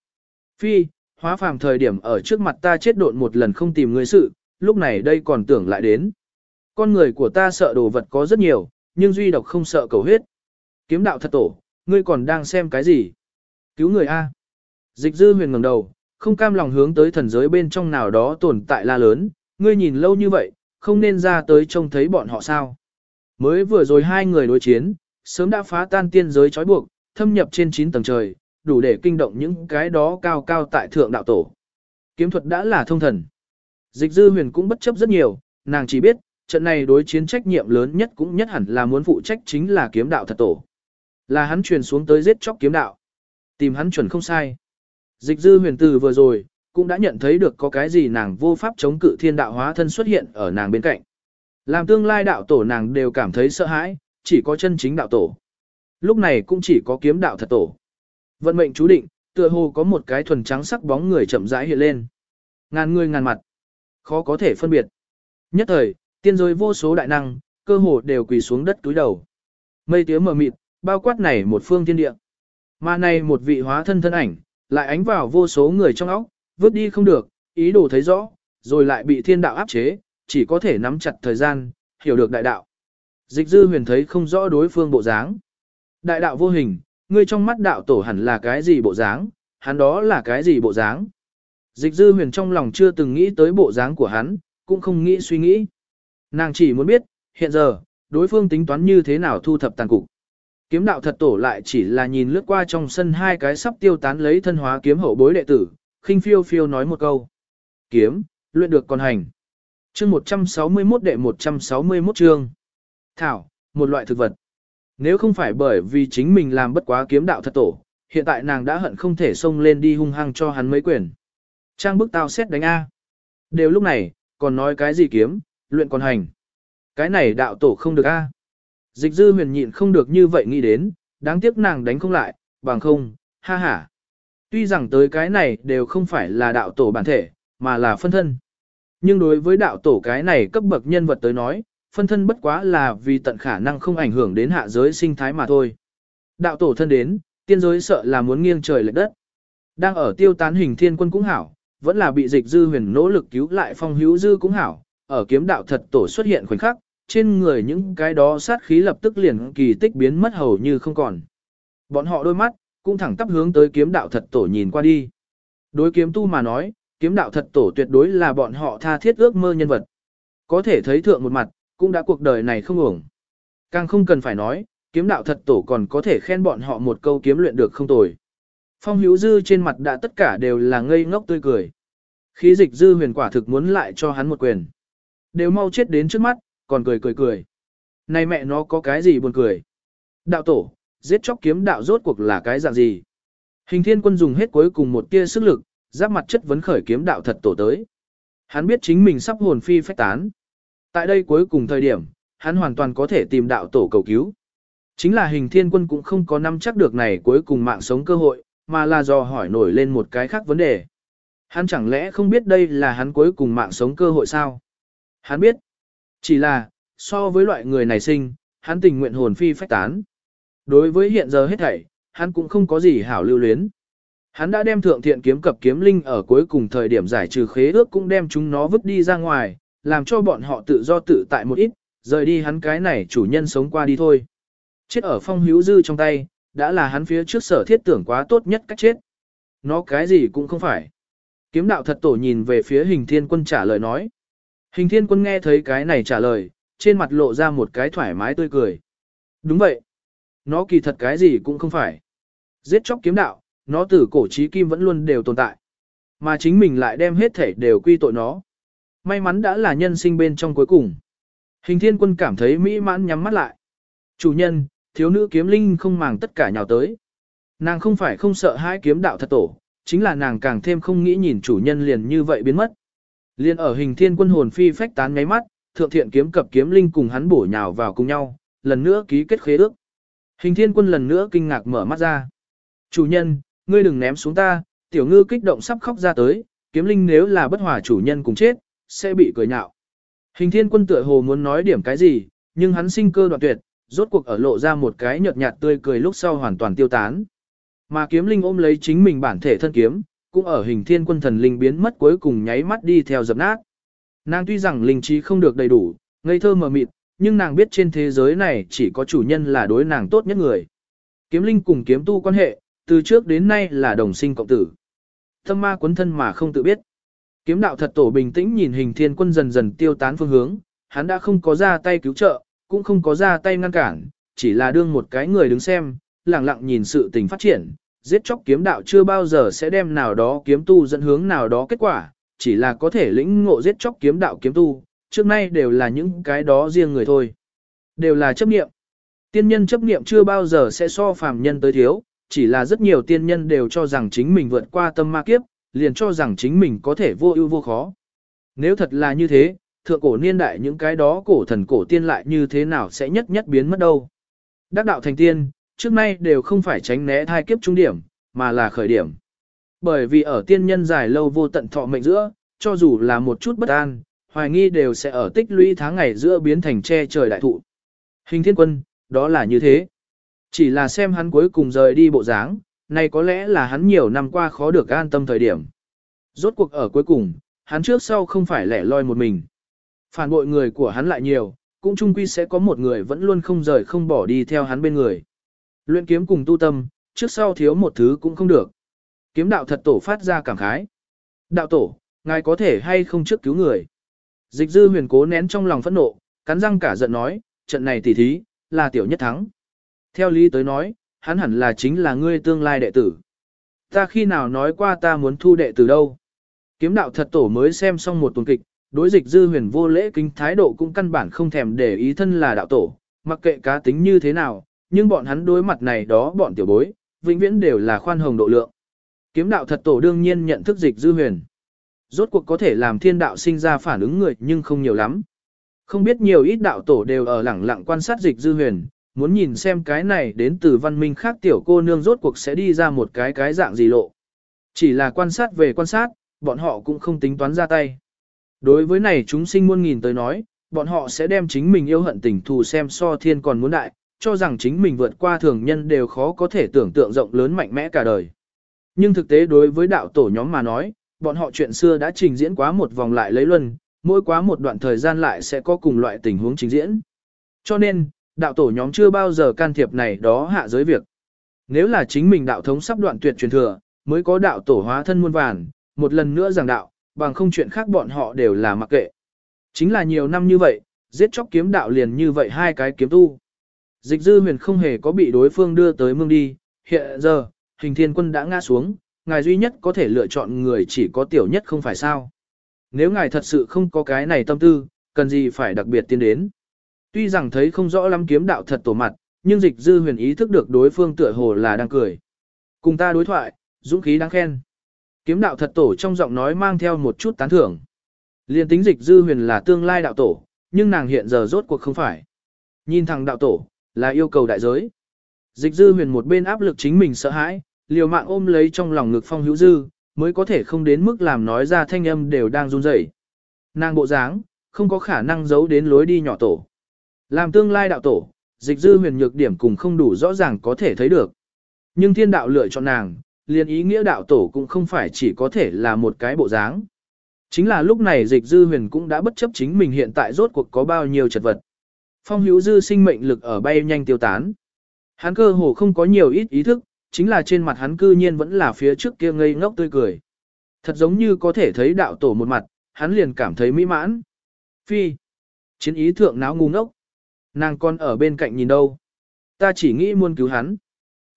Phi, hóa phàm thời điểm ở trước mặt ta chết độn một lần không tìm người sự, lúc này đây còn tưởng lại đến. Con người của ta sợ đồ vật có rất nhiều, nhưng duy độc không sợ cầu huyết. Kiếm đạo thật tổ, ngươi còn đang xem cái gì? Cứu người A. Dịch dư huyền ngẩng đầu, không cam lòng hướng tới thần giới bên trong nào đó tồn tại la lớn, ngươi nhìn lâu như vậy, không nên ra tới trông thấy bọn họ sao. Mới vừa rồi hai người đối chiến, sớm đã phá tan tiên giới trói buộc, thâm nhập trên 9 tầng trời, đủ để kinh động những cái đó cao cao tại thượng đạo tổ. Kiếm thuật đã là thông thần. Dịch dư huyền cũng bất chấp rất nhiều, nàng chỉ biết, trận này đối chiến trách nhiệm lớn nhất cũng nhất hẳn là muốn phụ trách chính là kiếm đạo thật tổ. Là hắn truyền xuống tới giết chóc kiếm đạo. Tìm hắn chuẩn không sai. Dịch dư huyền từ vừa rồi, cũng đã nhận thấy được có cái gì nàng vô pháp chống cự thiên đạo hóa thân xuất hiện ở nàng bên cạnh. Làm tương lai đạo tổ nàng đều cảm thấy sợ hãi, chỉ có chân chính đạo tổ. Lúc này cũng chỉ có kiếm đạo thật tổ. Vận mệnh chú định, tựa hồ có một cái thuần trắng sắc bóng người chậm rãi hiện lên. Ngàn người ngàn mặt, khó có thể phân biệt. Nhất thời, tiên giới vô số đại năng, cơ hồ đều quỳ xuống đất túi đầu. Mây tía mờ mịt, bao quát này một phương thiên địa. Mà này một vị hóa thân thân ảnh, lại ánh vào vô số người trong óc, vứt đi không được, ý đồ thấy rõ, rồi lại bị thiên đạo áp chế, chỉ có thể nắm chặt thời gian, hiểu được đại đạo. Dịch dư huyền thấy không rõ đối phương bộ dáng. Đại đạo vô hình, ngươi trong mắt đạo tổ hẳn là cái gì bộ dáng, hắn đó là cái gì bộ dáng. Dịch dư huyền trong lòng chưa từng nghĩ tới bộ dáng của hắn, cũng không nghĩ suy nghĩ. Nàng chỉ muốn biết, hiện giờ, đối phương tính toán như thế nào thu thập tàn cục. Kiếm đạo thật tổ lại chỉ là nhìn lướt qua trong sân hai cái sắp tiêu tán lấy thân hóa kiếm hậu bối đệ tử, khinh phiêu phiêu nói một câu. Kiếm, luyện được còn hành. Chương 161 đệ 161 chương. Thảo, một loại thực vật. Nếu không phải bởi vì chính mình làm bất quá kiếm đạo thật tổ, hiện tại nàng đã hận không thể xông lên đi hung hăng cho hắn mấy quyền. Trang bức tao xét đánh A. Đều lúc này, còn nói cái gì kiếm, luyện còn hành. Cái này đạo tổ không được A. Dịch dư huyền nhịn không được như vậy nghĩ đến, đáng tiếc nàng đánh không lại, bằng không, ha ha. Tuy rằng tới cái này đều không phải là đạo tổ bản thể, mà là phân thân. Nhưng đối với đạo tổ cái này cấp bậc nhân vật tới nói, phân thân bất quá là vì tận khả năng không ảnh hưởng đến hạ giới sinh thái mà thôi. Đạo tổ thân đến, tiên giới sợ là muốn nghiêng trời lệch đất. Đang ở tiêu tán hình thiên quân cũng hảo, vẫn là bị dịch dư huyền nỗ lực cứu lại phong hữu dư cũng hảo, ở kiếm đạo thật tổ xuất hiện khoảnh khắc, trên người những cái đó sát khí lập tức liền kỳ tích biến mất hầu như không còn. Bọn họ đôi mắt, cũng thẳng tắp hướng tới kiếm đạo thật tổ nhìn qua đi. Đối kiếm tu mà nói, kiếm đạo thật tổ tuyệt đối là bọn họ tha thiết ước mơ nhân vật. Có thể thấy thượng một mặt, cũng đã cuộc đời này không uổng. Càng không cần phải nói, kiếm đạo thật tổ còn có thể khen bọn họ một câu kiếm luyện được không tồi. Phong hữu dư trên mặt đã tất cả đều là ngây ngốc tươi cười. Khí dịch dư huyền quả thực muốn lại cho hắn một quyền. Đều mau chết đến trước mắt, còn cười cười cười. Này mẹ nó có cái gì buồn cười. Đạo tổ, giết chóc kiếm đạo rốt cuộc là cái dạng gì? Hình thiên quân dùng hết cuối cùng một tia sức lực, giáp mặt chất vấn khởi kiếm đạo thật tổ tới. Hắn biết chính mình sắp hồn phi phách tán. Tại đây cuối cùng thời điểm, hắn hoàn toàn có thể tìm đạo tổ cầu cứu. Chính là hình thiên quân cũng không có nắm chắc được này cuối cùng mạng sống cơ hội, mà là do hỏi nổi lên một cái khác vấn đề. Hắn chẳng lẽ không biết đây là hắn cuối cùng mạng sống cơ hội sao? Hắn biết. Chỉ là, so với loại người này sinh, hắn tình nguyện hồn phi phách tán. Đối với hiện giờ hết thảy, hắn cũng không có gì hảo lưu luyến. Hắn đã đem thượng thiện kiếm cập kiếm linh ở cuối cùng thời điểm giải trừ khế ước cũng đem chúng nó vứt đi ra ngoài, làm cho bọn họ tự do tự tại một ít, rời đi hắn cái này chủ nhân sống qua đi thôi. Chết ở phong hữu dư trong tay, đã là hắn phía trước sở thiết tưởng quá tốt nhất cách chết. Nó cái gì cũng không phải. Kiếm đạo thật tổ nhìn về phía hình thiên quân trả lời nói. Hình thiên quân nghe thấy cái này trả lời, trên mặt lộ ra một cái thoải mái tươi cười. Đúng vậy. Nó kỳ thật cái gì cũng không phải. Giết chóc kiếm đạo, nó từ cổ trí kim vẫn luôn đều tồn tại. Mà chính mình lại đem hết thể đều quy tội nó. May mắn đã là nhân sinh bên trong cuối cùng. Hình thiên quân cảm thấy mỹ mãn nhắm mắt lại. Chủ nhân, thiếu nữ kiếm linh không màng tất cả nhào tới. Nàng không phải không sợ hai kiếm đạo thật tổ, chính là nàng càng thêm không nghĩ nhìn chủ nhân liền như vậy biến mất. Liên ở hình thiên quân hồn phi phách tán ngáy mắt, thượng thiện kiếm cập kiếm linh cùng hắn bổ nhào vào cùng nhau, lần nữa ký kết khế ước. Hình thiên quân lần nữa kinh ngạc mở mắt ra. Chủ nhân, ngươi đừng ném xuống ta, tiểu ngư kích động sắp khóc ra tới, kiếm linh nếu là bất hòa chủ nhân cùng chết, sẽ bị cười nhạo. Hình thiên quân tựa hồ muốn nói điểm cái gì, nhưng hắn sinh cơ đoạn tuyệt, rốt cuộc ở lộ ra một cái nhợt nhạt tươi cười lúc sau hoàn toàn tiêu tán. Mà kiếm linh ôm lấy chính mình bản thể thân kiếm, cũng ở hình thiên quân thần linh biến mất cuối cùng nháy mắt đi theo dập nát. Nàng tuy rằng linh trí không được đầy đủ, ngây thơ mờ mịt, nhưng nàng biết trên thế giới này chỉ có chủ nhân là đối nàng tốt nhất người. Kiếm linh cùng kiếm tu quan hệ, từ trước đến nay là đồng sinh cộng tử. Thâm ma quấn thân mà không tự biết. Kiếm đạo thật tổ bình tĩnh nhìn hình thiên quân dần dần tiêu tán phương hướng, hắn đã không có ra tay cứu trợ, cũng không có ra tay ngăn cản, chỉ là đương một cái người đứng xem, lặng lặng nhìn sự tình phát triển, giết chóc kiếm đạo chưa bao giờ sẽ đem nào đó kiếm tu dẫn hướng nào đó kết quả, chỉ là có thể lĩnh ngộ giết chóc kiếm đạo kiếm tu, trước nay đều là những cái đó riêng người thôi. Đều là chấp niệm. Tiên nhân chấp niệm chưa bao giờ sẽ so phàm nhân tới thiếu, chỉ là rất nhiều tiên nhân đều cho rằng chính mình vượt qua tâm ma kiếp, liền cho rằng chính mình có thể vô ưu vô khó. Nếu thật là như thế, thượng cổ niên đại những cái đó cổ thần cổ tiên lại như thế nào sẽ nhất nhất biến mất đâu. Đắc đạo thành tiên, trước nay đều không phải tránh né thai kiếp trung điểm, mà là khởi điểm. Bởi vì ở tiên nhân dài lâu vô tận thọ mệnh giữa, cho dù là một chút bất an, hoài nghi đều sẽ ở tích lũy tháng ngày giữa biến thành che trời đại thụ. Hình thiên quân, đó là như thế. Chỉ là xem hắn cuối cùng rời đi bộ dáng, này có lẽ là hắn nhiều năm qua khó được an tâm thời điểm. Rốt cuộc ở cuối cùng, hắn trước sau không phải lẻ loi một mình. Phản bội người của hắn lại nhiều, cũng chung quy sẽ có một người vẫn luôn không rời không bỏ đi theo hắn bên người. Luyện kiếm cùng tu tâm, trước sau thiếu một thứ cũng không được. Kiếm đạo thật tổ phát ra cảm khái. Đạo tổ, ngài có thể hay không trước cứu người. Dịch dư huyền cố nén trong lòng phẫn nộ, cắn răng cả giận nói, trận này tỉ thí, là tiểu nhất thắng. Theo lý tới nói, hắn hẳn là chính là ngươi tương lai đệ tử. Ta khi nào nói qua ta muốn thu đệ tử đâu. Kiếm đạo thật tổ mới xem xong một tuần kịch, đối dịch dư huyền vô lễ kính thái độ cũng căn bản không thèm để ý thân là đạo tổ, mặc kệ cá tính như thế nào, nhưng bọn hắn đối mặt này đó bọn tiểu bối, vĩnh viễn đều là khoan hồng độ lượng. Kiếm đạo thật tổ đương nhiên nhận thức dịch dư huyền. Rốt cuộc có thể làm thiên đạo sinh ra phản ứng người nhưng không nhiều lắm. Không biết nhiều ít đạo tổ đều ở lẳng lặng quan sát dịch dư huyền, muốn nhìn xem cái này đến từ văn minh khác tiểu cô nương rốt cuộc sẽ đi ra một cái cái dạng gì lộ. Chỉ là quan sát về quan sát, bọn họ cũng không tính toán ra tay. Đối với này chúng sinh muôn nghìn tới nói, bọn họ sẽ đem chính mình yêu hận tình thù xem so thiên còn muốn đại, cho rằng chính mình vượt qua thường nhân đều khó có thể tưởng tượng rộng lớn mạnh mẽ cả đời. Nhưng thực tế đối với đạo tổ nhóm mà nói, bọn họ chuyện xưa đã trình diễn quá một vòng lại lấy luân, mỗi quá một đoạn thời gian lại sẽ có cùng loại tình huống trình diễn. Cho nên, đạo tổ nhóm chưa bao giờ can thiệp này đó hạ giới việc. Nếu là chính mình đạo thống sắp đoạn tuyệt truyền thừa, mới có đạo tổ hóa thân muôn vàn, một lần nữa giảng đạo, bằng không chuyện khác bọn họ đều là mặc kệ. Chính là nhiều năm như vậy, giết chóc kiếm đạo liền như vậy hai cái kiếm tu. Dịch dư huyền không hề có bị đối phương đưa tới mương đi, hiện giờ, hình thiên quân đã ngã xuống, ngài duy nhất có thể lựa chọn người chỉ có tiểu nhất không phải sao. Nếu ngài thật sự không có cái này tâm tư, cần gì phải đặc biệt tiến đến. Tuy rằng thấy không rõ lắm kiếm đạo thật tổ mặt, nhưng dịch dư huyền ý thức được đối phương tựa hồ là đang cười. Cùng ta đối thoại, dũng khí đáng khen. Kiếm đạo thật tổ trong giọng nói mang theo một chút tán thưởng. Liên tính dịch dư huyền là tương lai đạo tổ, nhưng nàng hiện giờ rốt cuộc không phải. Nhìn thằng đạo tổ, là yêu cầu đại giới. Dịch dư huyền một bên áp lực chính mình sợ hãi, liều mạng ôm lấy trong lòng ngực phong hữu dư, mới có thể không đến mức làm nói ra thanh âm đều đang run rẩy. Nàng bộ dáng, không có khả năng giấu đến lối đi nhỏ tổ. Làm tương lai đạo tổ, dịch dư huyền nhược điểm cùng không đủ rõ ràng có thể thấy được. Nhưng thiên đạo lựa chọn nàng, liền ý nghĩa đạo tổ cũng không phải chỉ có thể là một cái bộ dáng. Chính là lúc này dịch dư huyền cũng đã bất chấp chính mình hiện tại rốt cuộc có bao nhiêu chật vật. Phong hữu dư sinh mệnh lực ở bay nhanh tiêu tán. Hắn cơ hồ không có nhiều ít ý thức, chính là trên mặt hắn cư nhiên vẫn là phía trước kia ngây ngốc tươi cười. Thật giống như có thể thấy đạo tổ một mặt, hắn liền cảm thấy mỹ mãn. Phi. Chiến ý thượng náo ngu ngốc. Nàng con ở bên cạnh nhìn đâu. Ta chỉ nghĩ muốn cứu hắn.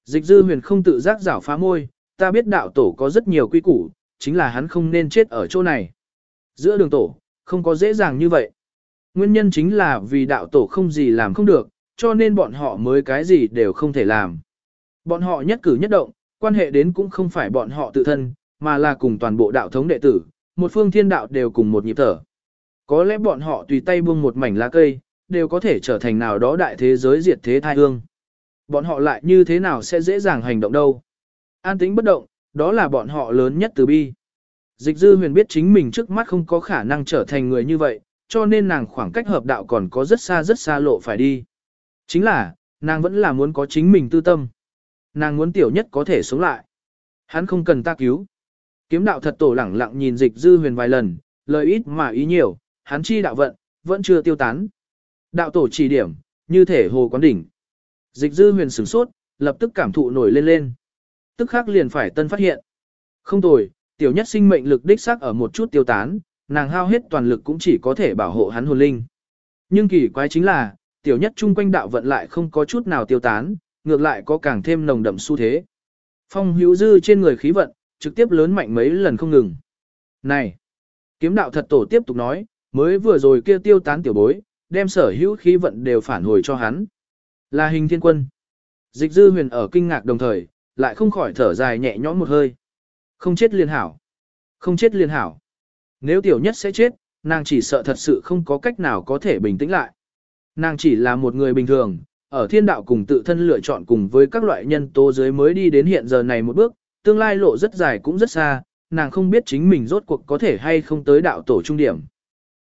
Dịch dư huyền không tự giác rảo phá môi, ta biết đạo tổ có rất nhiều quy củ, chính là hắn không nên chết ở chỗ này. Giữa đường tổ, không có dễ dàng như vậy. Nguyên nhân chính là vì đạo tổ không gì làm không được, cho nên bọn họ mới cái gì đều không thể làm. Bọn họ nhất cử nhất động, quan hệ đến cũng không phải bọn họ tự thân, mà là cùng toàn bộ đạo thống đệ tử, một phương thiên đạo đều cùng một nhịp thở. Có lẽ bọn họ tùy tay buông một mảnh lá cây, đều có thể trở thành nào đó đại thế giới diệt thế thai hương. Bọn họ lại như thế nào sẽ dễ dàng hành động đâu. An tĩnh bất động, đó là bọn họ lớn nhất từ bi. Dịch dư huyền biết chính mình trước mắt không có khả năng trở thành người như vậy, cho nên nàng khoảng cách hợp đạo còn có rất xa rất xa lộ phải đi. Chính là, nàng vẫn là muốn có chính mình tư tâm. Nàng muốn tiểu nhất có thể sống lại. Hắn không cần ta cứu. Kiếm đạo thật tổ lẳng lặng nhìn dịch dư huyền vài lần, lời ít mà ý nhiều, hắn chi đạo vận, vẫn chưa tiêu tán. Đạo tổ chỉ điểm, như thể hồ quán đỉnh. Dịch dư huyền sửng sốt, lập tức cảm thụ nổi lên lên. Tức khắc liền phải tân phát hiện. Không tồi, tiểu nhất sinh mệnh lực đích xác ở một chút tiêu tán, nàng hao hết toàn lực cũng chỉ có thể bảo hộ hắn hồn linh. Nhưng kỳ quái chính là, tiểu nhất chung quanh đạo vận lại không có chút nào tiêu tán, ngược lại có càng thêm nồng đậm xu thế. Phong hữu dư trên người khí vận, trực tiếp lớn mạnh mấy lần không ngừng. Này! Kiếm đạo thật tổ tiếp tục nói, mới vừa rồi kia tiêu tán tiểu bối, đem sở hữu khí vận đều phản hồi cho hắn. Là hình thiên quân. Dịch dư huyền ở kinh ngạc đồng thời, lại không khỏi thở dài nhẹ nhõm một hơi. Không chết liên hảo. Không chết liên hảo. Nếu tiểu nhất sẽ chết, nàng chỉ sợ thật sự không có cách nào có thể bình tĩnh lại. Nàng chỉ là một người bình thường, ở thiên đạo cùng tự thân lựa chọn cùng với các loại nhân tố dưới mới đi đến hiện giờ này một bước, tương lai lộ rất dài cũng rất xa, nàng không biết chính mình rốt cuộc có thể hay không tới đạo tổ trung điểm.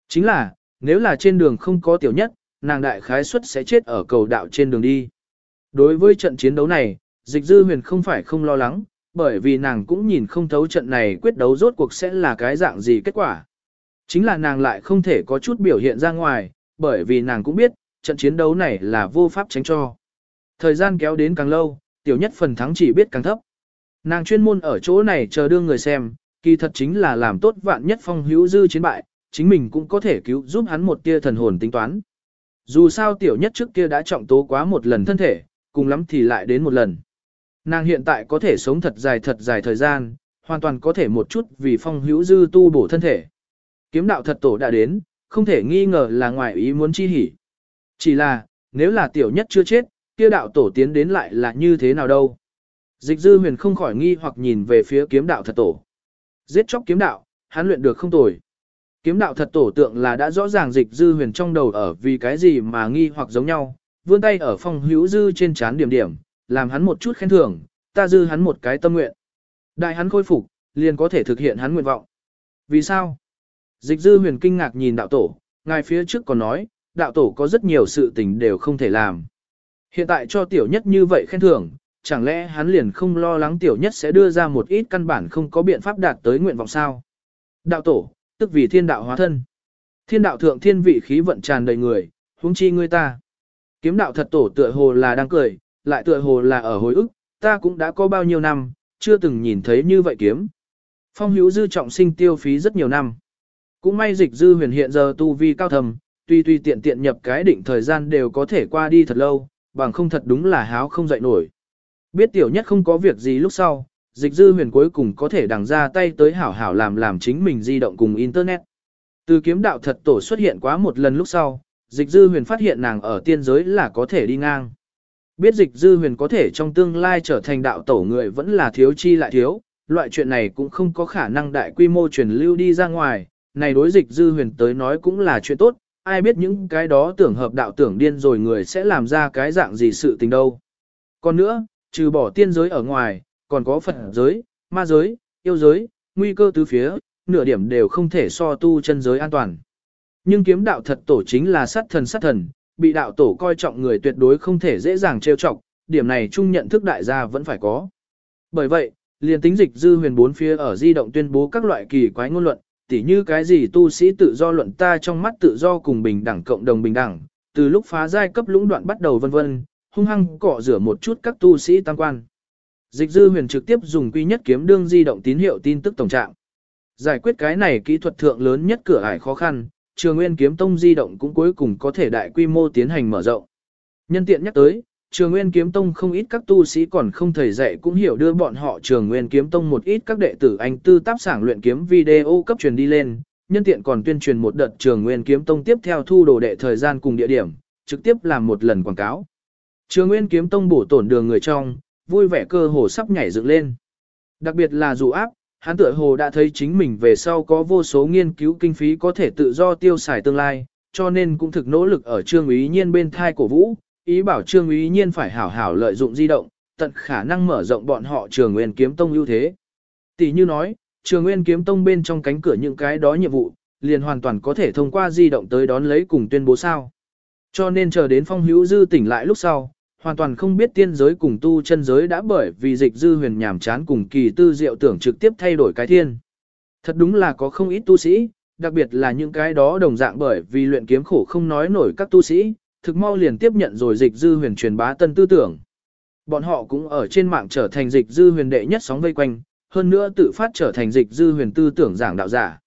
Chính là, nếu là trên đường không có tiểu nhất, nàng đại khái suất sẽ chết ở cầu đạo trên đường đi. Đối với trận chiến đấu này, dịch dư huyền không phải không lo lắng, bởi vì nàng cũng nhìn không thấu trận này quyết đấu rốt cuộc sẽ là cái dạng gì kết quả. Chính là nàng lại không thể có chút biểu hiện ra ngoài, bởi vì nàng cũng biết, trận chiến đấu này là vô pháp tránh cho. Thời gian kéo đến càng lâu, tiểu nhất phần thắng chỉ biết càng thấp. Nàng chuyên môn ở chỗ này chờ đương người xem, kỳ thật chính là làm tốt vạn nhất phong hữu dư chiến bại, chính mình cũng có thể cứu giúp hắn một tia thần hồn tính toán. Dù sao tiểu nhất trước kia đã trọng tố quá một lần thân thể, cùng lắm thì lại đến một lần. Nàng hiện tại có thể sống thật dài thật dài thời gian, hoàn toàn có thể một chút vì phong hữu dư tu bổ thân thể. Kiếm đạo thật tổ đã đến, không thể nghi ngờ là ngoài ý muốn chi hỉ. Chỉ là, nếu là tiểu nhất chưa chết, kia đạo tổ tiến đến lại là như thế nào đâu. Dịch dư huyền không khỏi nghi hoặc nhìn về phía kiếm đạo thật tổ. Giết chóc kiếm đạo, hắn luyện được không tồi. Kiếm đạo thật tổ tượng là đã rõ ràng dịch dư huyền trong đầu ở vì cái gì mà nghi hoặc giống nhau, vươn tay ở phong hữu dư trên chán điểm điểm, làm hắn một chút khen thưởng, ta dư hắn một cái tâm nguyện. Đại hắn khôi phục, liền có thể thực hiện hắn nguyện vọng. Vì sao? Dịch dư huyền kinh ngạc nhìn đạo tổ, ngài phía trước còn nói, đạo tổ có rất nhiều sự tình đều không thể làm. Hiện tại cho tiểu nhất như vậy khen thưởng, chẳng lẽ hắn liền không lo lắng tiểu nhất sẽ đưa ra một ít căn bản không có biện pháp đạt tới nguyện vọng sao? Đạo tổ, tức vì thiên đạo hóa thân. Thiên đạo thượng thiên vị khí vận tràn đầy người, huống chi ngươi ta. Kiếm đạo thật tổ tựa hồ là đang cười, lại tựa hồ là ở hồi ức, ta cũng đã có bao nhiêu năm, chưa từng nhìn thấy như vậy kiếm. Phong hữu dư trọng sinh tiêu phí rất nhiều năm. Cũng may dịch dư huyền hiện giờ tu vi cao thầm, tuy tuy tiện tiện nhập cái định thời gian đều có thể qua đi thật lâu, bằng không thật đúng là háo không dậy nổi. Biết tiểu nhất không có việc gì lúc sau, dịch dư huyền cuối cùng có thể đằng ra tay tới hảo hảo làm làm chính mình di động cùng Internet. Từ kiếm đạo thật tổ xuất hiện quá một lần lúc sau, dịch dư huyền phát hiện nàng ở tiên giới là có thể đi ngang. Biết dịch dư huyền có thể trong tương lai trở thành đạo tổ người vẫn là thiếu chi lại thiếu, loại chuyện này cũng không có khả năng đại quy mô truyền lưu đi ra ngoài, này đối dịch dư huyền tới nói cũng là chuyện tốt, ai biết những cái đó tưởng hợp đạo tưởng điên rồi người sẽ làm ra cái dạng gì sự tình đâu. Còn nữa, trừ bỏ tiên giới ở ngoài, còn có Phật giới, ma giới, yêu giới, nguy cơ tứ phía, nửa điểm đều không thể so tu chân giới an toàn. Nhưng kiếm đạo thật tổ chính là sát thần sát thần, bị đạo tổ coi trọng người tuyệt đối không thể dễ dàng trêu chọc, điểm này chung nhận thức đại gia vẫn phải có. Bởi vậy, liền tính dịch dư huyền bốn phía ở di động tuyên bố các loại kỳ quái ngôn luận, tỉ như cái gì tu sĩ tự do luận ta trong mắt tự do cùng bình đẳng cộng đồng bình đẳng, từ lúc phá giai cấp lũng đoạn bắt đầu vân vân, hung hăng cọ rửa một chút các tu sĩ tăng quan. Dịch dư huyền trực tiếp dùng quy nhất kiếm đương di động tín hiệu tin tức tổng trạng. Giải quyết cái này kỹ thuật thượng lớn nhất cửa ải khó khăn, trường nguyên kiếm tông di động cũng cuối cùng có thể đại quy mô tiến hành mở rộng. Nhân tiện nhắc tới, trường nguyên kiếm tông không ít các tu sĩ còn không thầy dạy cũng hiểu đưa bọn họ trường nguyên kiếm tông một ít các đệ tử anh tư táp sảng luyện kiếm video cấp truyền đi lên, nhân tiện còn tuyên truyền một đợt trường nguyên kiếm tông tiếp theo thu đồ đệ thời gian cùng địa điểm, trực tiếp làm một lần quảng cáo. Trường nguyên kiếm tông bổ tổn đường người trong, vui vẻ cơ hồ sắp nhảy dựng lên. Đặc biệt là dù áp, hắn tựa hồ đã thấy chính mình về sau có vô số nghiên cứu kinh phí có thể tự do tiêu xài tương lai, cho nên cũng thực nỗ lực ở trương ý nhiên bên thai cổ vũ, ý bảo trương ý nhiên phải hảo hảo lợi dụng di động, tận khả năng mở rộng bọn họ trường nguyên kiếm tông ưu thế. Tỷ như nói, trường nguyên kiếm tông bên trong cánh cửa những cái đó nhiệm vụ, liền hoàn toàn có thể thông qua di động tới đón lấy cùng tuyên bố sao. Cho nên chờ đến phong hữu dư tỉnh lại lúc sau, hoàn toàn không biết tiên giới cùng tu chân giới đã bởi vì dịch dư huyền nhảm chán cùng kỳ tư diệu tưởng trực tiếp thay đổi cái thiên. Thật đúng là có không ít tu sĩ, đặc biệt là những cái đó đồng dạng bởi vì luyện kiếm khổ không nói nổi các tu sĩ, thực mau liền tiếp nhận rồi dịch dư huyền truyền bá tân tư tưởng. Bọn họ cũng ở trên mạng trở thành dịch dư huyền đệ nhất sóng vây quanh, hơn nữa tự phát trở thành dịch dư huyền tư tưởng giảng đạo giả.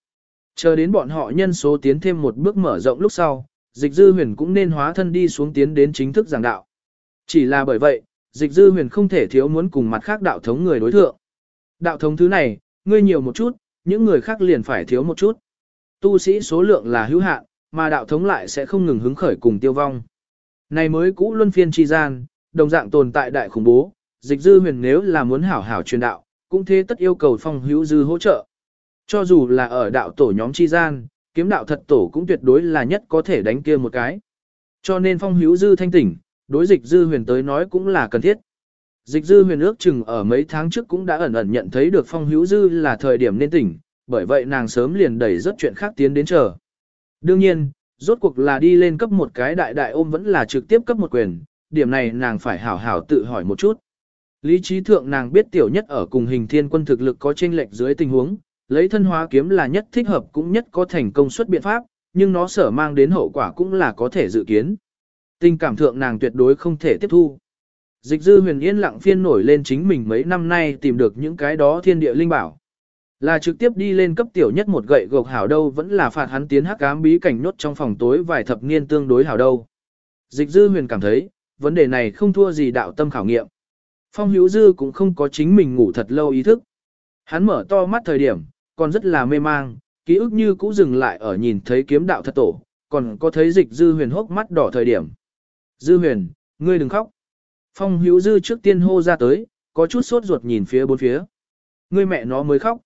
Chờ đến bọn họ nhân số tiến thêm một bước mở rộng lúc sau, dịch dư huyền cũng nên hóa thân đi xuống tiến đến chính thức giảng đạo. Chỉ là bởi vậy, dịch dư huyền không thể thiếu muốn cùng mặt khác đạo thống người đối thượng. Đạo thống thứ này, ngươi nhiều một chút, những người khác liền phải thiếu một chút. Tu sĩ số lượng là hữu hạn, mà đạo thống lại sẽ không ngừng hứng khởi cùng tiêu vong. Này mới cũ luân phiên chi gian, đồng dạng tồn tại đại khủng bố, dịch dư huyền nếu là muốn hảo hảo truyền đạo, cũng thế tất yêu cầu phong hữu dư hỗ trợ. Cho dù là ở đạo tổ nhóm chi gian, kiếm đạo thật tổ cũng tuyệt đối là nhất có thể đánh kia một cái. Cho nên phong hữu dư thanh tỉnh, đối dịch dư huyền tới nói cũng là cần thiết. Dịch dư huyền ước chừng ở mấy tháng trước cũng đã ẩn ẩn nhận thấy được phong hữu dư là thời điểm nên tỉnh, bởi vậy nàng sớm liền đẩy rất chuyện khác tiến đến chờ. Đương nhiên, rốt cuộc là đi lên cấp một cái đại đại ôm vẫn là trực tiếp cấp một quyền, điểm này nàng phải hảo hảo tự hỏi một chút. Lý trí thượng nàng biết tiểu nhất ở cùng hình thiên quân thực lực có chênh lệch dưới tình huống, lấy thân hóa kiếm là nhất thích hợp cũng nhất có thành công suất biện pháp, nhưng nó sở mang đến hậu quả cũng là có thể dự kiến. Tình cảm thượng nàng tuyệt đối không thể tiếp thu. Dịch dư huyền yên lặng phiên nổi lên chính mình mấy năm nay tìm được những cái đó thiên địa linh bảo. Là trực tiếp đi lên cấp tiểu nhất một gậy gộc hảo đâu vẫn là phạt hắn tiến hắc ám bí cảnh nốt trong phòng tối vài thập niên tương đối hảo đâu. Dịch dư huyền cảm thấy, vấn đề này không thua gì đạo tâm khảo nghiệm. Phong hữu dư cũng không có chính mình ngủ thật lâu ý thức. Hắn mở to mắt thời điểm, còn rất là mê mang, ký ức như cũ dừng lại ở nhìn thấy kiếm đạo thật tổ, còn có thấy dịch dư huyền hốc mắt đỏ thời điểm. Dư huyền, ngươi đừng khóc. Phong hữu dư trước tiên hô ra tới, có chút sốt ruột nhìn phía bốn phía. Ngươi mẹ nó mới khóc.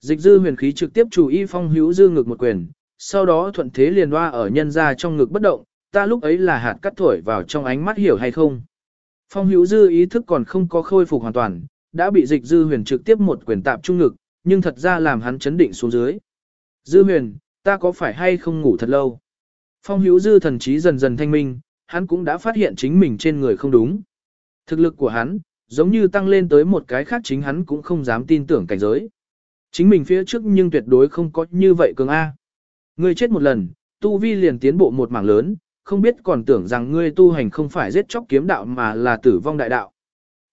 Dịch dư huyền khí trực tiếp chủ y phong hữu dư ngực một quyền, sau đó thuận thế liền hoa ở nhân ra trong ngực bất động, ta lúc ấy là hạt cắt thổi vào trong ánh mắt hiểu hay không. Phong hữu dư ý thức còn không có khôi phục hoàn toàn, đã bị dịch dư huyền trực tiếp một quyền tạp trung ngực, nhưng thật ra làm hắn chấn định xuống dưới. Dư huyền, ta có phải hay không ngủ thật lâu? Phong hữu dư thần trí dần dần thanh minh, hắn cũng đã phát hiện chính mình trên người không đúng. Thực lực của hắn, giống như tăng lên tới một cái khác chính hắn cũng không dám tin tưởng cảnh giới. Chính mình phía trước nhưng tuyệt đối không có như vậy cường A. Ngươi chết một lần, tu vi liền tiến bộ một mảng lớn, không biết còn tưởng rằng ngươi tu hành không phải giết chóc kiếm đạo mà là tử vong đại đạo.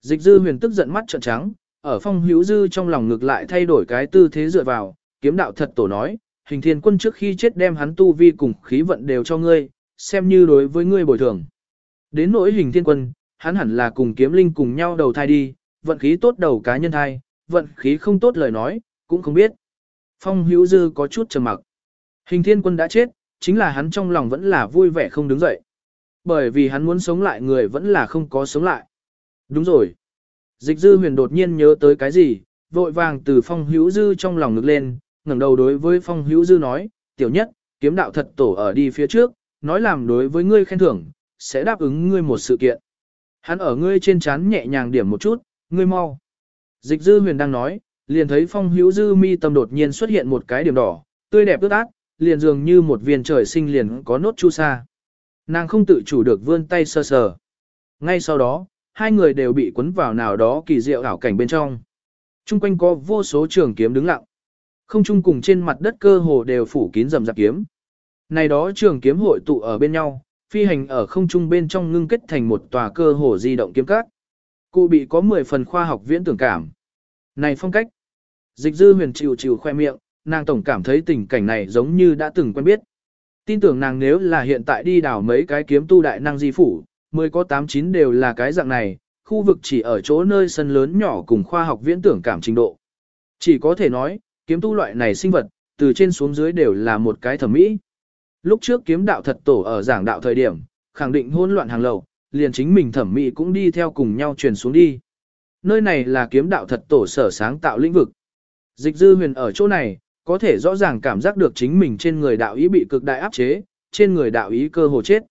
Dịch dư huyền tức giận mắt trợn trắng, ở phong hữu dư trong lòng ngược lại thay đổi cái tư thế dựa vào, kiếm đạo thật tổ nói, hình thiên quân trước khi chết đem hắn tu vi cùng khí vận đều cho ngươi, xem như đối với ngươi bồi thường. Đến nỗi hình thiên quân, hắn hẳn là cùng kiếm linh cùng nhau đầu thai đi, vận khí tốt đầu cá nhân thai, vận khí không tốt lời nói, cũng không biết. Phong hữu dư có chút trầm mặc. Hình thiên quân đã chết, chính là hắn trong lòng vẫn là vui vẻ không đứng dậy. Bởi vì hắn muốn sống lại người vẫn là không có sống lại. Đúng rồi. Dịch dư huyền đột nhiên nhớ tới cái gì, vội vàng từ phong hữu dư trong lòng ngực lên, ngẩng đầu đối với phong hữu dư nói, tiểu nhất, kiếm đạo thật tổ ở đi phía trước, nói làm đối với ngươi khen thưởng, sẽ đáp ứng ngươi một sự kiện. Hắn ở ngươi trên chán nhẹ nhàng điểm một chút, ngươi mau. Dịch dư huyền đang nói, liền thấy phong hữu dư mi tâm đột nhiên xuất hiện một cái điểm đỏ, tươi đẹp ướt át, liền dường như một viên trời sinh liền có nốt chu sa. Nàng không tự chủ được vươn tay sơ sờ. Ngay sau đó, hai người đều bị cuốn vào nào đó kỳ diệu ảo cảnh bên trong. Trung quanh có vô số trường kiếm đứng lặng. Không chung cùng trên mặt đất cơ hồ đều phủ kín rầm rạp kiếm. Này đó trường kiếm hội tụ ở bên nhau, phi hành ở không trung bên trong ngưng kết thành một tòa cơ hồ di động kiếm cát. Cụ bị có 10 phần khoa học viễn tưởng cảm. Này phong cách. Dịch dư huyền chịu chịu khoe miệng, nàng tổng cảm thấy tình cảnh này giống như đã từng quen biết. Tin tưởng nàng nếu là hiện tại đi đào mấy cái kiếm tu đại năng di phủ, mới có 8-9 đều là cái dạng này, khu vực chỉ ở chỗ nơi sân lớn nhỏ cùng khoa học viễn tưởng cảm trình độ. Chỉ có thể nói, kiếm tu loại này sinh vật, từ trên xuống dưới đều là một cái thẩm mỹ. Lúc trước kiếm đạo thật tổ ở giảng đạo thời điểm, khẳng định hỗn loạn hàng lầu, liền chính mình thẩm mỹ cũng đi theo cùng nhau truyền xuống đi. Nơi này là kiếm đạo thật tổ sở sáng tạo lĩnh vực. Dịch dư huyền ở chỗ này, có thể rõ ràng cảm giác được chính mình trên người đạo ý bị cực đại áp chế, trên người đạo ý cơ hồ chết.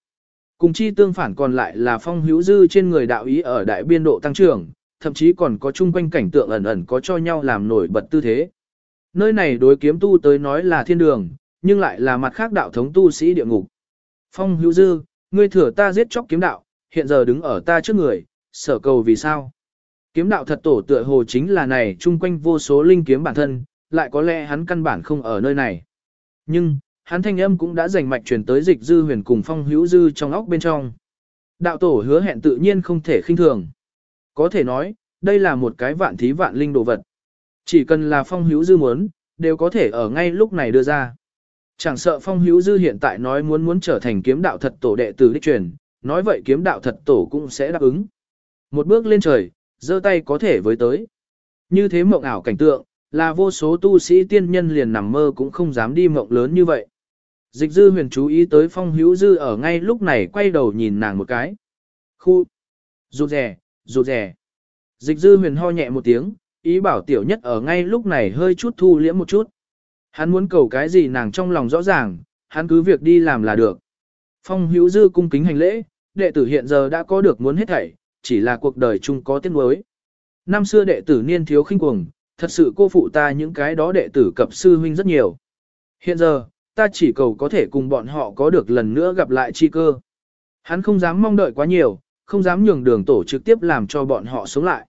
Cùng chi tương phản còn lại là phong hữu dư trên người đạo ý ở đại biên độ tăng trưởng, thậm chí còn có chung quanh cảnh tượng ẩn ẩn có cho nhau làm nổi bật tư thế. Nơi này đối kiếm tu tới nói là thiên đường, nhưng lại là mặt khác đạo thống tu sĩ địa ngục. Phong hữu dư, ngươi thừa ta giết chóc kiếm đạo, hiện giờ đứng ở ta trước người, sở cầu vì sao? Kiếm đạo thật tổ tựa hồ chính là này chung quanh vô số linh kiếm bản thân, lại có lẽ hắn căn bản không ở nơi này. Nhưng, hắn thanh âm cũng đã dành mạch truyền tới dịch dư huyền cùng phong hữu dư trong óc bên trong. Đạo tổ hứa hẹn tự nhiên không thể khinh thường. Có thể nói, đây là một cái vạn thí vạn linh đồ vật. Chỉ cần là phong hữu dư muốn, đều có thể ở ngay lúc này đưa ra. Chẳng sợ phong hữu dư hiện tại nói muốn muốn trở thành kiếm đạo thật tổ đệ tử đích truyền, nói vậy kiếm đạo thật tổ cũng sẽ đáp ứng. Một bước lên trời, giơ tay có thể với tới. Như thế mộng ảo cảnh tượng, là vô số tu sĩ tiên nhân liền nằm mơ cũng không dám đi mộng lớn như vậy. Dịch dư huyền chú ý tới phong hữu dư ở ngay lúc này quay đầu nhìn nàng một cái. Khu! Rụt rè, rụt rè. Dịch dư huyền ho nhẹ một tiếng, ý bảo tiểu nhất ở ngay lúc này hơi chút thu liễm một chút. Hắn muốn cầu cái gì nàng trong lòng rõ ràng, hắn cứ việc đi làm là được. Phong hữu dư cung kính hành lễ, đệ tử hiện giờ đã có được muốn hết thảy, chỉ là cuộc đời chung có tiếc nuối. Năm xưa đệ tử niên thiếu khinh cuồng, thật sự cô phụ ta những cái đó đệ tử cập sư huynh rất nhiều. Hiện giờ, ta chỉ cầu có thể cùng bọn họ có được lần nữa gặp lại chi cơ. Hắn không dám mong đợi quá nhiều, không dám nhường đường tổ trực tiếp làm cho bọn họ sống lại.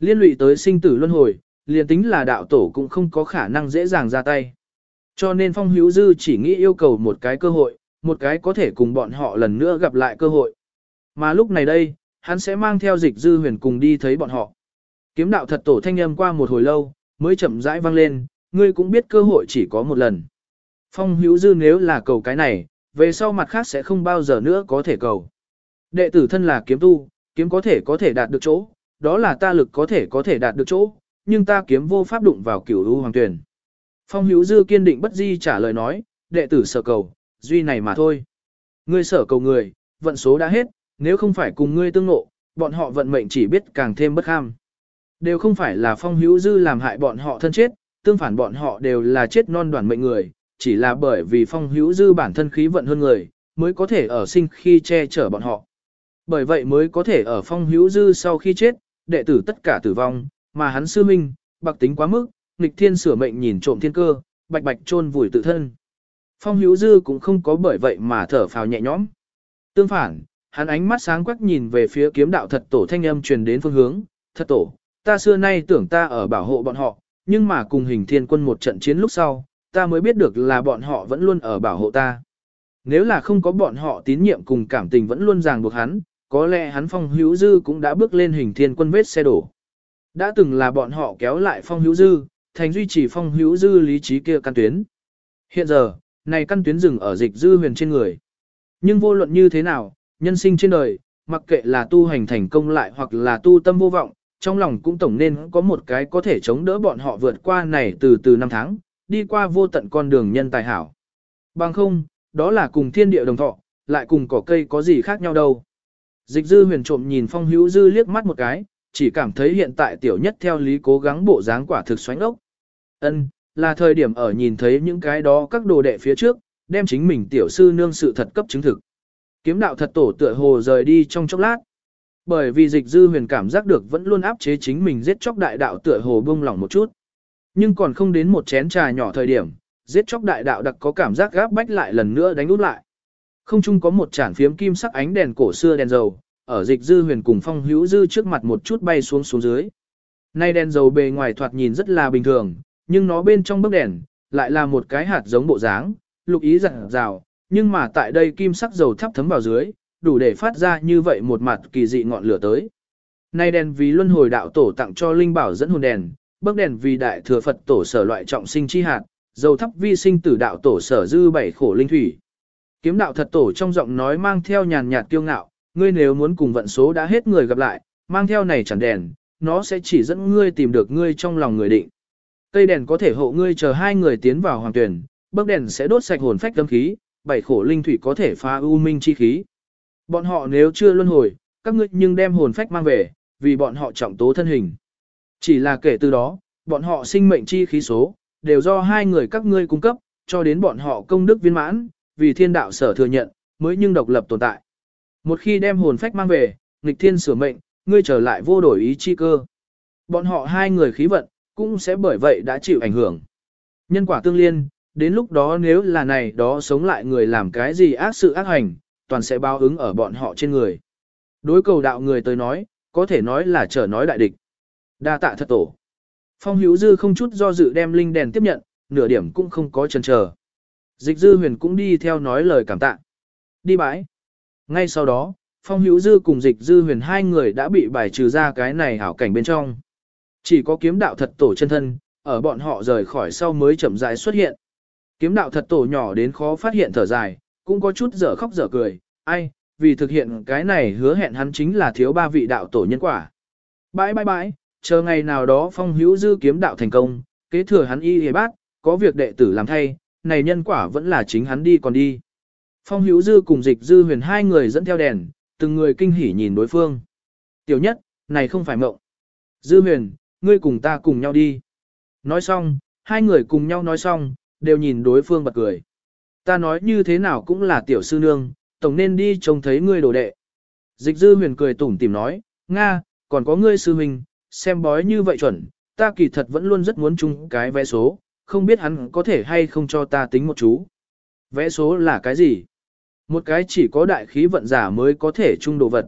Liên lụy tới sinh tử luân hồi, liền tính là đạo tổ cũng không có khả năng dễ dàng ra tay. Cho nên Phong Hữu Dư chỉ nghĩ yêu cầu một cái cơ hội, một cái có thể cùng bọn họ lần nữa gặp lại cơ hội. Mà lúc này đây, hắn sẽ mang theo dịch dư huyền cùng đi thấy bọn họ. Kiếm đạo thật tổ thanh âm qua một hồi lâu, mới chậm rãi vang lên, ngươi cũng biết cơ hội chỉ có một lần. Phong hữu dư nếu là cầu cái này, về sau mặt khác sẽ không bao giờ nữa có thể cầu. Đệ tử thân là kiếm tu, kiếm có thể có thể đạt được chỗ, đó là ta lực có thể có thể đạt được chỗ, nhưng ta kiếm vô pháp đụng vào cửu u hoàng tuyển. Phong hữu dư kiên định bất di trả lời nói, đệ tử sở cầu, duy này mà thôi. Ngươi sở cầu người, vận số đã hết, nếu không phải cùng ngươi tương ngộ, bọn họ vận mệnh chỉ biết càng thêm bất ham. Đều không phải là phong hữu dư làm hại bọn họ thân chết, tương phản bọn họ đều là chết non đoàn mệnh người, chỉ là bởi vì phong hữu dư bản thân khí vận hơn người, mới có thể ở sinh khi che chở bọn họ. Bởi vậy mới có thể ở phong hữu dư sau khi chết, đệ tử tất cả tử vong, mà hắn sư minh, bạc tính quá mức, nghịch thiên sửa mệnh nhìn trộm thiên cơ, bạch bạch chôn vùi tự thân. Phong hữu dư cũng không có bởi vậy mà thở phào nhẹ nhõm. Tương phản, hắn ánh mắt sáng quắc nhìn về phía kiếm đạo thật tổ thanh âm truyền đến phương hướng, thật tổ, ta xưa nay tưởng ta ở bảo hộ bọn họ, nhưng mà cùng hình thiên quân một trận chiến lúc sau, ta mới biết được là bọn họ vẫn luôn ở bảo hộ ta. Nếu là không có bọn họ tín nhiệm cùng cảm tình vẫn luôn ràng buộc hắn, có lẽ hắn phong hữu dư cũng đã bước lên hình thiên quân vết xe đổ. Đã từng là bọn họ kéo lại phong hữu dư, thành duy trì phong hữu dư lý trí kia căn tuyến. Hiện giờ, này căn tuyến dừng ở dịch dư huyền trên người. Nhưng vô luận như thế nào, nhân sinh trên đời, mặc kệ là tu hành thành công lại hoặc là tu tâm vô vọng, trong lòng cũng tổng nên có một cái có thể chống đỡ bọn họ vượt qua này từ từ năm tháng, đi qua vô tận con đường nhân tài hảo. Bằng không, đó là cùng thiên địa đồng thọ, lại cùng cỏ cây có gì khác nhau đâu. Dịch dư huyền trộm nhìn phong hữu dư liếc mắt một cái, chỉ cảm thấy hiện tại tiểu nhất theo lý cố gắng bộ dáng quả thực xoánh ốc. Ân, là thời điểm ở nhìn thấy những cái đó các đồ đệ phía trước, đem chính mình tiểu sư nương sự thật cấp chứng thực. Kiếm đạo thật tổ tựa hồ rời đi trong chốc lát. Bởi vì dịch dư huyền cảm giác được vẫn luôn áp chế chính mình giết chóc đại đạo tựa hồ bông lỏng một chút. Nhưng còn không đến một chén trà nhỏ thời điểm, giết chóc đại đạo đặc có cảm giác gáp bách lại lần nữa đánh út lại. Không chung có một chản phiếm kim sắc ánh đèn cổ xưa đèn dầu, ở dịch dư huyền cùng phong hữu dư trước mặt một chút bay xuống xuống dưới. Nay đèn dầu bề ngoài thoạt nhìn rất là bình thường, nhưng nó bên trong bức đèn, lại là một cái hạt giống bộ dáng, lục ý rạng rào, nhưng mà tại đây kim sắc dầu thắp thấm vào dưới, đủ để phát ra như vậy một mặt kỳ dị ngọn lửa tới. Nay đèn vì luân hồi đạo tổ tặng cho linh bảo dẫn hồn đèn, bức đèn vì đại thừa Phật tổ sở loại trọng sinh chi hạt, dầu thắp vi sinh tử đạo tổ sở dư bảy khổ linh thủy. Kiếm đạo thật tổ trong giọng nói mang theo nhàn nhạt tiêu ngạo, ngươi nếu muốn cùng vận số đã hết người gặp lại, mang theo này chẳng đèn, nó sẽ chỉ dẫn ngươi tìm được ngươi trong lòng người định. Cây đèn có thể hộ ngươi chờ hai người tiến vào hoàng tuyển, bức đèn sẽ đốt sạch hồn phách tâm khí, bảy khổ linh thủy có thể phá u minh chi khí. Bọn họ nếu chưa luân hồi, các ngươi nhưng đem hồn phách mang về, vì bọn họ trọng tố thân hình. Chỉ là kể từ đó, bọn họ sinh mệnh chi khí số, đều do hai người các ngươi cung cấp, cho đến bọn họ công đức viên mãn, vì thiên đạo sở thừa nhận, mới nhưng độc lập tồn tại. Một khi đem hồn phách mang về, nghịch thiên sửa mệnh, ngươi trở lại vô đổi ý chi cơ. Bọn họ hai người khí vận, cũng sẽ bởi vậy đã chịu ảnh hưởng. Nhân quả tương liên, đến lúc đó nếu là này đó sống lại người làm cái gì ác sự ác hành, toàn sẽ báo ứng ở bọn họ trên người. Đối cầu đạo người tới nói, có thể nói là trở nói đại địch. Đa tạ thật tổ. Phong hữu dư không chút do dự đem linh đèn tiếp nhận, nửa điểm cũng không có chần chờ. Dịch dư huyền cũng đi theo nói lời cảm tạ. Đi bãi. Ngay sau đó, Phong hữu dư cùng dịch dư huyền hai người đã bị bài trừ ra cái này hảo cảnh bên trong. Chỉ có kiếm đạo thật tổ chân thân, ở bọn họ rời khỏi sau mới chậm rãi xuất hiện. Kiếm đạo thật tổ nhỏ đến khó phát hiện thở dài, cũng có chút dở khóc dở cười, ai, vì thực hiện cái này hứa hẹn hắn chính là thiếu ba vị đạo tổ nhân quả. Bãi bãi bãi, chờ ngày nào đó phong hữu dư kiếm đạo thành công, kế thừa hắn y hề bát, có việc đệ tử làm thay, này nhân quả vẫn là chính hắn đi còn đi. Phong hữu dư cùng dịch dư huyền hai người dẫn theo đèn, từng người kinh hỉ nhìn đối phương. Tiểu nhất, này không phải mộng. Dư huyền, ngươi cùng ta cùng nhau đi. Nói xong, hai người cùng nhau nói xong, đều nhìn đối phương bật cười. Ta nói như thế nào cũng là tiểu sư nương, tổng nên đi trông thấy ngươi đồ đệ. Dịch dư huyền cười tủm tìm nói, Nga, còn có ngươi sư huynh, xem bói như vậy chuẩn, ta kỳ thật vẫn luôn rất muốn chung cái vé số, không biết hắn có thể hay không cho ta tính một chú. Vẽ số là cái gì? Một cái chỉ có đại khí vận giả mới có thể chung đồ vật.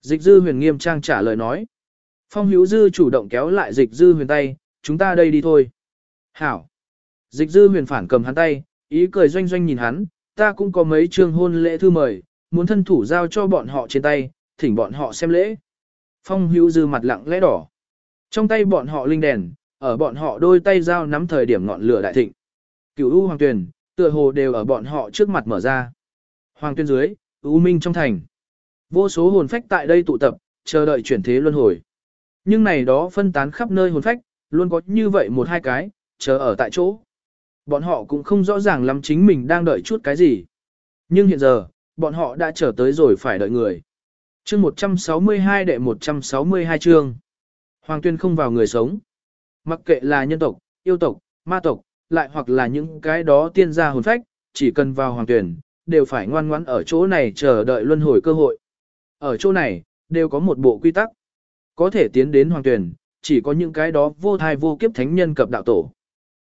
Dịch dư huyền nghiêm trang trả lời nói. Phong hữu dư chủ động kéo lại dịch dư huyền tay, chúng ta đây đi thôi. Hảo. Dịch dư huyền phản cầm hắn tay, ý cười doanh doanh nhìn hắn, ta cũng có mấy chương hôn lễ thư mời, muốn thân thủ giao cho bọn họ trên tay, thỉnh bọn họ xem lễ. Phong hữu dư mặt lặng lẽ đỏ. Trong tay bọn họ linh đèn, ở bọn họ đôi tay giao nắm thời điểm ngọn lửa đại thịnh. Cửu U Hoàng tuyển, tựa hồ đều ở bọn họ trước mặt mở ra. Hoàng Tuyên dưới, U Minh trong thành. Vô số hồn phách tại đây tụ tập, chờ đợi chuyển thế luân hồi. Nhưng này đó phân tán khắp nơi hồn phách, luôn có như vậy một hai cái, chờ ở tại chỗ. Bọn họ cũng không rõ ràng lắm chính mình đang đợi chút cái gì. Nhưng hiện giờ, bọn họ đã chờ tới rồi phải đợi người. chương 162 đệ 162 chương. Hoàng tuyên không vào người sống. Mặc kệ là nhân tộc, yêu tộc, ma tộc, lại hoặc là những cái đó tiên gia hồn phách, chỉ cần vào hoàng tuyển, đều phải ngoan ngoãn ở chỗ này chờ đợi luân hồi cơ hội. Ở chỗ này, đều có một bộ quy tắc. Có thể tiến đến hoàng tuyển, chỉ có những cái đó vô thai vô kiếp thánh nhân cập đạo tổ.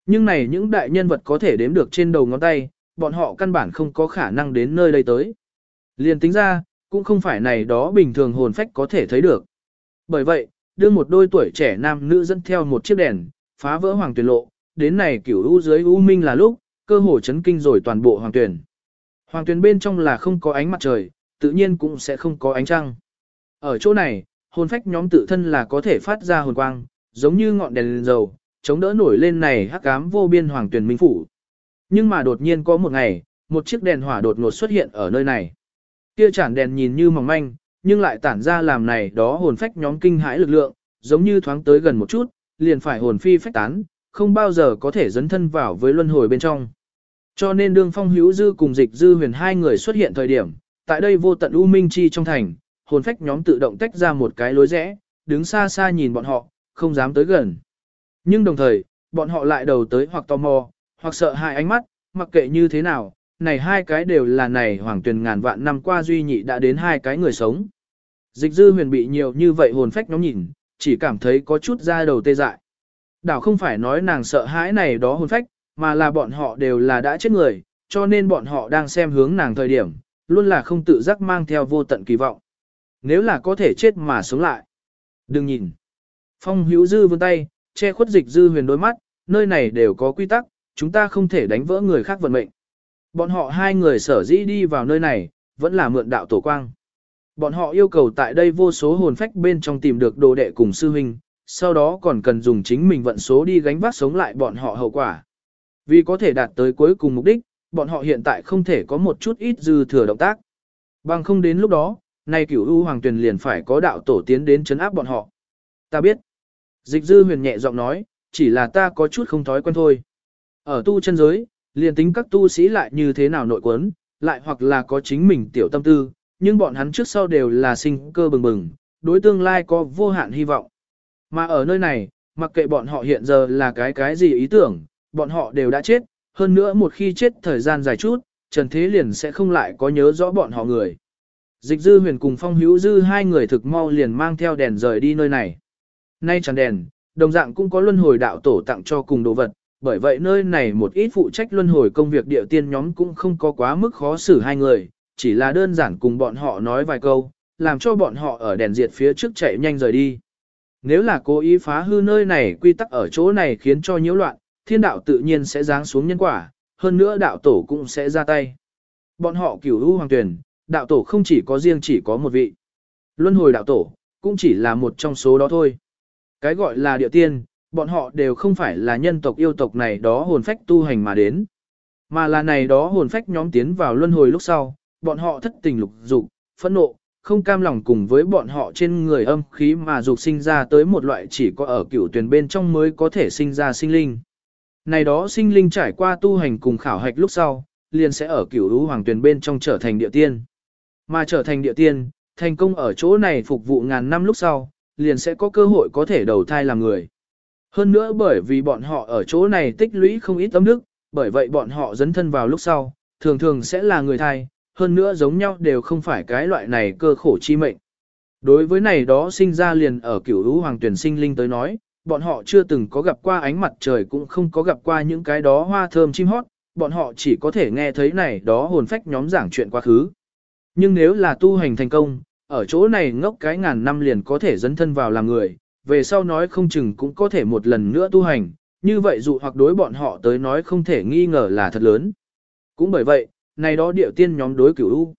Nhưng này những đại nhân vật có thể đếm được trên đầu ngón tay, bọn họ căn bản không có khả năng đến nơi đây tới. Liền tính ra, cũng không phải này đó bình thường hồn phách có thể thấy được. Bởi vậy, đưa một đôi tuổi trẻ nam nữ dẫn theo một chiếc đèn, phá vỡ hoàng tuyển lộ, đến này kiểu u dưới u minh là lúc, cơ hồ chấn kinh rồi toàn bộ hoàng tuyển. Hoàng tuyển bên trong là không có ánh mặt trời, tự nhiên cũng sẽ không có ánh trăng. Ở chỗ này, hồn phách nhóm tự thân là có thể phát ra hồn quang, giống như ngọn đèn dầu, chống đỡ nổi lên này hắc ám vô biên hoàng tuyển minh phủ. Nhưng mà đột nhiên có một ngày, một chiếc đèn hỏa đột ngột xuất hiện ở nơi này. Kia chản đèn nhìn như mỏng manh, nhưng lại tản ra làm này đó hồn phách nhóm kinh hãi lực lượng, giống như thoáng tới gần một chút, liền phải hồn phi phách tán, không bao giờ có thể dấn thân vào với luân hồi bên trong. Cho nên đương phong hữu dư cùng dịch dư huyền hai người xuất hiện thời điểm, tại đây vô tận u minh chi trong thành, hồn phách nhóm tự động tách ra một cái lối rẽ, đứng xa xa nhìn bọn họ, không dám tới gần. Nhưng đồng thời, bọn họ lại đầu tới hoặc tò mò, hoặc sợ hãi ánh mắt, mặc kệ như thế nào, này hai cái đều là này hoàng tuyển ngàn vạn năm qua duy nhị đã đến hai cái người sống. Dịch dư huyền bị nhiều như vậy hồn phách nhóm nhìn, chỉ cảm thấy có chút da đầu tê dại. Đảo không phải nói nàng sợ hãi này đó hồn phách, mà là bọn họ đều là đã chết người, cho nên bọn họ đang xem hướng nàng thời điểm, luôn là không tự giác mang theo vô tận kỳ vọng. Nếu là có thể chết mà sống lại. Đừng nhìn. Phong hữu dư vươn tay, che khuất dịch dư huyền đôi mắt, nơi này đều có quy tắc, chúng ta không thể đánh vỡ người khác vận mệnh. Bọn họ hai người sở dĩ đi vào nơi này, vẫn là mượn đạo tổ quang. Bọn họ yêu cầu tại đây vô số hồn phách bên trong tìm được đồ đệ cùng sư huynh, sau đó còn cần dùng chính mình vận số đi gánh vác sống lại bọn họ hậu quả. Vì có thể đạt tới cuối cùng mục đích, bọn họ hiện tại không thể có một chút ít dư thừa động tác. Bằng không đến lúc đó, nay cửu u hoàng tuyền liền phải có đạo tổ tiến đến chấn áp bọn họ. Ta biết. Dịch dư huyền nhẹ giọng nói, chỉ là ta có chút không thói quen thôi. Ở tu chân giới, liền tính các tu sĩ lại như thế nào nội quấn, lại hoặc là có chính mình tiểu tâm tư, nhưng bọn hắn trước sau đều là sinh cơ bừng bừng, đối tương lai có vô hạn hy vọng. Mà ở nơi này, mặc kệ bọn họ hiện giờ là cái cái gì ý tưởng, bọn họ đều đã chết, hơn nữa một khi chết thời gian dài chút, Trần Thế liền sẽ không lại có nhớ rõ bọn họ người. Dịch dư huyền cùng phong hữu dư hai người thực mau liền mang theo đèn rời đi nơi này. Nay chẳng đèn, đồng dạng cũng có luân hồi đạo tổ tặng cho cùng đồ vật, bởi vậy nơi này một ít phụ trách luân hồi công việc địa tiên nhóm cũng không có quá mức khó xử hai người, chỉ là đơn giản cùng bọn họ nói vài câu, làm cho bọn họ ở đèn diệt phía trước chạy nhanh rời đi. Nếu là cố ý phá hư nơi này quy tắc ở chỗ này khiến cho nhiễu loạn, thiên đạo tự nhiên sẽ giáng xuống nhân quả, hơn nữa đạo tổ cũng sẽ ra tay. Bọn họ cửu u hoàng tuyển, đạo tổ không chỉ có riêng chỉ có một vị. Luân hồi đạo tổ, cũng chỉ là một trong số đó thôi. Cái gọi là địa tiên, bọn họ đều không phải là nhân tộc yêu tộc này đó hồn phách tu hành mà đến. Mà là này đó hồn phách nhóm tiến vào luân hồi lúc sau, bọn họ thất tình lục dục, phẫn nộ, không cam lòng cùng với bọn họ trên người âm khí mà dục sinh ra tới một loại chỉ có ở cửu tuyển bên trong mới có thể sinh ra sinh linh. Này đó sinh linh trải qua tu hành cùng khảo hạch lúc sau, liền sẽ ở cửu lũ hoàng tuyển bên trong trở thành địa tiên. Mà trở thành địa tiên, thành công ở chỗ này phục vụ ngàn năm lúc sau, liền sẽ có cơ hội có thể đầu thai làm người. Hơn nữa bởi vì bọn họ ở chỗ này tích lũy không ít tâm đức, bởi vậy bọn họ dấn thân vào lúc sau, thường thường sẽ là người thai, hơn nữa giống nhau đều không phải cái loại này cơ khổ chi mệnh. Đối với này đó sinh ra liền ở cửu lũ hoàng tuyển sinh linh tới nói, bọn họ chưa từng có gặp qua ánh mặt trời cũng không có gặp qua những cái đó hoa thơm chim hót, bọn họ chỉ có thể nghe thấy này đó hồn phách nhóm giảng chuyện quá khứ. Nhưng nếu là tu hành thành công, ở chỗ này ngốc cái ngàn năm liền có thể dấn thân vào làm người, về sau nói không chừng cũng có thể một lần nữa tu hành, như vậy dụ hoặc đối bọn họ tới nói không thể nghi ngờ là thật lớn. Cũng bởi vậy, này đó điệu tiên nhóm đối cửu u.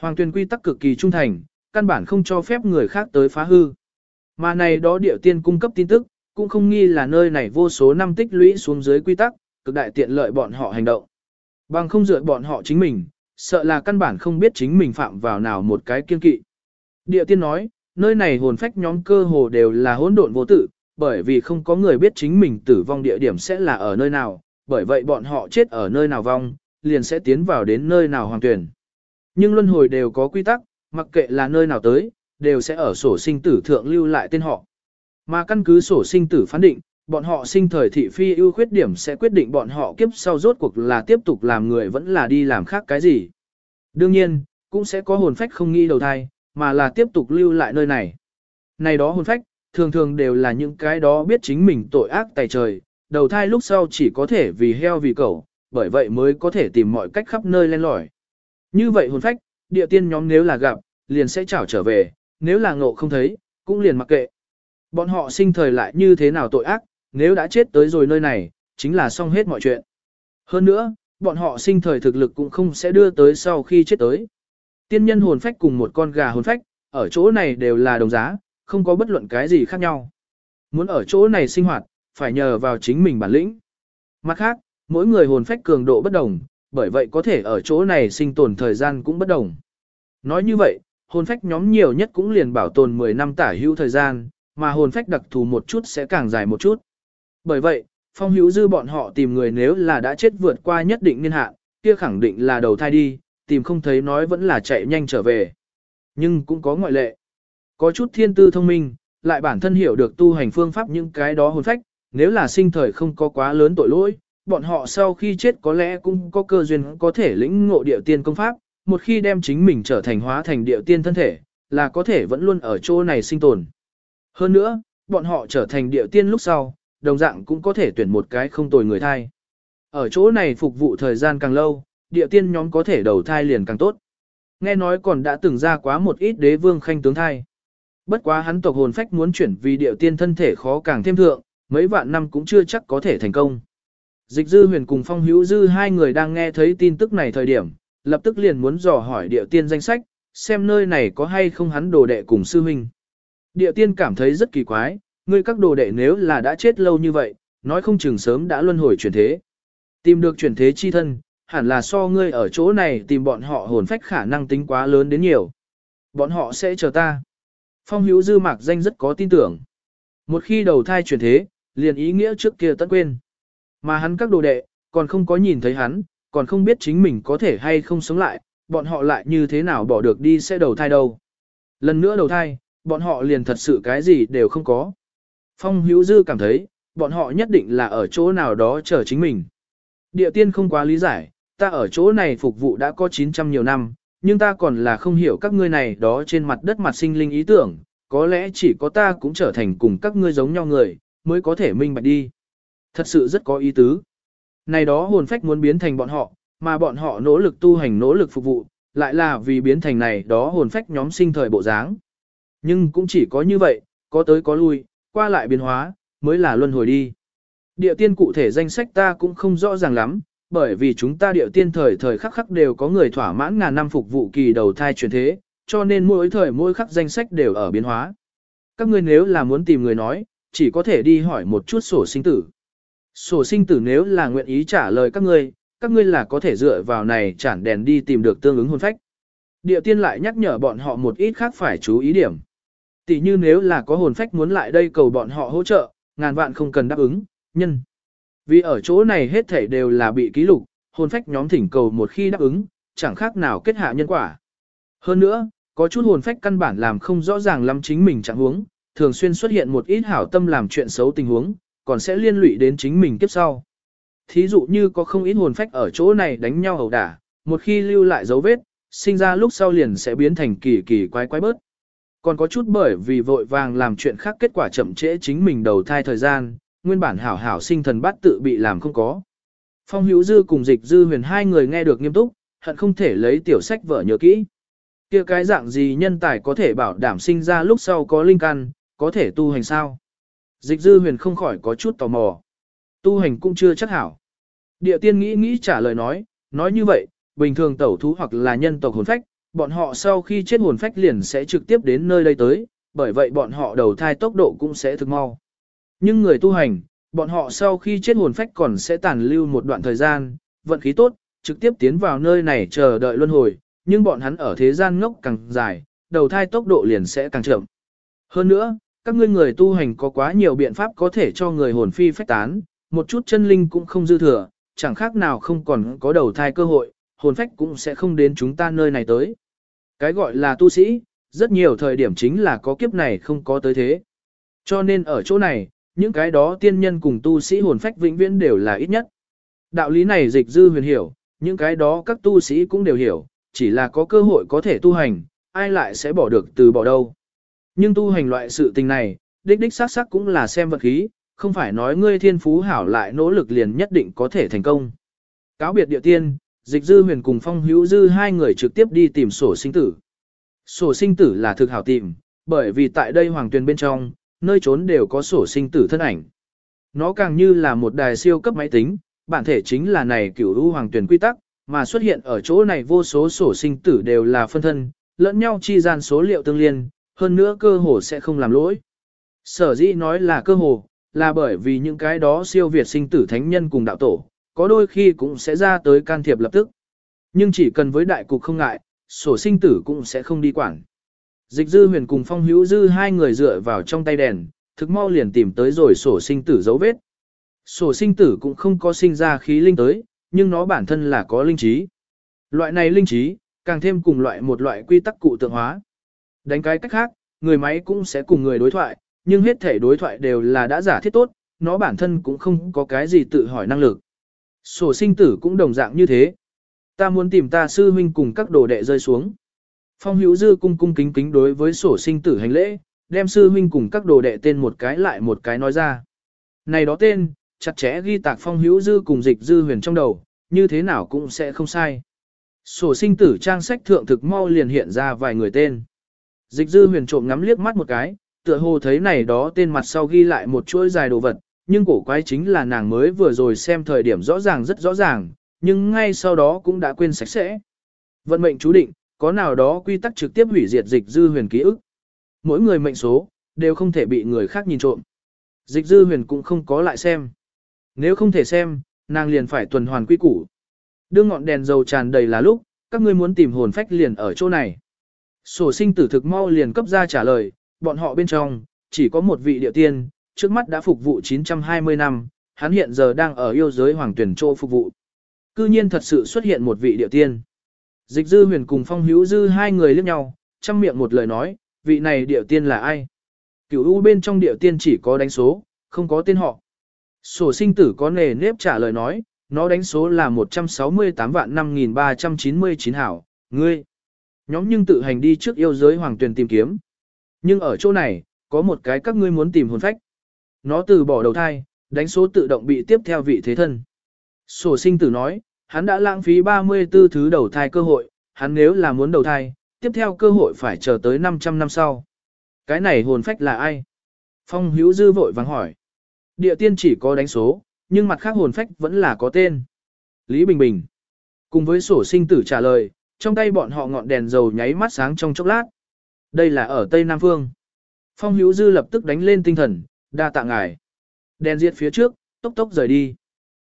Hoàng tuyên quy tắc cực kỳ trung thành, căn bản không cho phép người khác tới phá hư. Mà này đó điệu tiên cung cấp tin tức, cũng không nghi là nơi này vô số năm tích lũy xuống dưới quy tắc, cực đại tiện lợi bọn họ hành động. Bằng không dựa bọn họ chính mình, sợ là căn bản không biết chính mình phạm vào nào một cái kiên kỵ. Địa tiên nói, nơi này hồn phách nhóm cơ hồ đều là hỗn độn vô tử bởi vì không có người biết chính mình tử vong địa điểm sẽ là ở nơi nào, bởi vậy bọn họ chết ở nơi nào vong, liền sẽ tiến vào đến nơi nào hoàng tuyển. Nhưng luân hồi đều có quy tắc, mặc kệ là nơi nào tới, đều sẽ ở sổ sinh tử thượng lưu lại tên họ. Mà căn cứ sổ sinh tử phán định, bọn họ sinh thời thị phi ưu khuyết điểm sẽ quyết định bọn họ kiếp sau rốt cuộc là tiếp tục làm người vẫn là đi làm khác cái gì. Đương nhiên, cũng sẽ có hồn phách không nghĩ đầu thai, mà là tiếp tục lưu lại nơi này. Này đó hồn phách, thường thường đều là những cái đó biết chính mình tội ác tài trời, đầu thai lúc sau chỉ có thể vì heo vì cẩu, bởi vậy mới có thể tìm mọi cách khắp nơi lên lỏi. Như vậy hồn phách, địa tiên nhóm nếu là gặp, liền sẽ trảo trở về, nếu là ngộ không thấy, cũng liền mặc kệ. Bọn họ sinh thời lại như thế nào tội ác, nếu đã chết tới rồi nơi này, chính là xong hết mọi chuyện. Hơn nữa, bọn họ sinh thời thực lực cũng không sẽ đưa tới sau khi chết tới. Tiên nhân hồn phách cùng một con gà hồn phách, ở chỗ này đều là đồng giá, không có bất luận cái gì khác nhau. Muốn ở chỗ này sinh hoạt, phải nhờ vào chính mình bản lĩnh. Mặt khác, mỗi người hồn phách cường độ bất đồng, bởi vậy có thể ở chỗ này sinh tồn thời gian cũng bất đồng. Nói như vậy, hồn phách nhóm nhiều nhất cũng liền bảo tồn 10 năm tả hữu thời gian, mà hồn phách đặc thù một chút sẽ càng dài một chút. Bởi vậy, phong hữu dư bọn họ tìm người nếu là đã chết vượt qua nhất định niên hạn, kia khẳng định là đầu thai đi, tìm không thấy nói vẫn là chạy nhanh trở về. Nhưng cũng có ngoại lệ. Có chút thiên tư thông minh, lại bản thân hiểu được tu hành phương pháp những cái đó hồn phách, nếu là sinh thời không có quá lớn tội lỗi, bọn họ sau khi chết có lẽ cũng có cơ duyên có thể lĩnh ngộ địa tiên công pháp, một khi đem chính mình trở thành hóa thành địa tiên thân thể, là có thể vẫn luôn ở chỗ này sinh tồn. Hơn nữa, bọn họ trở thành địa tiên lúc sau, đồng dạng cũng có thể tuyển một cái không tồi người thai. Ở chỗ này phục vụ thời gian càng lâu, địa tiên nhóm có thể đầu thai liền càng tốt. Nghe nói còn đã từng ra quá một ít đế vương khanh tướng thai. Bất quá hắn tộc hồn phách muốn chuyển vì địa tiên thân thể khó càng thêm thượng, mấy vạn năm cũng chưa chắc có thể thành công. Dịch dư huyền cùng phong hữu dư hai người đang nghe thấy tin tức này thời điểm, lập tức liền muốn dò hỏi địa tiên danh sách, xem nơi này có hay không hắn đồ đệ cùng sư huynh. Địa tiên cảm thấy rất kỳ quái, ngươi các đồ đệ nếu là đã chết lâu như vậy, nói không chừng sớm đã luân hồi chuyển thế. Tìm được chuyển thế chi thân, hẳn là so ngươi ở chỗ này tìm bọn họ hồn phách khả năng tính quá lớn đến nhiều. Bọn họ sẽ chờ ta. Phong hữu dư mạc danh rất có tin tưởng. Một khi đầu thai chuyển thế, liền ý nghĩa trước kia tất quên. Mà hắn các đồ đệ, còn không có nhìn thấy hắn, còn không biết chính mình có thể hay không sống lại, bọn họ lại như thế nào bỏ được đi sẽ đầu thai đâu. Lần nữa đầu thai, bọn họ liền thật sự cái gì đều không có. Phong hữu dư cảm thấy, bọn họ nhất định là ở chỗ nào đó chờ chính mình. Địa tiên không quá lý giải, ta ở chỗ này phục vụ đã có 900 nhiều năm, nhưng ta còn là không hiểu các ngươi này đó trên mặt đất mặt sinh linh ý tưởng, có lẽ chỉ có ta cũng trở thành cùng các ngươi giống nhau người, mới có thể minh bạch đi. Thật sự rất có ý tứ. Này đó hồn phách muốn biến thành bọn họ, mà bọn họ nỗ lực tu hành nỗ lực phục vụ, lại là vì biến thành này đó hồn phách nhóm sinh thời bộ dáng. Nhưng cũng chỉ có như vậy, có tới có lui, qua lại biến hóa, mới là luân hồi đi. Địa tiên cụ thể danh sách ta cũng không rõ ràng lắm, bởi vì chúng ta địa tiên thời thời khắc khắc đều có người thỏa mãn ngàn năm phục vụ kỳ đầu thai chuyển thế, cho nên mỗi thời mỗi khắc danh sách đều ở biến hóa. Các ngươi nếu là muốn tìm người nói, chỉ có thể đi hỏi một chút sổ sinh tử. Sổ sinh tử nếu là nguyện ý trả lời các ngươi, các ngươi là có thể dựa vào này chản đèn đi tìm được tương ứng hồn phách. Địa tiên lại nhắc nhở bọn họ một ít khác phải chú ý điểm. Tỷ như nếu là có hồn phách muốn lại đây cầu bọn họ hỗ trợ, ngàn vạn không cần đáp ứng, nhân. Vì ở chỗ này hết thảy đều là bị ký lục, hồn phách nhóm thỉnh cầu một khi đáp ứng, chẳng khác nào kết hạ nhân quả. Hơn nữa, có chút hồn phách căn bản làm không rõ ràng lắm chính mình trạng huống, thường xuyên xuất hiện một ít hảo tâm làm chuyện xấu tình huống, còn sẽ liên lụy đến chính mình kiếp sau. Thí dụ như có không ít hồn phách ở chỗ này đánh nhau ẩu đả, một khi lưu lại dấu vết, sinh ra lúc sau liền sẽ biến thành kỳ kỳ quái quái bớt. Còn có chút bởi vì vội vàng làm chuyện khác kết quả chậm trễ chính mình đầu thai thời gian, nguyên bản hảo hảo sinh thần bát tự bị làm không có. Phong hữu dư cùng dịch dư huyền hai người nghe được nghiêm túc, hận không thể lấy tiểu sách vở nhớ kỹ. kia cái dạng gì nhân tài có thể bảo đảm sinh ra lúc sau có linh căn, có thể tu hành sao? Dịch dư huyền không khỏi có chút tò mò. Tu hành cũng chưa chắc hảo. Địa tiên nghĩ nghĩ trả lời nói, nói như vậy, bình thường tẩu thú hoặc là nhân tộc hồn phách, bọn họ sau khi chết hồn phách liền sẽ trực tiếp đến nơi đây tới, bởi vậy bọn họ đầu thai tốc độ cũng sẽ thực mau. Nhưng người tu hành, bọn họ sau khi chết hồn phách còn sẽ tàn lưu một đoạn thời gian, vận khí tốt, trực tiếp tiến vào nơi này chờ đợi luân hồi, nhưng bọn hắn ở thế gian ngốc càng dài, đầu thai tốc độ liền sẽ càng chậm. Hơn nữa, các ngươi người tu hành có quá nhiều biện pháp có thể cho người hồn phi phách tán, một chút chân linh cũng không dư thừa, chẳng khác nào không còn có đầu thai cơ hội, hồn phách cũng sẽ không đến chúng ta nơi này tới. Cái gọi là tu sĩ, rất nhiều thời điểm chính là có kiếp này không có tới thế. Cho nên ở chỗ này, những cái đó tiên nhân cùng tu sĩ hồn phách vĩnh viễn đều là ít nhất. Đạo lý này dịch dư huyền hiểu, những cái đó các tu sĩ cũng đều hiểu, chỉ là có cơ hội có thể tu hành, ai lại sẽ bỏ được từ bỏ đâu. Nhưng tu hành loại sự tình này, đích đích xác xác cũng là xem vật khí, không phải nói ngươi thiên phú hảo lại nỗ lực liền nhất định có thể thành công. Cáo biệt địa tiên, dịch dư huyền cùng phong hữu dư hai người trực tiếp đi tìm sổ sinh tử. Sổ sinh tử là thực hảo tìm, bởi vì tại đây hoàng tuyền bên trong, nơi trốn đều có sổ sinh tử thân ảnh. Nó càng như là một đài siêu cấp máy tính, bản thể chính là này cửu u hoàng tuyền quy tắc, mà xuất hiện ở chỗ này vô số sổ sinh tử đều là phân thân, lẫn nhau chi gian số liệu tương liên, hơn nữa cơ hồ sẽ không làm lỗi. Sở dĩ nói là cơ hồ, là bởi vì những cái đó siêu việt sinh tử thánh nhân cùng đạo tổ, có đôi khi cũng sẽ ra tới can thiệp lập tức. Nhưng chỉ cần với đại cục không ngại, sổ sinh tử cũng sẽ không đi quản. Dịch dư huyền cùng phong hữu dư hai người dựa vào trong tay đèn, thực mau liền tìm tới rồi sổ sinh tử dấu vết. Sổ sinh tử cũng không có sinh ra khí linh tới, nhưng nó bản thân là có linh trí. Loại này linh trí, càng thêm cùng loại một loại quy tắc cụ tượng hóa. Đánh cái cách khác, người máy cũng sẽ cùng người đối thoại, nhưng hết thể đối thoại đều là đã giả thiết tốt, nó bản thân cũng không có cái gì tự hỏi năng lực. Sổ sinh tử cũng đồng dạng như thế. Ta muốn tìm ta sư huynh cùng các đồ đệ rơi xuống. Phong hữu dư cung cung kính kính đối với sổ sinh tử hành lễ, đem sư huynh cùng các đồ đệ tên một cái lại một cái nói ra. Này đó tên, chặt chẽ ghi tạc phong hữu dư cùng dịch dư huyền trong đầu, như thế nào cũng sẽ không sai. Sổ sinh tử trang sách thượng thực mau liền hiện ra vài người tên. Dịch dư huyền trộm ngắm liếc mắt một cái, tựa hồ thấy này đó tên mặt sau ghi lại một chuỗi dài đồ vật, nhưng cổ quái chính là nàng mới vừa rồi xem thời điểm rõ ràng rất rõ ràng, nhưng ngay sau đó cũng đã quên sạch sẽ. Vận mệnh chú định, có nào đó quy tắc trực tiếp hủy diệt dịch dư huyền ký ức. Mỗi người mệnh số, đều không thể bị người khác nhìn trộm. Dịch dư huyền cũng không có lại xem. Nếu không thể xem, nàng liền phải tuần hoàn quy củ. Đưa ngọn đèn dầu tràn đầy là lúc, các ngươi muốn tìm hồn phách liền ở chỗ này. Sổ sinh tử thực mau liền cấp ra trả lời, bọn họ bên trong, chỉ có một vị địa tiên, trước mắt đã phục vụ 920 năm, hắn hiện giờ đang ở yêu giới hoàng tuyển châu phục vụ. Cư nhiên thật sự xuất hiện một vị địa tiên. Dịch dư huyền cùng phong hữu dư hai người liếc nhau, chăm miệng một lời nói, vị này địa tiên là ai? Cửu u bên trong địa tiên chỉ có đánh số, không có tên họ. Sổ sinh tử có nề nếp trả lời nói, nó đánh số là 168 vạn 5399 hảo, ngươi. Nhóm nhưng tự hành đi trước yêu giới hoàng tuyển tìm kiếm. Nhưng ở chỗ này, có một cái các ngươi muốn tìm hồn phách. Nó từ bỏ đầu thai, đánh số tự động bị tiếp theo vị thế thân. Sổ sinh tử nói, hắn đã lãng phí 34 thứ đầu thai cơ hội, hắn nếu là muốn đầu thai, tiếp theo cơ hội phải chờ tới 500 năm sau. Cái này hồn phách là ai? Phong hữu dư vội vàng hỏi. Địa tiên chỉ có đánh số, nhưng mặt khác hồn phách vẫn là có tên. Lý Bình Bình. Cùng với sổ sinh tử trả lời, trong tay bọn họ ngọn đèn dầu nháy mắt sáng trong chốc lát. Đây là ở Tây Nam Phương. Phong hữu dư lập tức đánh lên tinh thần, đa tạ ngài. Đèn diệt phía trước, tốc tốc rời đi.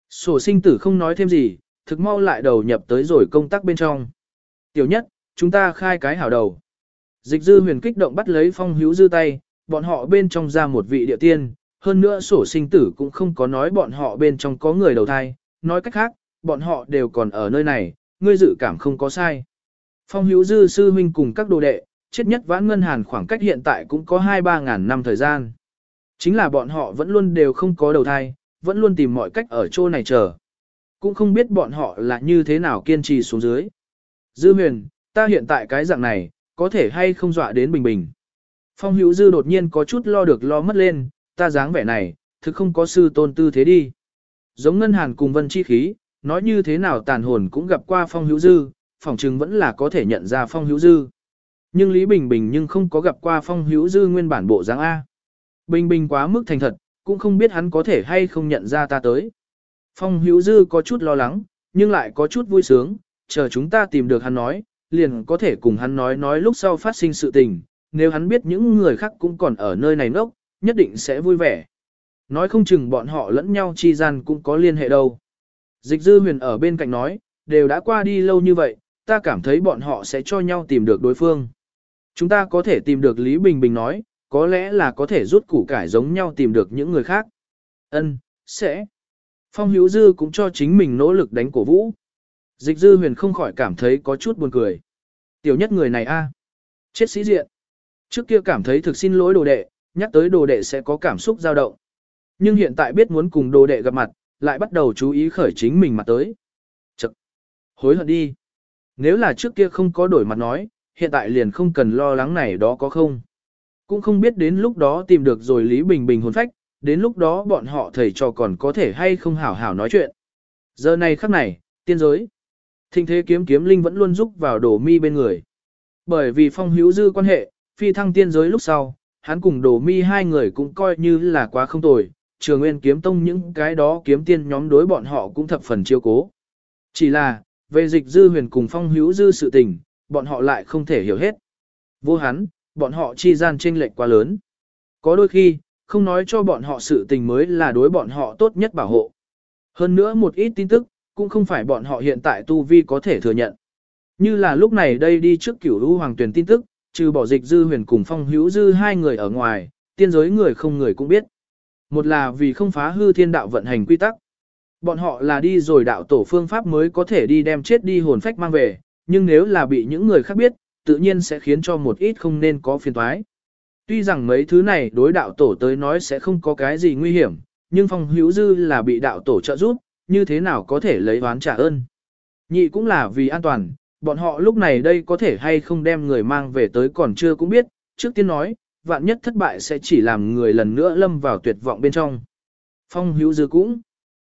Sổ sinh tử không nói thêm gì, thực mau lại đầu nhập tới rồi công tác bên trong. Tiểu nhất, chúng ta khai cái hảo đầu. Dịch dư huyền kích động bắt lấy phong hữu dư tay, bọn họ bên trong ra một vị địa tiên, hơn nữa sổ sinh tử cũng không có nói bọn họ bên trong có người đầu thai, nói cách khác, bọn họ đều còn ở nơi này, ngươi dự cảm không có sai. Phong hữu dư sư huynh cùng các đồ đệ, chết nhất vãn ngân hàn khoảng cách hiện tại cũng có 2-3 ngàn năm thời gian. Chính là bọn họ vẫn luôn đều không có đầu thai, vẫn luôn tìm mọi cách ở chỗ này chờ. Cũng không biết bọn họ là như thế nào kiên trì xuống dưới. Dư huyền, ta hiện tại cái dạng này, có thể hay không dọa đến bình bình. Phong hữu dư đột nhiên có chút lo được lo mất lên, ta dáng vẻ này, thực không có sư tôn tư thế đi. Giống ngân hàn cùng vân chi khí, nói như thế nào tàn hồn cũng gặp qua phong hữu dư, phỏng chừng vẫn là có thể nhận ra phong hữu dư. Nhưng Lý Bình Bình nhưng không có gặp qua phong hữu dư nguyên bản bộ dáng A. Bình Bình quá mức thành thật, cũng không biết hắn có thể hay không nhận ra ta tới. Phong hữu dư có chút lo lắng, nhưng lại có chút vui sướng, chờ chúng ta tìm được hắn nói, liền có thể cùng hắn nói nói lúc sau phát sinh sự tình, nếu hắn biết những người khác cũng còn ở nơi này ngốc, nhất định sẽ vui vẻ. Nói không chừng bọn họ lẫn nhau chi gian cũng có liên hệ đâu. Dịch dư huyền ở bên cạnh nói, đều đã qua đi lâu như vậy, ta cảm thấy bọn họ sẽ cho nhau tìm được đối phương. Chúng ta có thể tìm được Lý Bình Bình nói, có lẽ là có thể rút củ cải giống nhau tìm được những người khác. Ân, sẽ. Phong Hữu Dư cũng cho chính mình nỗ lực đánh cổ vũ. Dịch Dư huyền không khỏi cảm thấy có chút buồn cười. Tiểu nhất người này a, Chết sĩ diện. Trước kia cảm thấy thực xin lỗi đồ đệ, nhắc tới đồ đệ sẽ có cảm xúc dao động. Nhưng hiện tại biết muốn cùng đồ đệ gặp mặt, lại bắt đầu chú ý khởi chính mình mặt tới. Chậc. Hối hận đi. Nếu là trước kia không có đổi mặt nói, hiện tại liền không cần lo lắng này đó có không. Cũng không biết đến lúc đó tìm được rồi Lý Bình Bình hồn phách, đến lúc đó bọn họ thầy trò còn có thể hay không hảo hảo nói chuyện. Giờ này khắc này, tiên giới. Thịnh thế kiếm kiếm linh vẫn luôn giúp vào đổ mi bên người. Bởi vì phong hữu dư quan hệ, phi thăng tiên giới lúc sau, hắn cùng đổ mi hai người cũng coi như là quá không tồi, trường nguyên kiếm tông những cái đó kiếm tiên nhóm đối bọn họ cũng thập phần chiêu cố. Chỉ là, về dịch dư huyền cùng phong hữu dư sự tình, bọn họ lại không thể hiểu hết. Vô hắn, bọn họ chi gian chênh lệch quá lớn. Có đôi khi, không nói cho bọn họ sự tình mới là đối bọn họ tốt nhất bảo hộ. Hơn nữa một ít tin tức, cũng không phải bọn họ hiện tại tu vi có thể thừa nhận. Như là lúc này đây đi trước cửu lũ hoàng tuyển tin tức, trừ bỏ dịch dư huyền cùng phong hữu dư hai người ở ngoài, tiên giới người không người cũng biết. Một là vì không phá hư thiên đạo vận hành quy tắc. Bọn họ là đi rồi đạo tổ phương pháp mới có thể đi đem chết đi hồn phách mang về, nhưng nếu là bị những người khác biết, tự nhiên sẽ khiến cho một ít không nên có phiền toái. Tuy rằng mấy thứ này đối đạo tổ tới nói sẽ không có cái gì nguy hiểm, nhưng phong hữu dư là bị đạo tổ trợ giúp, như thế nào có thể lấy oán trả ơn. Nhị cũng là vì an toàn, bọn họ lúc này đây có thể hay không đem người mang về tới còn chưa cũng biết, trước tiên nói, vạn nhất thất bại sẽ chỉ làm người lần nữa lâm vào tuyệt vọng bên trong. Phong hữu dư cũng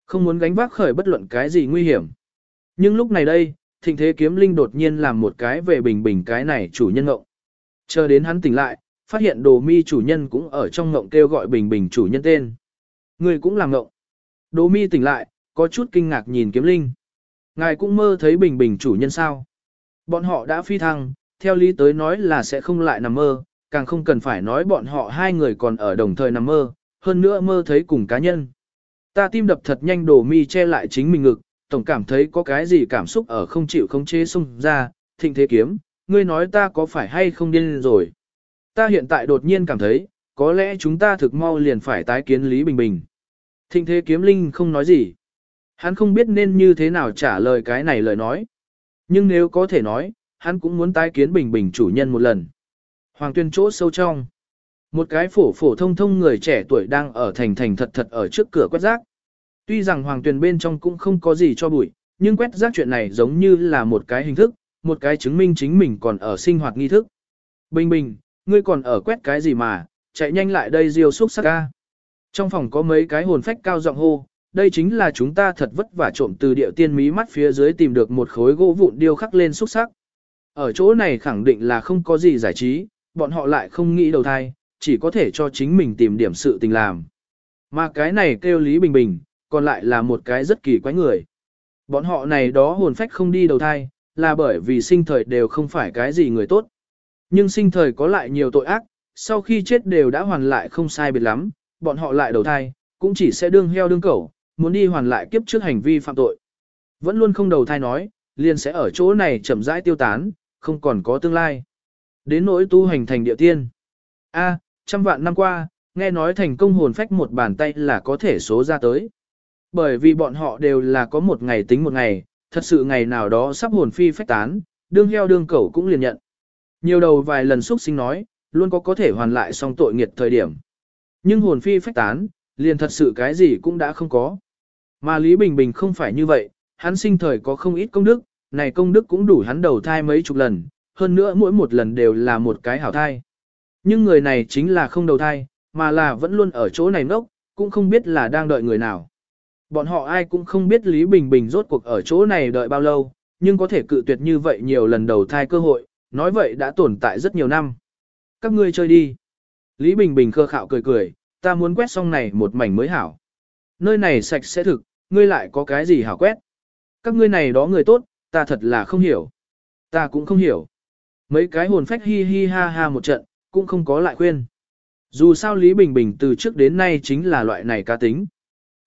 không muốn gánh vác khởi bất luận cái gì nguy hiểm. Nhưng lúc này đây, thịnh thế kiếm linh đột nhiên làm một cái về bình bình cái này chủ nhân ngộng. Chờ đến hắn tỉnh lại, phát hiện đồ mi chủ nhân cũng ở trong ngộng kêu gọi bình bình chủ nhân tên. Người cũng làm ngộng. Đồ mi tỉnh lại, có chút kinh ngạc nhìn kiếm linh. Ngài cũng mơ thấy bình bình chủ nhân sao. Bọn họ đã phi thăng, theo lý tới nói là sẽ không lại nằm mơ, càng không cần phải nói bọn họ hai người còn ở đồng thời nằm mơ, hơn nữa mơ thấy cùng cá nhân. Ta tim đập thật nhanh đồ mi che lại chính mình ngực, tổng cảm thấy có cái gì cảm xúc ở không chịu không chế xung ra, thịnh thế kiếm, ngươi nói ta có phải hay không điên rồi. Ta hiện tại đột nhiên cảm thấy, có lẽ chúng ta thực mau liền phải tái kiến Lý Bình Bình. Thịnh thế kiếm linh không nói gì. Hắn không biết nên như thế nào trả lời cái này lời nói. Nhưng nếu có thể nói, hắn cũng muốn tái kiến Bình Bình chủ nhân một lần. Hoàng tuyên chỗ sâu trong. Một cái phổ phổ thông thông người trẻ tuổi đang ở thành thành thật thật ở trước cửa quét rác. Tuy rằng hoàng tuyển bên trong cũng không có gì cho bụi, nhưng quét rác chuyện này giống như là một cái hình thức, một cái chứng minh chính mình còn ở sinh hoạt nghi thức. Bình bình, ngươi còn ở quét cái gì mà, chạy nhanh lại đây diêu xúc sắc ca. Trong phòng có mấy cái hồn phách cao giọng hô, đây chính là chúng ta thật vất vả trộm từ địa tiên mí mắt phía dưới tìm được một khối gỗ vụn điêu khắc lên xúc sắc. Ở chỗ này khẳng định là không có gì giải trí, bọn họ lại không nghĩ đầu thai, chỉ có thể cho chính mình tìm điểm sự tình làm. Mà cái này kêu Lý Bình Bình, còn lại là một cái rất kỳ quái người. Bọn họ này đó hồn phách không đi đầu thai, là bởi vì sinh thời đều không phải cái gì người tốt. Nhưng sinh thời có lại nhiều tội ác, sau khi chết đều đã hoàn lại không sai biệt lắm, bọn họ lại đầu thai, cũng chỉ sẽ đương heo đương cẩu, muốn đi hoàn lại kiếp trước hành vi phạm tội. Vẫn luôn không đầu thai nói, liền sẽ ở chỗ này chậm rãi tiêu tán, không còn có tương lai. Đến nỗi tu hành thành địa tiên. A, trăm vạn năm qua, nghe nói thành công hồn phách một bàn tay là có thể số ra tới. Bởi vì bọn họ đều là có một ngày tính một ngày, thật sự ngày nào đó sắp hồn phi phách tán, đương heo đương cẩu cũng liền nhận. Nhiều đầu vài lần xúc sinh nói, luôn có có thể hoàn lại xong tội nghiệt thời điểm. Nhưng hồn phi phách tán, liền thật sự cái gì cũng đã không có. Mà Lý Bình Bình không phải như vậy, hắn sinh thời có không ít công đức, này công đức cũng đủ hắn đầu thai mấy chục lần, hơn nữa mỗi một lần đều là một cái hảo thai. Nhưng người này chính là không đầu thai, mà là vẫn luôn ở chỗ này ngốc, cũng không biết là đang đợi người nào. Bọn họ ai cũng không biết Lý Bình Bình rốt cuộc ở chỗ này đợi bao lâu, nhưng có thể cự tuyệt như vậy nhiều lần đầu thai cơ hội, nói vậy đã tồn tại rất nhiều năm. Các ngươi chơi đi. Lý Bình Bình khơ khạo cười cười, ta muốn quét xong này một mảnh mới hảo. Nơi này sạch sẽ thực, ngươi lại có cái gì hảo quét. Các ngươi này đó người tốt, ta thật là không hiểu. Ta cũng không hiểu. Mấy cái hồn phách hi hi ha ha một trận, cũng không có lại khuyên. Dù sao Lý Bình Bình từ trước đến nay chính là loại này cá tính.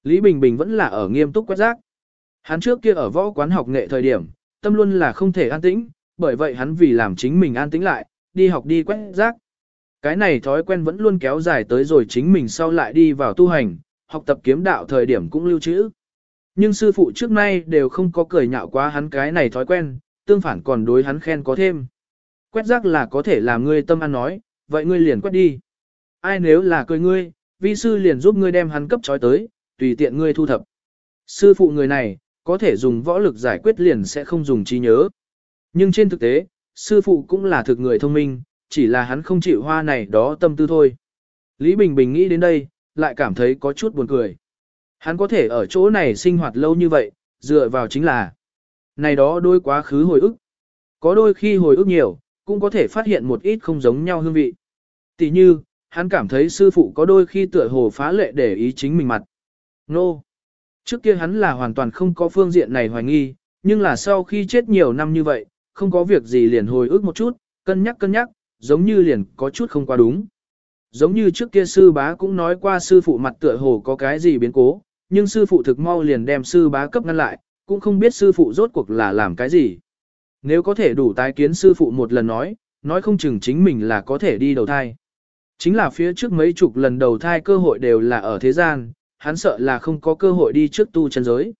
Lý Bình Bình vẫn là ở nghiêm túc quét rác. Hắn trước kia ở võ quán học nghệ thời điểm, tâm luôn là không thể an tĩnh, bởi vậy hắn vì làm chính mình an tĩnh lại, đi học đi quét rác. Cái này thói quen vẫn luôn kéo dài tới rồi chính mình sau lại đi vào tu hành, học tập kiếm đạo thời điểm cũng lưu trữ. Nhưng sư phụ trước nay đều không có cười nhạo quá hắn cái này thói quen, tương phản còn đối hắn khen có thêm. Quét rác là có thể làm ngươi tâm an nói, vậy ngươi liền quét đi. Ai nếu là cười ngươi, vi sư liền giúp ngươi đem hắn cấp trói tới, tùy tiện ngươi thu thập. Sư phụ người này, có thể dùng võ lực giải quyết liền sẽ không dùng trí nhớ. Nhưng trên thực tế, sư phụ cũng là thực người thông minh, chỉ là hắn không chịu hoa này đó tâm tư thôi. Lý Bình Bình nghĩ đến đây, lại cảm thấy có chút buồn cười. Hắn có thể ở chỗ này sinh hoạt lâu như vậy, dựa vào chính là này đó đôi quá khứ hồi ức. Có đôi khi hồi ức nhiều, cũng có thể phát hiện một ít không giống nhau hương vị. Tỷ như, hắn cảm thấy sư phụ có đôi khi tựa hồ phá lệ để ý chính mình mặt. Nô! No. Trước kia hắn là hoàn toàn không có phương diện này hoài nghi, nhưng là sau khi chết nhiều năm như vậy, không có việc gì liền hồi ức một chút, cân nhắc cân nhắc, giống như liền có chút không quá đúng. Giống như trước kia sư bá cũng nói qua sư phụ mặt tựa hồ có cái gì biến cố, nhưng sư phụ thực mau liền đem sư bá cấp ngăn lại, cũng không biết sư phụ rốt cuộc là làm cái gì. Nếu có thể đủ tái kiến sư phụ một lần nói, nói không chừng chính mình là có thể đi đầu thai. Chính là phía trước mấy chục lần đầu thai cơ hội đều là ở thế gian, hắn sợ là không có cơ hội đi trước tu chân giới.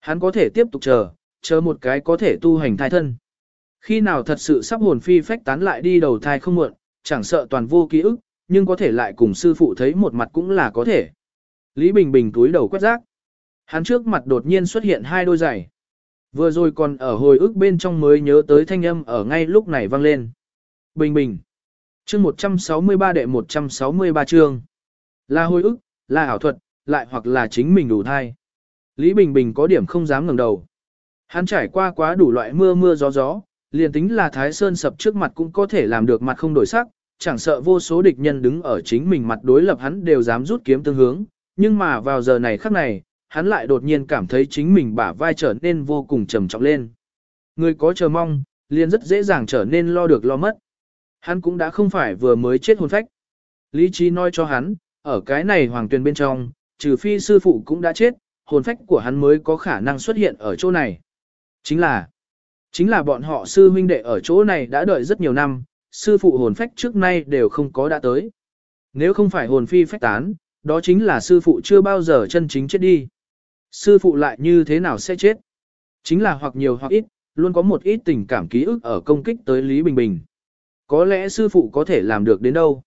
Hắn có thể tiếp tục chờ, chờ một cái có thể tu hành thai thân. Khi nào thật sự sắp hồn phi phách tán lại đi đầu thai không muộn, chẳng sợ toàn vô ký ức, nhưng có thể lại cùng sư phụ thấy một mặt cũng là có thể. Lý Bình Bình túi đầu quét rác. Hắn trước mặt đột nhiên xuất hiện hai đôi giày. Vừa rồi còn ở hồi ức bên trong mới nhớ tới thanh âm ở ngay lúc này vang lên. Bình Bình. Chương 163 đệ 163 chương. Là hồi ức, là ảo thuật, lại hoặc là chính mình đủ thai. Lý Bình Bình có điểm không dám ngẩng đầu. Hắn trải qua quá đủ loại mưa mưa gió gió, liền tính là Thái Sơn sập trước mặt cũng có thể làm được mặt không đổi sắc, chẳng sợ vô số địch nhân đứng ở chính mình mặt đối lập hắn đều dám rút kiếm tương hướng, nhưng mà vào giờ này khắc này, hắn lại đột nhiên cảm thấy chính mình bả vai trở nên vô cùng trầm trọng lên. Người có chờ mong, liền rất dễ dàng trở nên lo được lo mất. Hắn cũng đã không phải vừa mới chết hồn phách. Lý trí nói cho hắn, ở cái này hoàng tuyền bên trong, trừ phi sư phụ cũng đã chết, hồn phách của hắn mới có khả năng xuất hiện ở chỗ này. Chính là, chính là bọn họ sư huynh đệ ở chỗ này đã đợi rất nhiều năm, sư phụ hồn phách trước nay đều không có đã tới. Nếu không phải hồn phi phách tán, đó chính là sư phụ chưa bao giờ chân chính chết đi. Sư phụ lại như thế nào sẽ chết? Chính là hoặc nhiều hoặc ít, luôn có một ít tình cảm ký ức ở công kích tới Lý Bình Bình. Có lẽ sư phụ có thể làm được đến đâu?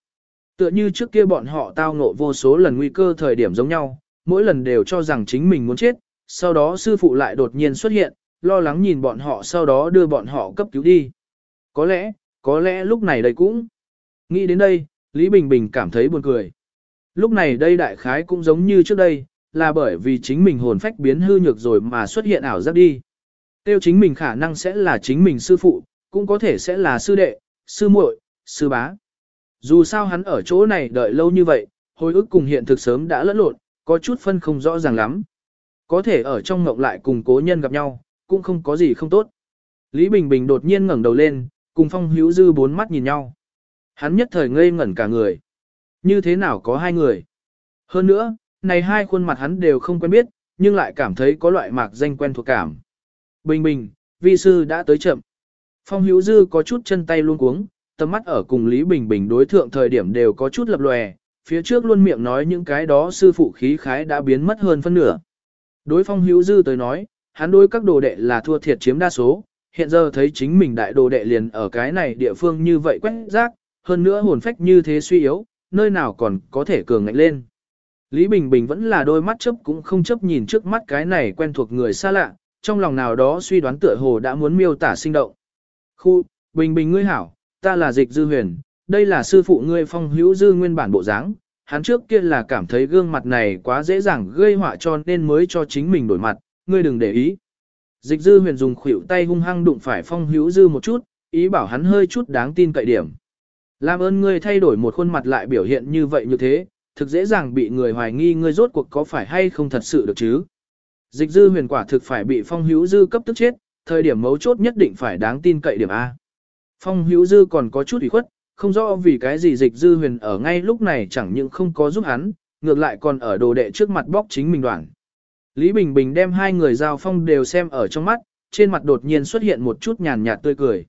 Tựa như trước kia bọn họ tao ngộ vô số lần nguy cơ thời điểm giống nhau, mỗi lần đều cho rằng chính mình muốn chết, sau đó sư phụ lại đột nhiên xuất hiện, lo lắng nhìn bọn họ sau đó đưa bọn họ cấp cứu đi. Có lẽ, có lẽ lúc này đây cũng. Nghĩ đến đây, Lý Bình Bình cảm thấy buồn cười. Lúc này đây đại khái cũng giống như trước đây, là bởi vì chính mình hồn phách biến hư nhược rồi mà xuất hiện ảo giác đi. Tiêu chính mình khả năng sẽ là chính mình sư phụ, cũng có thể sẽ là sư đệ, sư muội, sư bá. Dù sao hắn ở chỗ này đợi lâu như vậy, hồi ức cùng hiện thực sớm đã lẫn lộn, có chút phân không rõ ràng lắm. Có thể ở trong ngộng lại cùng cố nhân gặp nhau, cũng không có gì không tốt. Lý Bình Bình đột nhiên ngẩng đầu lên, cùng Phong Hữu Dư bốn mắt nhìn nhau. Hắn nhất thời ngây ngẩn cả người. Như thế nào có hai người? Hơn nữa, này hai khuôn mặt hắn đều không quen biết, nhưng lại cảm thấy có loại mạc danh quen thuộc cảm. Bình Bình, vi sư đã tới chậm. Phong Hữu Dư có chút chân tay luôn cuống, tầm mắt ở cùng Lý Bình Bình đối thượng thời điểm đều có chút lập lòe, phía trước luôn miệng nói những cái đó sư phụ khí khái đã biến mất hơn phân nửa. Đối Phong Hữu Dư tới nói, hắn đối các đồ đệ là thua thiệt chiếm đa số, hiện giờ thấy chính mình đại đồ đệ liền ở cái này địa phương như vậy quét rác, hơn nữa hồn phách như thế suy yếu, nơi nào còn có thể cường ngạnh lên. Lý Bình Bình vẫn là đôi mắt chấp cũng không chấp nhìn trước mắt cái này quen thuộc người xa lạ, trong lòng nào đó suy đoán tựa hồ đã muốn miêu tả sinh động. Khu, Bình Bình ngươi hảo, ta là dịch dư huyền, đây là sư phụ ngươi phong hữu dư nguyên bản bộ dáng. Hắn trước kia là cảm thấy gương mặt này quá dễ dàng gây họa cho nên mới cho chính mình đổi mặt, ngươi đừng để ý. Dịch dư huyền dùng khuỷu tay hung hăng đụng phải phong hữu dư một chút, ý bảo hắn hơi chút đáng tin cậy điểm. Làm ơn ngươi thay đổi một khuôn mặt lại biểu hiện như vậy như thế, thực dễ dàng bị người hoài nghi ngươi rốt cuộc có phải hay không thật sự được chứ. Dịch dư huyền quả thực phải bị phong hữu dư cấp tức chết, thời điểm mấu chốt nhất định phải đáng tin cậy điểm A. Phong hữu dư còn có chút ủy khuất, không rõ vì cái gì dịch dư huyền ở ngay lúc này chẳng những không có giúp hắn, ngược lại còn ở đồ đệ trước mặt bóc chính mình đoạn. Lý Bình Bình đem hai người giao phong đều xem ở trong mắt, trên mặt đột nhiên xuất hiện một chút nhàn nhạt tươi cười.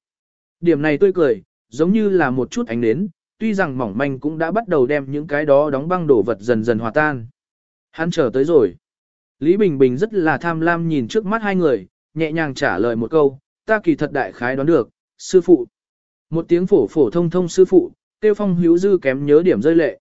Điểm này tươi cười, giống như là một chút ánh nến, tuy rằng mỏng manh cũng đã bắt đầu đem những cái đó đóng băng đổ vật dần dần hòa tan. Hắn chờ tới rồi. Lý Bình Bình rất là tham lam nhìn trước mắt hai người, nhẹ nhàng trả lời một câu, ta kỳ thật đại khái đoán được, sư phụ. Một tiếng phổ phổ thông thông sư phụ, tiêu phong hữu dư kém nhớ điểm rơi lệ.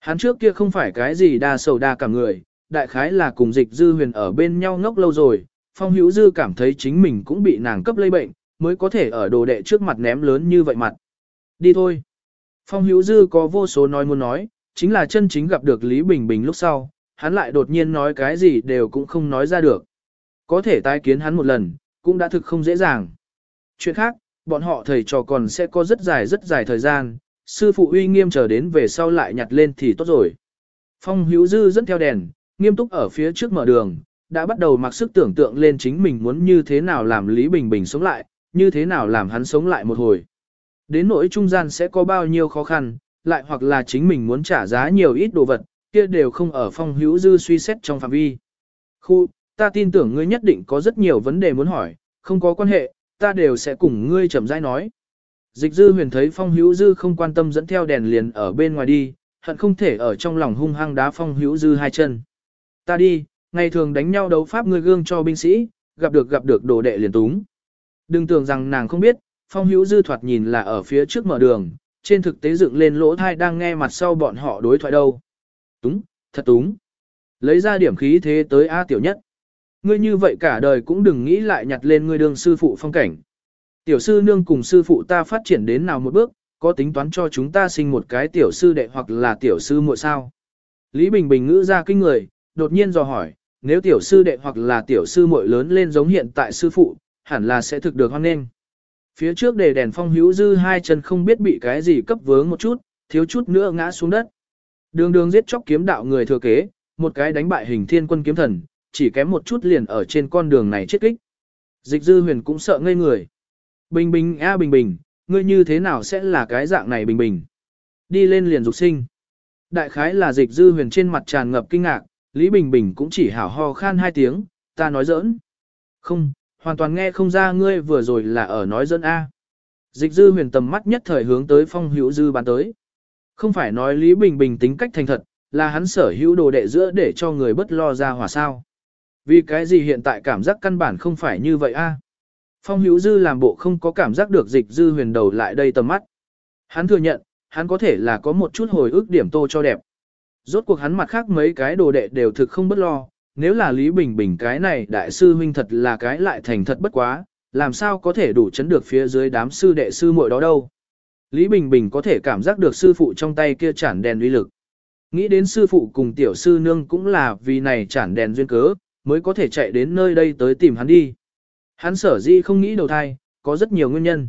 Hắn trước kia không phải cái gì đa sầu đa cả người, đại khái là cùng dịch dư huyền ở bên nhau ngốc lâu rồi, phong hữu dư cảm thấy chính mình cũng bị nàng cấp lây bệnh, mới có thể ở đồ đệ trước mặt ném lớn như vậy mặt. Đi thôi. Phong hữu dư có vô số nói muốn nói, chính là chân chính gặp được Lý Bình Bình lúc sau, hắn lại đột nhiên nói cái gì đều cũng không nói ra được. Có thể tái kiến hắn một lần, cũng đã thực không dễ dàng. Chuyện khác, bọn họ thầy trò còn sẽ có rất dài rất dài thời gian, sư phụ uy nghiêm chờ đến về sau lại nhặt lên thì tốt rồi. Phong hữu dư dẫn theo đèn, nghiêm túc ở phía trước mở đường, đã bắt đầu mặc sức tưởng tượng lên chính mình muốn như thế nào làm Lý Bình Bình sống lại, như thế nào làm hắn sống lại một hồi. Đến nỗi trung gian sẽ có bao nhiêu khó khăn, lại hoặc là chính mình muốn trả giá nhiều ít đồ vật, kia đều không ở phong hữu dư suy xét trong phạm vi. Khu, ta tin tưởng ngươi nhất định có rất nhiều vấn đề muốn hỏi, không có quan hệ, ta đều sẽ cùng ngươi chậm rãi nói. Dịch dư huyền thấy phong hữu dư không quan tâm dẫn theo đèn liền ở bên ngoài đi, hận không thể ở trong lòng hung hăng đá phong hữu dư hai chân. Ta đi, ngày thường đánh nhau đấu pháp ngươi gương cho binh sĩ, gặp được gặp được đồ đệ liền túng. Đừng tưởng rằng nàng không biết, phong hữu dư thoạt nhìn là ở phía trước mở đường, trên thực tế dựng lên lỗ thai đang nghe mặt sau bọn họ đối thoại đâu. Túng, thật túng. Lấy ra điểm khí thế tới A tiểu nhất. Ngươi như vậy cả đời cũng đừng nghĩ lại nhặt lên ngươi đường sư phụ phong cảnh. Tiểu sư nương cùng sư phụ ta phát triển đến nào một bước, có tính toán cho chúng ta sinh một cái tiểu sư đệ hoặc là tiểu sư muội sao. Lý Bình Bình ngữ ra kinh người, đột nhiên dò hỏi, nếu tiểu sư đệ hoặc là tiểu sư muội lớn lên giống hiện tại sư phụ, hẳn là sẽ thực được hoan nghênh. Phía trước để đèn phong hữu dư hai chân không biết bị cái gì cấp vướng một chút, thiếu chút nữa ngã xuống đất. Đường đường giết chóc kiếm đạo người thừa kế, một cái đánh bại hình thiên quân kiếm thần, chỉ kém một chút liền ở trên con đường này chết kích. Dịch dư huyền cũng sợ ngây người. Bình bình a à, bình bình, ngươi như thế nào sẽ là cái dạng này bình bình. Đi lên liền dục sinh. Đại khái là dịch dư huyền trên mặt tràn ngập kinh ngạc, Lý Bình Bình cũng chỉ hảo ho khan hai tiếng, ta nói giỡn. Không, hoàn toàn nghe không ra ngươi vừa rồi là ở nói giỡn A. Dịch dư huyền tầm mắt nhất thời hướng tới phong hữu dư bán tới. Không phải nói Lý Bình Bình tính cách thành thật, là hắn sở hữu đồ đệ giữa để cho người bất lo ra hòa sao. Vì cái gì hiện tại cảm giác căn bản không phải như vậy a? Phong hữu dư làm bộ không có cảm giác được dịch dư huyền đầu lại đây tầm mắt. Hắn thừa nhận, hắn có thể là có một chút hồi ức điểm tô cho đẹp. Rốt cuộc hắn mặt khác mấy cái đồ đệ đều thực không bất lo, nếu là Lý Bình Bình cái này đại sư huynh thật là cái lại thành thật bất quá, làm sao có thể đủ chấn được phía dưới đám sư đệ sư muội đó đâu. Lý Bình Bình có thể cảm giác được sư phụ trong tay kia chản đèn uy lực. Nghĩ đến sư phụ cùng tiểu sư nương cũng là vì này chản đèn duyên cớ, mới có thể chạy đến nơi đây tới tìm hắn đi. Hắn sở dĩ không nghĩ đầu thai, có rất nhiều nguyên nhân.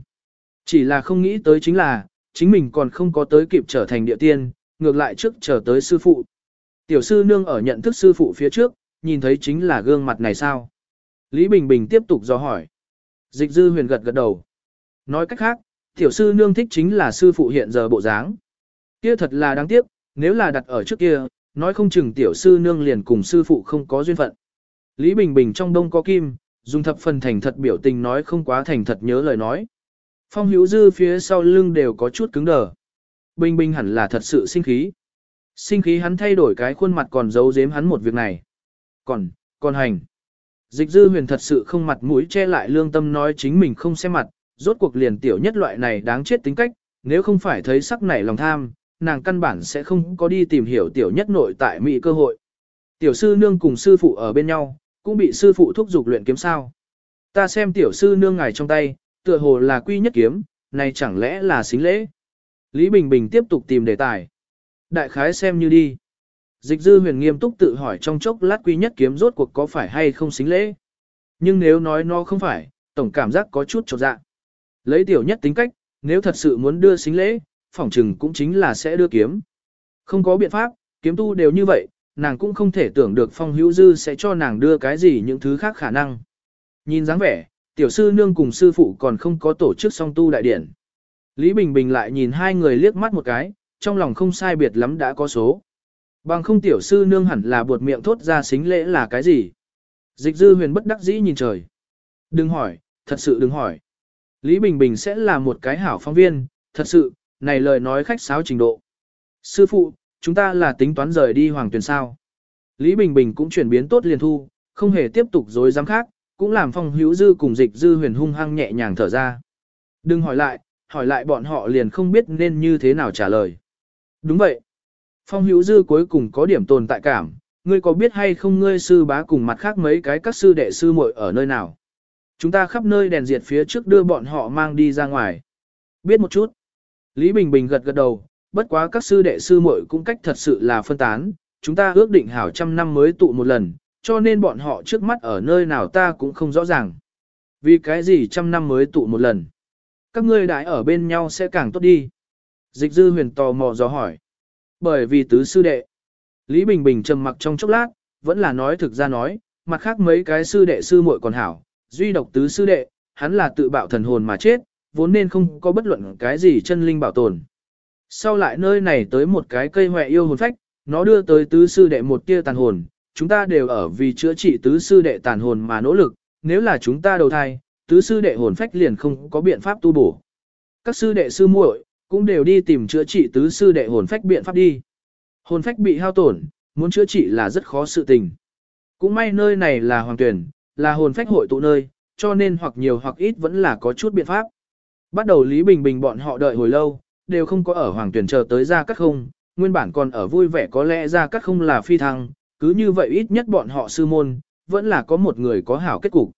Chỉ là không nghĩ tới chính là, chính mình còn không có tới kịp trở thành địa tiên, ngược lại trước chờ tới sư phụ. Tiểu sư nương ở nhận thức sư phụ phía trước, nhìn thấy chính là gương mặt này sao? Lý Bình Bình tiếp tục do hỏi. Dịch dư huyền gật gật đầu. Nói cách khác, tiểu sư nương thích chính là sư phụ hiện giờ bộ dáng. Kia thật là đáng tiếc, nếu là đặt ở trước kia, nói không chừng tiểu sư nương liền cùng sư phụ không có duyên phận. Lý Bình Bình trong đông có kim, dùng thập phần thành thật biểu tình nói không quá thành thật nhớ lời nói. Phong hữu dư phía sau lưng đều có chút cứng đờ. Bình Bình hẳn là thật sự sinh khí. Sinh khí hắn thay đổi cái khuôn mặt còn giấu giếm hắn một việc này. Còn, còn hành. Dịch dư huyền thật sự không mặt mũi che lại lương tâm nói chính mình không xem mặt, rốt cuộc liền tiểu nhất loại này đáng chết tính cách, nếu không phải thấy sắc nảy lòng tham, nàng căn bản sẽ không có đi tìm hiểu tiểu nhất nội tại mỹ cơ hội. Tiểu sư nương cùng sư phụ ở bên nhau, cũng bị sư phụ thúc giục luyện kiếm sao. Ta xem tiểu sư nương ngài trong tay, tựa hồ là quy nhất kiếm, này chẳng lẽ là xính lễ. Lý Bình Bình tiếp tục tìm đề tài. Đại khái xem như đi. Dịch dư huyền nghiêm túc tự hỏi trong chốc lát quy nhất kiếm rốt cuộc có phải hay không xính lễ. Nhưng nếu nói nó không phải, tổng cảm giác có chút trột dạ. Lấy tiểu nhất tính cách, nếu thật sự muốn đưa xính lễ, phỏng chừng cũng chính là sẽ đưa kiếm. Không có biện pháp, kiếm tu đều như vậy, nàng cũng không thể tưởng được phong hữu dư sẽ cho nàng đưa cái gì những thứ khác khả năng. Nhìn dáng vẻ, tiểu sư nương cùng sư phụ còn không có tổ chức song tu đại điển. Lý Bình Bình lại nhìn hai người liếc mắt một cái, trong lòng không sai biệt lắm đã có số. Bằng không tiểu sư nương hẳn là buột miệng thốt ra xính lễ là cái gì. Dịch dư huyền bất đắc dĩ nhìn trời. Đừng hỏi, thật sự đừng hỏi. Lý Bình Bình sẽ là một cái hảo phóng viên, thật sự, này lời nói khách sáo trình độ. Sư phụ, chúng ta là tính toán rời đi hoàng tuyển sao. Lý Bình Bình cũng chuyển biến tốt liền thu, không hề tiếp tục dối dám khác, cũng làm phong hữu dư cùng dịch dư huyền hung hăng nhẹ nhàng thở ra. Đừng hỏi lại, hỏi lại bọn họ liền không biết nên như thế nào trả lời. Đúng vậy. Phong hữu dư cuối cùng có điểm tồn tại cảm, ngươi có biết hay không ngươi sư bá cùng mặt khác mấy cái các sư đệ sư muội ở nơi nào? Chúng ta khắp nơi đèn diệt phía trước đưa bọn họ mang đi ra ngoài. Biết một chút. Lý Bình Bình gật gật đầu, bất quá các sư đệ sư muội cũng cách thật sự là phân tán, chúng ta ước định hảo trăm năm mới tụ một lần, cho nên bọn họ trước mắt ở nơi nào ta cũng không rõ ràng. Vì cái gì trăm năm mới tụ một lần? Các ngươi đại ở bên nhau sẽ càng tốt đi. Dịch dư huyền tò mò dò hỏi. Bởi vì tứ sư đệ. Lý Bình Bình trầm mặc trong chốc lát, vẫn là nói thực ra nói, mặt khác mấy cái sư đệ sư muội còn hảo, duy độc tứ sư đệ, hắn là tự bạo thần hồn mà chết, vốn nên không có bất luận cái gì chân linh bảo tồn. Sau lại nơi này tới một cái cây hoẹ yêu hồn phách, nó đưa tới tứ sư đệ một tia tàn hồn, chúng ta đều ở vì chữa trị tứ sư đệ tàn hồn mà nỗ lực, nếu là chúng ta đầu thai, tứ sư đệ hồn phách liền không có biện pháp tu bổ. Các sư đệ sư muội cũng đều đi tìm chữa trị tứ sư đệ hồn phách biện pháp đi. Hồn phách bị hao tổn, muốn chữa trị là rất khó sự tình. Cũng may nơi này là hoàng tuyển, là hồn phách hội tụ nơi, cho nên hoặc nhiều hoặc ít vẫn là có chút biện pháp. Bắt đầu Lý Bình Bình bọn họ đợi hồi lâu, đều không có ở hoàng tuyển chờ tới ra cắt không, nguyên bản còn ở vui vẻ có lẽ ra cắt không là phi thăng, cứ như vậy ít nhất bọn họ sư môn, vẫn là có một người có hảo kết cục.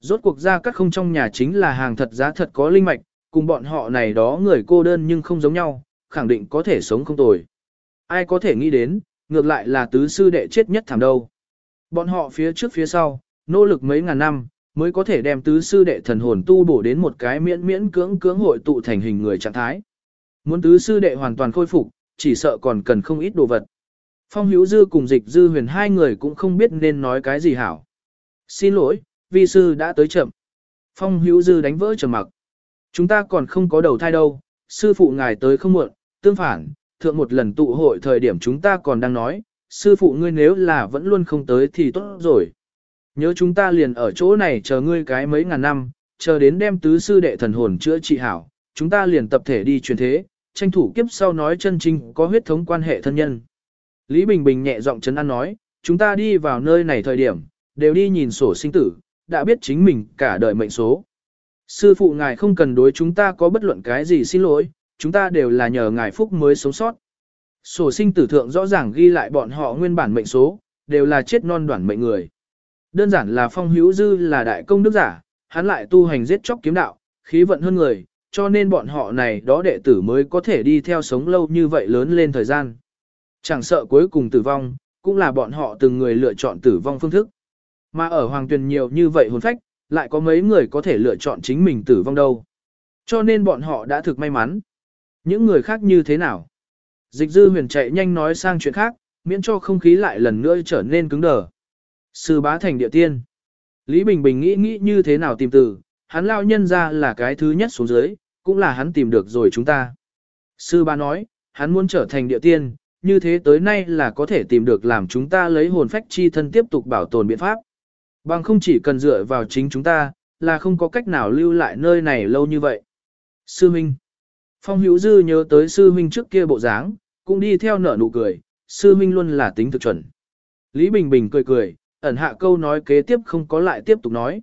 Rốt cuộc ra cắt không trong nhà chính là hàng thật giá thật có linh mạch, cùng bọn họ này đó người cô đơn nhưng không giống nhau, khẳng định có thể sống không tồi. Ai có thể nghĩ đến, ngược lại là tứ sư đệ chết nhất thảm đâu. Bọn họ phía trước phía sau, nỗ lực mấy ngàn năm, mới có thể đem tứ sư đệ thần hồn tu bổ đến một cái miễn miễn cưỡng cưỡng hội tụ thành hình người trạng thái. Muốn tứ sư đệ hoàn toàn khôi phục, chỉ sợ còn cần không ít đồ vật. Phong Hữu Dư cùng Dịch Dư Huyền hai người cũng không biết nên nói cái gì hảo. Xin lỗi, vi sư đã tới chậm. Phong Hữu Dư đánh vỡ trầm mặc. Chúng ta còn không có đầu thai đâu, sư phụ ngài tới không muộn, tương phản, thượng một lần tụ hội thời điểm chúng ta còn đang nói, sư phụ ngươi nếu là vẫn luôn không tới thì tốt rồi. Nhớ chúng ta liền ở chỗ này chờ ngươi cái mấy ngàn năm, chờ đến đem tứ sư đệ thần hồn chữa trị hảo, chúng ta liền tập thể đi truyền thế, tranh thủ kiếp sau nói chân chính có huyết thống quan hệ thân nhân. Lý Bình Bình nhẹ giọng chấn an nói, chúng ta đi vào nơi này thời điểm, đều đi nhìn sổ sinh tử, đã biết chính mình cả đời mệnh số. Sư phụ ngài không cần đối chúng ta có bất luận cái gì xin lỗi, chúng ta đều là nhờ ngài phúc mới sống sót. Sổ sinh tử thượng rõ ràng ghi lại bọn họ nguyên bản mệnh số, đều là chết non đoạn mệnh người. Đơn giản là phong hữu dư là đại công đức giả, hắn lại tu hành giết chóc kiếm đạo, khí vận hơn người, cho nên bọn họ này đó đệ tử mới có thể đi theo sống lâu như vậy lớn lên thời gian. Chẳng sợ cuối cùng tử vong, cũng là bọn họ từng người lựa chọn tử vong phương thức. Mà ở hoàng tuyền nhiều như vậy hồn phách, lại có mấy người có thể lựa chọn chính mình tử vong đâu. Cho nên bọn họ đã thực may mắn. Những người khác như thế nào? Dịch dư huyền chạy nhanh nói sang chuyện khác, miễn cho không khí lại lần nữa trở nên cứng đờ. Sư bá thành địa tiên. Lý Bình Bình nghĩ nghĩ như thế nào tìm từ, hắn lao nhân ra là cái thứ nhất xuống dưới, cũng là hắn tìm được rồi chúng ta. Sư ba nói, hắn muốn trở thành địa tiên, như thế tới nay là có thể tìm được làm chúng ta lấy hồn phách chi thân tiếp tục bảo tồn biện pháp. Bằng không chỉ cần dựa vào chính chúng ta, là không có cách nào lưu lại nơi này lâu như vậy. Sư Minh Phong Hữu Dư nhớ tới Sư Minh trước kia bộ dáng, cũng đi theo nở nụ cười, Sư Minh luôn là tính thực chuẩn. Lý Bình Bình cười cười, ẩn hạ câu nói kế tiếp không có lại tiếp tục nói.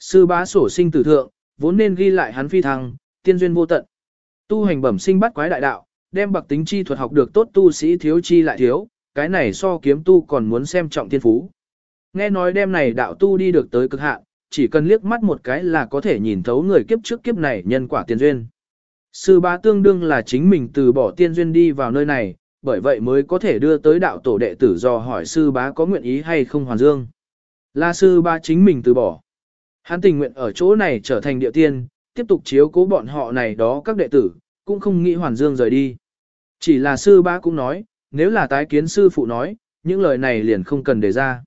Sư bá sổ sinh tử thượng, vốn nên ghi lại hắn phi thăng, tiên duyên vô tận. Tu hành bẩm sinh bắt quái đại đạo, đem bậc tính chi thuật học được tốt tu sĩ thiếu chi lại thiếu, cái này so kiếm tu còn muốn xem trọng tiên phú. Nghe nói đem này đạo tu đi được tới cực hạn, chỉ cần liếc mắt một cái là có thể nhìn thấu người kiếp trước kiếp này nhân quả tiên duyên. Sư bá tương đương là chính mình từ bỏ tiên duyên đi vào nơi này, bởi vậy mới có thể đưa tới đạo tổ đệ tử do hỏi sư bá có nguyện ý hay không hoàn dương. Là sư bá chính mình từ bỏ. Hắn tình nguyện ở chỗ này trở thành địa tiên, tiếp tục chiếu cố bọn họ này đó các đệ tử, cũng không nghĩ hoàn dương rời đi. Chỉ là sư bá cũng nói, nếu là tái kiến sư phụ nói, những lời này liền không cần đề ra.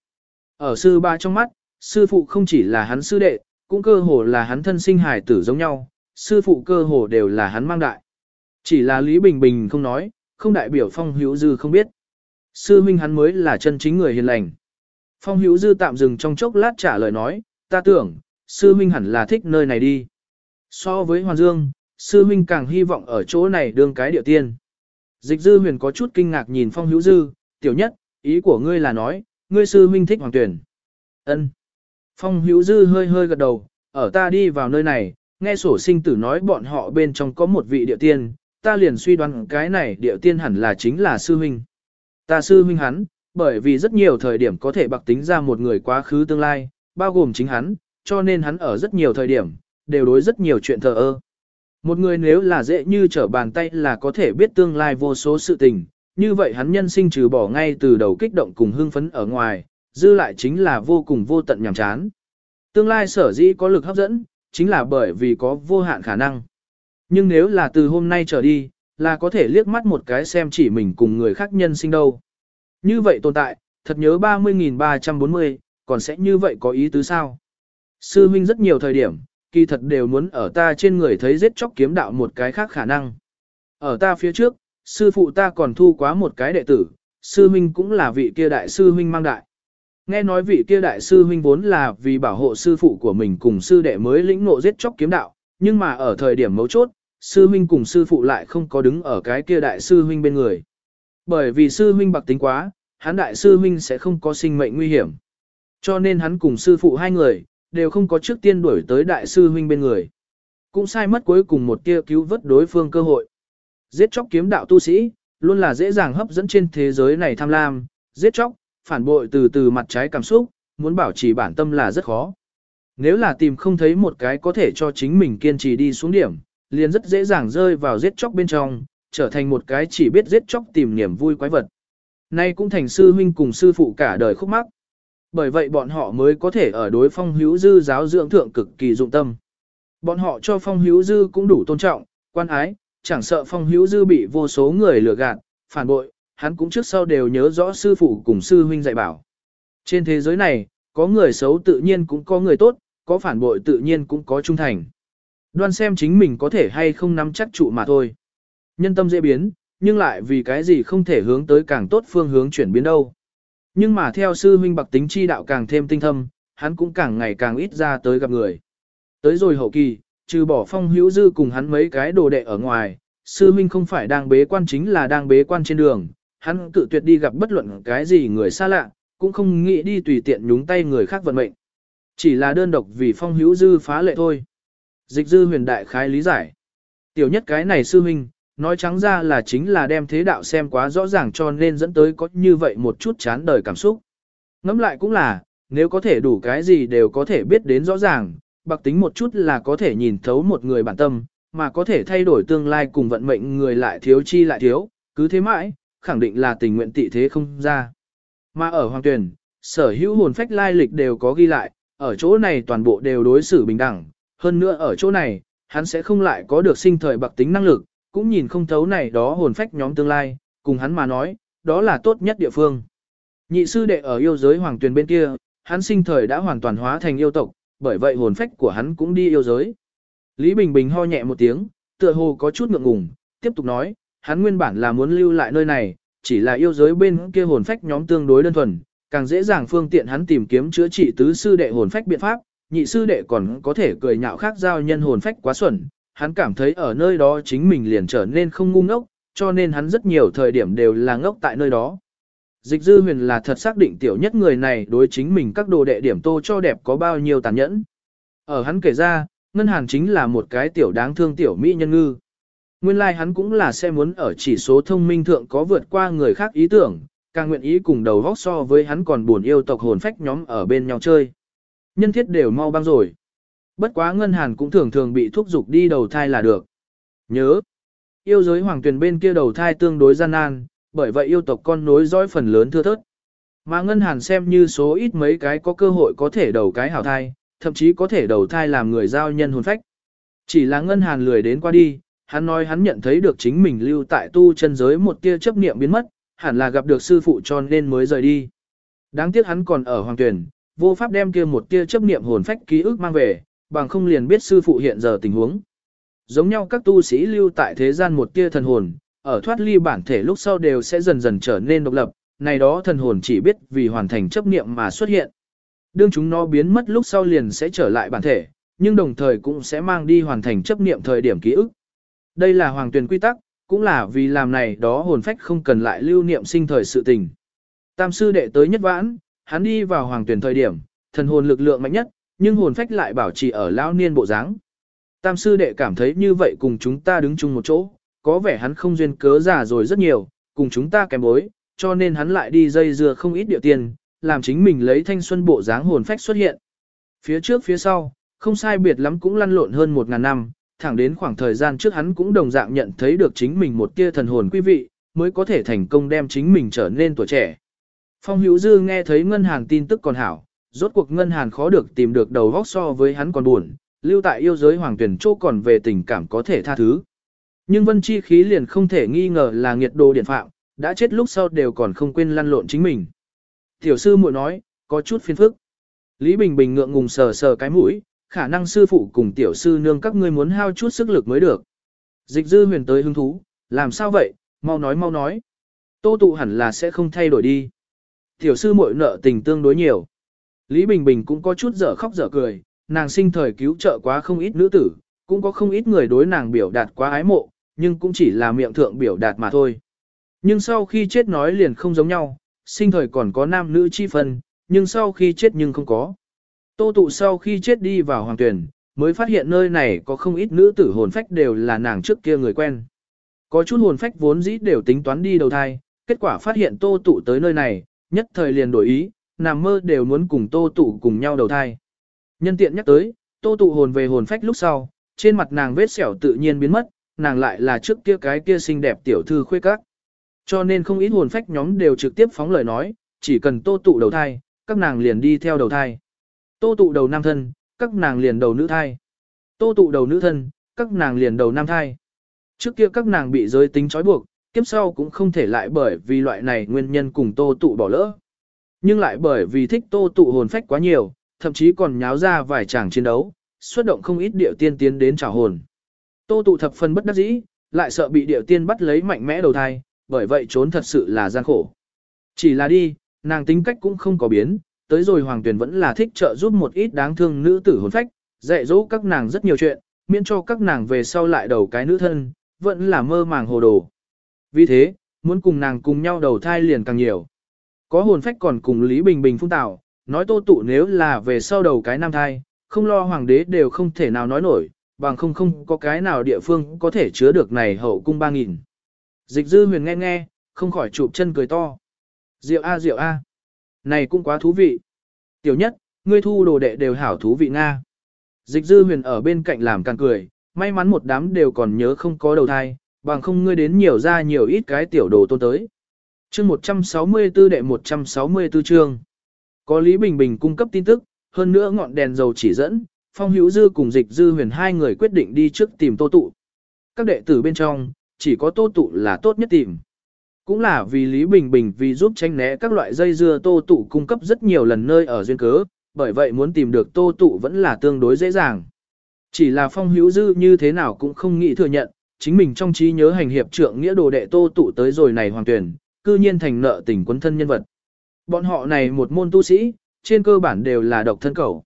Ở sư bá trong mắt, sư phụ không chỉ là hắn sư đệ, cũng cơ hồ là hắn thân sinh hài tử giống nhau, sư phụ cơ hồ đều là hắn mang đại. Chỉ là Lý Bình Bình không nói, không đại biểu Phong Hữu Dư không biết. Sư huynh hắn mới là chân chính người hiền lành. Phong Hữu Dư tạm dừng trong chốc lát trả lời nói, ta tưởng, sư huynh hẳn là thích nơi này đi. So với Hoàn Dương, sư huynh càng hy vọng ở chỗ này đương cái địa tiên. Dịch dư huyền có chút kinh ngạc nhìn Phong Hữu Dư, tiểu nhất, ý của ngươi là nói, ngươi sư huynh thích Hoàng Tuyển. Ân. Phong Hữu Dư hơi hơi gật đầu, ở ta đi vào nơi này, nghe sổ sinh tử nói bọn họ bên trong có một vị địa tiên, ta liền suy đoán cái này địa tiên hẳn là chính là sư huynh. Ta sư huynh hắn, bởi vì rất nhiều thời điểm có thể bạc tính ra một người quá khứ tương lai, bao gồm chính hắn, cho nên hắn ở rất nhiều thời điểm, đều đối rất nhiều chuyện thờ ơ. Một người nếu là dễ như trở bàn tay là có thể biết tương lai vô số sự tình, như vậy hắn nhân sinh trừ bỏ ngay từ đầu kích động cùng hưng phấn ở ngoài, dư lại chính là vô cùng vô tận nhàm chán. Tương lai sở dĩ có lực hấp dẫn, chính là bởi vì có vô hạn khả năng. Nhưng nếu là từ hôm nay trở đi, là có thể liếc mắt một cái xem chỉ mình cùng người khác nhân sinh đâu. Như vậy tồn tại, thật nhớ 30.340, còn sẽ như vậy có ý tứ sao? Sư huynh rất nhiều thời điểm, kỳ thật đều muốn ở ta trên người thấy giết chóc kiếm đạo một cái khác khả năng. Ở ta phía trước, sư phụ ta còn thu quá một cái đệ tử, sư huynh cũng là vị kia đại sư huynh mang đại. Nghe nói vị kia đại sư huynh vốn là vì bảo hộ sư phụ của mình cùng sư đệ mới lĩnh ngộ giết chóc kiếm đạo, nhưng mà ở thời điểm mấu chốt, sư huynh cùng sư phụ lại không có đứng ở cái kia đại sư huynh bên người. Bởi vì sư huynh bạc tính quá, hắn đại sư huynh sẽ không có sinh mệnh nguy hiểm. Cho nên hắn cùng sư phụ hai người, đều không có trước tiên đuổi tới đại sư huynh bên người. Cũng sai mất cuối cùng một tia cứu vớt đối phương cơ hội. Giết chóc kiếm đạo tu sĩ, luôn là dễ dàng hấp dẫn trên thế giới này tham lam, giết chóc, phản bội từ từ mặt trái cảm xúc, muốn bảo trì bản tâm là rất khó. Nếu là tìm không thấy một cái có thể cho chính mình kiên trì đi xuống điểm, liền rất dễ dàng rơi vào giết chóc bên trong, trở thành một cái chỉ biết giết chóc tìm niềm vui quái vật. Nay cũng thành sư huynh cùng sư phụ cả đời khúc mắc. Bởi vậy bọn họ mới có thể ở đối phong hữu dư giáo dưỡng thượng cực kỳ dụng tâm. Bọn họ cho phong hữu dư cũng đủ tôn trọng, quan ái, chẳng sợ phong hữu dư bị vô số người lừa gạt, phản bội, hắn cũng trước sau đều nhớ rõ sư phụ cùng sư huynh dạy bảo. Trên thế giới này, có người xấu tự nhiên cũng có người tốt, có phản bội tự nhiên cũng có trung thành. Đoan xem chính mình có thể hay không nắm chắc trụ mà thôi. Nhân tâm dễ biến, nhưng lại vì cái gì không thể hướng tới càng tốt phương hướng chuyển biến đâu. Nhưng mà theo sư huynh bạc tính chi đạo càng thêm tinh thâm, hắn cũng càng ngày càng ít ra tới gặp người. Tới rồi hậu kỳ, trừ bỏ phong hữu dư cùng hắn mấy cái đồ đệ ở ngoài, sư huynh không phải đang bế quan chính là đang bế quan trên đường, hắn tự tuyệt đi gặp bất luận cái gì người xa lạ, cũng không nghĩ đi tùy tiện nhúng tay người khác vận mệnh. Chỉ là đơn độc vì phong hữu dư phá lệ thôi. Dịch dư huyền đại khái lý giải. Tiểu nhất cái này sư huynh, nói trắng ra là chính là đem thế đạo xem quá rõ ràng cho nên dẫn tới có như vậy một chút chán đời cảm xúc. Ngẫm lại cũng là, nếu có thể đủ cái gì đều có thể biết đến rõ ràng, bạc tính một chút là có thể nhìn thấu một người bản tâm, mà có thể thay đổi tương lai cùng vận mệnh người lại thiếu chi lại thiếu, cứ thế mãi, khẳng định là tình nguyện tị thế không ra. Mà ở Hoàng Tuyền, sở hữu hồn phách lai lịch đều có ghi lại, ở chỗ này toàn bộ đều đối xử bình đẳng, hơn nữa ở chỗ này, hắn sẽ không lại có được sinh thời bạc tính năng lực, cũng nhìn không thấu này đó hồn phách nhóm tương lai, cùng hắn mà nói, đó là tốt nhất địa phương. Nhị sư đệ ở yêu giới hoàng tuyền bên kia, hắn sinh thời đã hoàn toàn hóa thành yêu tộc, bởi vậy hồn phách của hắn cũng đi yêu giới. Lý Bình Bình ho nhẹ một tiếng, tựa hồ có chút ngượng ngùng, tiếp tục nói, hắn nguyên bản là muốn lưu lại nơi này, chỉ là yêu giới bên kia hồn phách nhóm tương đối đơn thuần, càng dễ dàng phương tiện hắn tìm kiếm chữa trị tứ sư đệ hồn phách biện pháp, nhị sư đệ còn có thể cười nhạo khác giao nhân hồn phách quá xuẩn, hắn cảm thấy ở nơi đó chính mình liền trở nên không ngu ngốc, cho nên hắn rất nhiều thời điểm đều là ngốc tại nơi đó. Dịch dư huyền là thật xác định tiểu nhất người này đối chính mình các đồ đệ điểm tô cho đẹp có bao nhiêu tàn nhẫn. Ở hắn kể ra, ngân hàng chính là một cái tiểu đáng thương tiểu mỹ nhân ngư. Nguyên lai like hắn cũng là sẽ muốn ở chỉ số thông minh thượng có vượt qua người khác ý tưởng, càng nguyện ý cùng đầu vóc so với hắn còn buồn yêu tộc hồn phách nhóm ở bên nhau chơi. Nhân thiết đều mau băng rồi. Bất quá ngân hàn cũng thường thường bị thúc giục đi đầu thai là được. Nhớ, yêu giới hoàng tuyển bên kia đầu thai tương đối gian nan, bởi vậy yêu tộc con nối dõi phần lớn thưa thớt. Mà ngân hàn xem như số ít mấy cái có cơ hội có thể đầu cái hảo thai, thậm chí có thể đầu thai làm người giao nhân hồn phách. Chỉ là ngân hàn lười đến qua đi, hắn nói hắn nhận thấy được chính mình lưu tại tu chân giới một tia chấp niệm biến mất, hẳn là gặp được sư phụ cho nên mới rời đi. Đáng tiếc hắn còn ở hoàng tuyển, vô pháp đem kia một tia chấp niệm hồn phách ký ức mang về, bằng không liền biết sư phụ hiện giờ tình huống. Giống nhau các tu sĩ lưu tại thế gian một tia thần hồn, ở thoát ly bản thể lúc sau đều sẽ dần dần trở nên độc lập, này đó thần hồn chỉ biết vì hoàn thành chấp niệm mà xuất hiện. Đương chúng nó biến mất lúc sau liền sẽ trở lại bản thể, nhưng đồng thời cũng sẽ mang đi hoàn thành chấp niệm thời điểm ký ức. Đây là hoàng tuyển quy tắc, cũng là vì làm này đó hồn phách không cần lại lưu niệm sinh thời sự tình. Tam sư đệ tới nhất vãn, hắn đi vào hoàng tuyển thời điểm, thần hồn lực lượng mạnh nhất, nhưng hồn phách lại bảo trì ở lão niên bộ dáng. Tam sư đệ cảm thấy như vậy cùng chúng ta đứng chung một chỗ, có vẻ hắn không duyên cớ già rồi rất nhiều, cùng chúng ta kém bối, cho nên hắn lại đi dây dưa không ít địa tiền, làm chính mình lấy thanh xuân bộ dáng hồn phách xuất hiện. Phía trước phía sau, không sai biệt lắm cũng lăn lộn hơn một ngàn năm, thẳng đến khoảng thời gian trước hắn cũng đồng dạng nhận thấy được chính mình một tia thần hồn quý vị, mới có thể thành công đem chính mình trở nên tuổi trẻ. Phong Hữu Dư nghe thấy ngân hàng tin tức còn hảo, rốt cuộc ngân hàn khó được tìm được đầu góc so với hắn còn buồn, lưu tại yêu giới hoàng tuyển chỗ còn về tình cảm có thể tha thứ. Nhưng vân chi khí liền không thể nghi ngờ là nghiệt đồ điện phạm, đã chết lúc sau đều còn không quên lăn lộn chính mình. Tiểu sư muội nói, có chút phiền phức. Lý Bình Bình ngượng ngùng sờ sờ cái mũi, khả năng sư phụ cùng tiểu sư nương các ngươi muốn hao chút sức lực mới được. Dịch dư huyền tới hứng thú, làm sao vậy, mau nói mau nói. Tô tụ hẳn là sẽ không thay đổi đi. tiểu sư muội nợ tình tương đối nhiều. Lý Bình Bình cũng có chút dở khóc dở cười, nàng sinh thời cứu trợ quá không ít nữ tử, cũng có không ít người đối nàng biểu đạt quá ái mộ, nhưng cũng chỉ là miệng thượng biểu đạt mà thôi. Nhưng sau khi chết nói liền không giống nhau, sinh thời còn có nam nữ chi phân, nhưng sau khi chết nhưng không có. Tô tụ sau khi chết đi vào hoàng tuyển, mới phát hiện nơi này có không ít nữ tử hồn phách đều là nàng trước kia người quen. Có chút hồn phách vốn dĩ đều tính toán đi đầu thai, kết quả phát hiện tô tụ tới nơi này, nhất thời liền đổi ý, nằm mơ đều muốn cùng tô tụ cùng nhau đầu thai. Nhân tiện nhắc tới, tô tụ hồn về hồn phách lúc sau, trên mặt nàng vết sẹo tự nhiên biến mất, nàng lại là trước kia cái kia xinh đẹp tiểu thư khuê các. Cho nên không ít hồn phách nhóm đều trực tiếp phóng lời nói, chỉ cần tô tụ đầu thai, các nàng liền đi theo đầu thai. Tô tụ đầu nam thân, các nàng liền đầu nữ thai. Tô tụ đầu nữ thân, các nàng liền đầu nam thai. Trước kia các nàng bị giới tính trói buộc, kiếp sau cũng không thể lại bởi vì loại này nguyên nhân cùng tô tụ bỏ lỡ. Nhưng lại bởi vì thích tô tụ hồn phách quá nhiều, thậm chí còn nháo ra vài chàng chiến đấu, xuất động không ít điệu tiên tiến đến trả hồn. Tô tụ thập phần bất đắc dĩ, lại sợ bị điệu tiên bắt lấy mạnh mẽ đầu thai, bởi vậy trốn thật sự là gian khổ. Chỉ là đi, nàng tính cách cũng không có biến, tới rồi hoàng tuyển vẫn là thích trợ giúp một ít đáng thương nữ tử hồn phách, dạy dỗ các nàng rất nhiều chuyện, miễn cho các nàng về sau lại đầu cái nữ thân, vẫn là mơ màng hồ đồ. Vì thế, muốn cùng nàng cùng nhau đầu thai liền càng nhiều. Có hồn phách còn cùng Lý Bình Bình phung tạo, nói tô tụ nếu là về sau đầu cái nam thai, không lo hoàng đế đều không thể nào nói nổi, bằng không không có cái nào địa phương có thể chứa được này hậu cung ba nghìn. Dịch dư huyền nghe nghe, không khỏi chụp chân cười to. Diệu a diệu a. Này cũng quá thú vị. Tiểu nhất, ngươi thu đồ đệ đều hảo thú vị Nga. Dịch dư huyền ở bên cạnh làm càng cười, may mắn một đám đều còn nhớ không có đầu thai, bằng không ngươi đến nhiều ra nhiều ít cái tiểu đồ tôn tới chương 164 đệ 164 chương. Có Lý Bình Bình cung cấp tin tức, hơn nữa ngọn đèn dầu chỉ dẫn, Phong Hữu Dư cùng Dịch Dư huyền hai người quyết định đi trước tìm Tô Tụ. Các đệ tử bên trong, chỉ có Tô Tụ là tốt nhất tìm. Cũng là vì Lý Bình Bình vì giúp tranh né các loại dây dưa Tô Tụ cung cấp rất nhiều lần nơi ở duyên cớ, bởi vậy muốn tìm được Tô Tụ vẫn là tương đối dễ dàng. Chỉ là Phong Hữu Dư như thế nào cũng không nghĩ thừa nhận, chính mình trong trí nhớ hành hiệp trượng nghĩa đồ đệ Tô Tụ tới rồi này hoàng tuyển, cư nhiên thành nợ tình quân thân nhân vật. Bọn họ này một môn tu sĩ, trên cơ bản đều là độc thân cầu.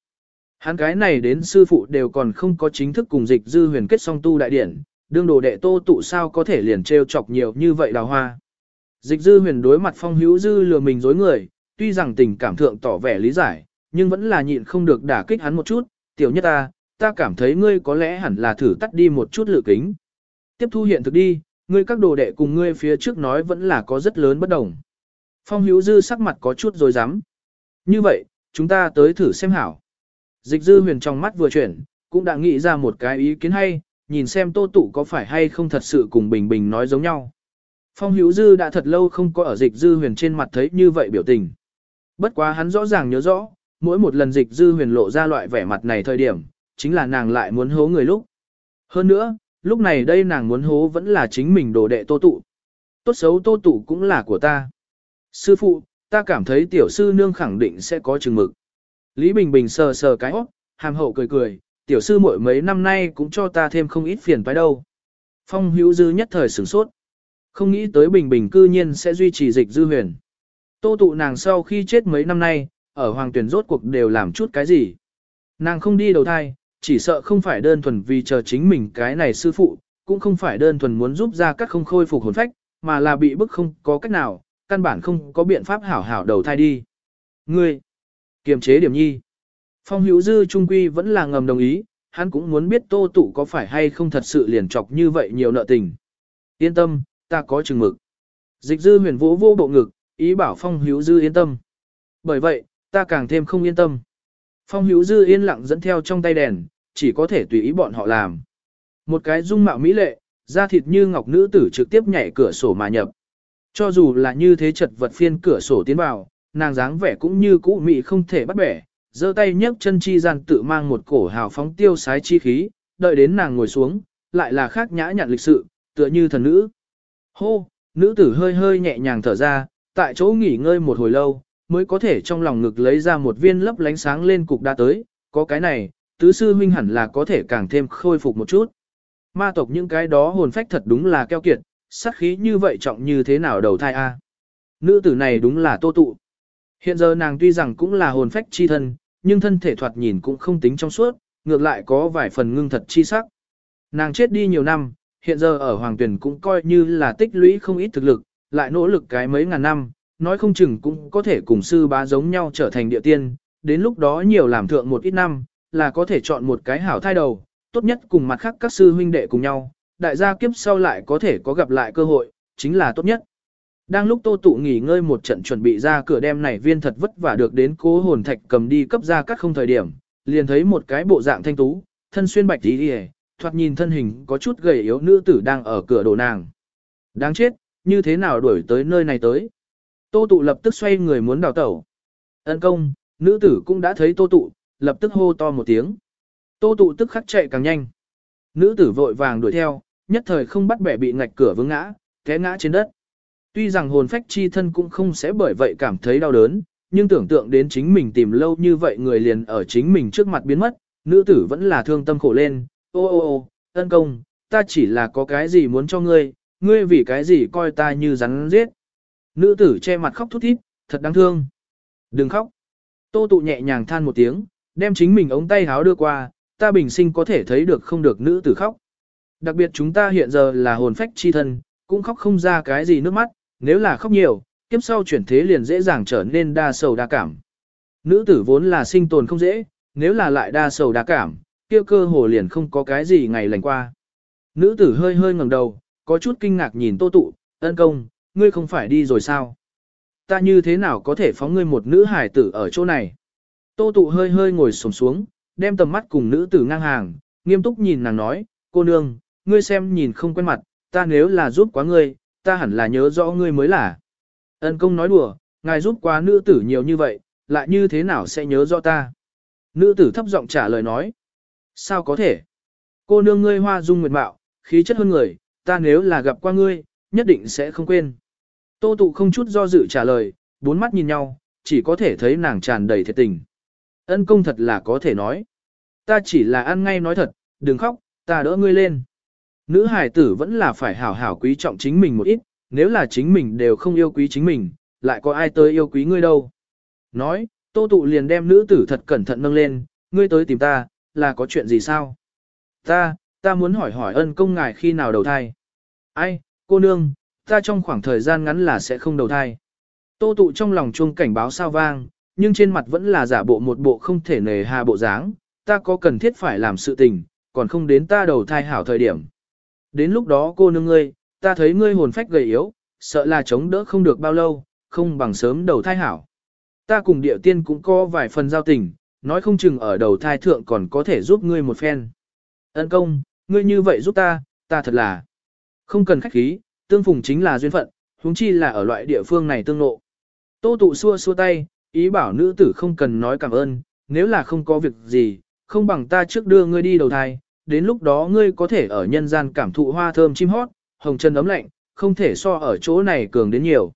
Hắn cái này đến sư phụ đều còn không có chính thức cùng dịch dư huyền kết song tu đại điển, đương đồ đệ tô tụ sao có thể liền trêu chọc nhiều như vậy đào hoa. Dịch dư huyền đối mặt phong hữu dư lừa mình dối người, tuy rằng tình cảm thượng tỏ vẻ lý giải, nhưng vẫn là nhịn không được đả kích hắn một chút, tiểu nhất ta, ta cảm thấy ngươi có lẽ hẳn là thử tắt đi một chút lựa kính. Tiếp thu hiện thực đi, ngươi các đồ đệ cùng ngươi phía trước nói vẫn là có rất lớn bất đồng. Phong hữu dư sắc mặt có chút rồi dám. Như vậy, chúng ta tới thử xem hảo. Dịch dư huyền trong mắt vừa chuyển, cũng đã nghĩ ra một cái ý kiến hay, nhìn xem tô tụ có phải hay không thật sự cùng bình bình nói giống nhau. Phong hữu dư đã thật lâu không có ở dịch dư huyền trên mặt thấy như vậy biểu tình. Bất quá hắn rõ ràng nhớ rõ, mỗi một lần dịch dư huyền lộ ra loại vẻ mặt này thời điểm, chính là nàng lại muốn hố người lúc. Hơn nữa, lúc này đây nàng muốn hố vẫn là chính mình đồ đệ tô tụ. Tốt xấu tô tụ cũng là của ta. Sư phụ, ta cảm thấy tiểu sư nương khẳng định sẽ có chừng mực. Lý Bình Bình sờ sờ cái óc, hàm hậu cười cười, tiểu sư mỗi mấy năm nay cũng cho ta thêm không ít phiền phải đâu. Phong hữu dư nhất thời sửng sốt. Không nghĩ tới Bình Bình cư nhiên sẽ duy trì dịch dư huyền. Tô tụ nàng sau khi chết mấy năm nay, ở hoàng tuyển rốt cuộc đều làm chút cái gì. Nàng không đi đầu thai, chỉ sợ không phải đơn thuần vì chờ chính mình cái này sư phụ, cũng không phải đơn thuần muốn giúp ra các không khôi phục hồn phách, mà là bị bức không có cách nào, căn bản không có biện pháp hảo hảo đầu thai đi. Ngươi, kiềm chế điểm nhi. Phong hữu dư trung quy vẫn là ngầm đồng ý, hắn cũng muốn biết tô tụ có phải hay không thật sự liền chọc như vậy nhiều nợ tình. Yên tâm, ta có chừng mực. Dịch dư huyền vũ vô bộ ngực, ý bảo phong hữu dư yên tâm. Bởi vậy, ta càng thêm không yên tâm. Phong hữu dư yên lặng dẫn theo trong tay đèn, chỉ có thể tùy ý bọn họ làm. Một cái dung mạo mỹ lệ, da thịt như ngọc nữ tử trực tiếp nhảy cửa sổ mà nhập. Cho dù là như thế chật vật phiên cửa sổ tiến vào, nàng dáng vẻ cũng như cũ mỹ không thể bắt bẻ, giơ tay nhấc chân chi gian tự mang một cổ hào phóng tiêu sái chi khí, đợi đến nàng ngồi xuống, lại là khác nhã nhặn lịch sự, tựa như thần nữ. Hô, nữ tử hơi hơi nhẹ nhàng thở ra, tại chỗ nghỉ ngơi một hồi lâu, mới có thể trong lòng ngực lấy ra một viên lấp lánh sáng lên cục đá tới, có cái này, tứ sư huynh hẳn là có thể càng thêm khôi phục một chút. Ma tộc những cái đó hồn phách thật đúng là keo kiệt, sát khí như vậy trọng như thế nào đầu thai a? Nữ tử này đúng là tô tụ. Hiện giờ nàng tuy rằng cũng là hồn phách chi thân, nhưng thân thể thoạt nhìn cũng không tính trong suốt, ngược lại có vài phần ngưng thật chi sắc. Nàng chết đi nhiều năm, hiện giờ ở Hoàng Tuyền cũng coi như là tích lũy không ít thực lực, lại nỗ lực cái mấy ngàn năm, nói không chừng cũng có thể cùng sư bá giống nhau trở thành địa tiên, đến lúc đó nhiều làm thượng một ít năm, là có thể chọn một cái hảo thai đầu, tốt nhất cùng mặt khác các sư huynh đệ cùng nhau, đại gia kiếp sau lại có thể có gặp lại cơ hội, chính là tốt nhất. Đang lúc Tô Tụ nghỉ ngơi một trận chuẩn bị ra cửa đem này viên thật vất vả được đến cố hồn thạch cầm đi cấp ra cắt không thời điểm, liền thấy một cái bộ dạng thanh tú, thân xuyên bạch tí đi thoạt nhìn thân hình có chút gầy yếu nữ tử đang ở cửa đổ nàng. Đáng chết, như thế nào đuổi tới nơi này tới? Tô Tụ lập tức xoay người muốn đào tẩu. Ân công, nữ tử cũng đã thấy Tô Tụ, lập tức hô to một tiếng. Tô Tụ tức khắc chạy càng nhanh. Nữ tử vội vàng đuổi theo, nhất thời không bắt bẻ bị ngạch cửa vướng ngã, té ngã trên đất. Tuy rằng hồn phách chi thân cũng không sẽ bởi vậy cảm thấy đau đớn, nhưng tưởng tượng đến chính mình tìm lâu như vậy người liền ở chính mình trước mặt biến mất, nữ tử vẫn là thương tâm khổ lên, ô ô ô, ân công, ta chỉ là có cái gì muốn cho ngươi, ngươi vì cái gì coi ta như rắn giết. Nữ tử che mặt khóc thút thít, thật đáng thương. Đừng khóc. Tô tụ nhẹ nhàng than một tiếng, đem chính mình ống tay háo đưa qua, ta bình sinh có thể thấy được không được nữ tử khóc. Đặc biệt chúng ta hiện giờ là hồn phách chi thân, cũng khóc không ra cái gì nước mắt, nếu là khóc nhiều, kiếp sau chuyển thế liền dễ dàng trở nên đa sầu đa cảm. Nữ tử vốn là sinh tồn không dễ, nếu là lại đa sầu đa cảm, kia cơ hồ liền không có cái gì ngày lành qua. Nữ tử hơi hơi ngẩng đầu, có chút kinh ngạc nhìn tô tụ, ân công, ngươi không phải đi rồi sao? Ta như thế nào có thể phóng ngươi một nữ hải tử ở chỗ này? Tô tụ hơi hơi ngồi sổm xuống, đem tầm mắt cùng nữ tử ngang hàng, nghiêm túc nhìn nàng nói, cô nương, ngươi xem nhìn không quen mặt, ta nếu là giúp quá ngươi, ta hẳn là nhớ rõ ngươi mới là. Ân công nói đùa, ngài giúp quá nữ tử nhiều như vậy, lại như thế nào sẽ nhớ rõ ta? Nữ tử thấp giọng trả lời nói. Sao có thể? Cô nương ngươi hoa dung nguyệt mạo, khí chất hơn người, ta nếu là gặp qua ngươi, nhất định sẽ không quên. Tô tụ không chút do dự trả lời, bốn mắt nhìn nhau, chỉ có thể thấy nàng tràn đầy thiệt tình. Ân công thật là có thể nói. Ta chỉ là ăn ngay nói thật, đừng khóc, ta đỡ ngươi lên. Nữ hải tử vẫn là phải hảo hảo quý trọng chính mình một ít, nếu là chính mình đều không yêu quý chính mình, lại có ai tới yêu quý ngươi đâu. Nói, tô tụ liền đem nữ tử thật cẩn thận nâng lên, ngươi tới tìm ta, là có chuyện gì sao? Ta, ta muốn hỏi hỏi ân công ngài khi nào đầu thai. Ai, cô nương, ta trong khoảng thời gian ngắn là sẽ không đầu thai. Tô tụ trong lòng chuông cảnh báo sao vang, nhưng trên mặt vẫn là giả bộ một bộ không thể nề hà bộ dáng, ta có cần thiết phải làm sự tình, còn không đến ta đầu thai hảo thời điểm. Đến lúc đó cô nương ngươi, ta thấy ngươi hồn phách gầy yếu, sợ là chống đỡ không được bao lâu, không bằng sớm đầu thai hảo. Ta cùng địa tiên cũng có vài phần giao tình, nói không chừng ở đầu thai thượng còn có thể giúp ngươi một phen. Ân công, ngươi như vậy giúp ta, ta thật là không cần khách khí, tương phùng chính là duyên phận, huống chi là ở loại địa phương này tương nộ. Tô tụ xua xua tay, ý bảo nữ tử không cần nói cảm ơn, nếu là không có việc gì, không bằng ta trước đưa ngươi đi đầu thai, đến lúc đó ngươi có thể ở nhân gian cảm thụ hoa thơm chim hót, hồng chân ấm lạnh, không thể so ở chỗ này cường đến nhiều.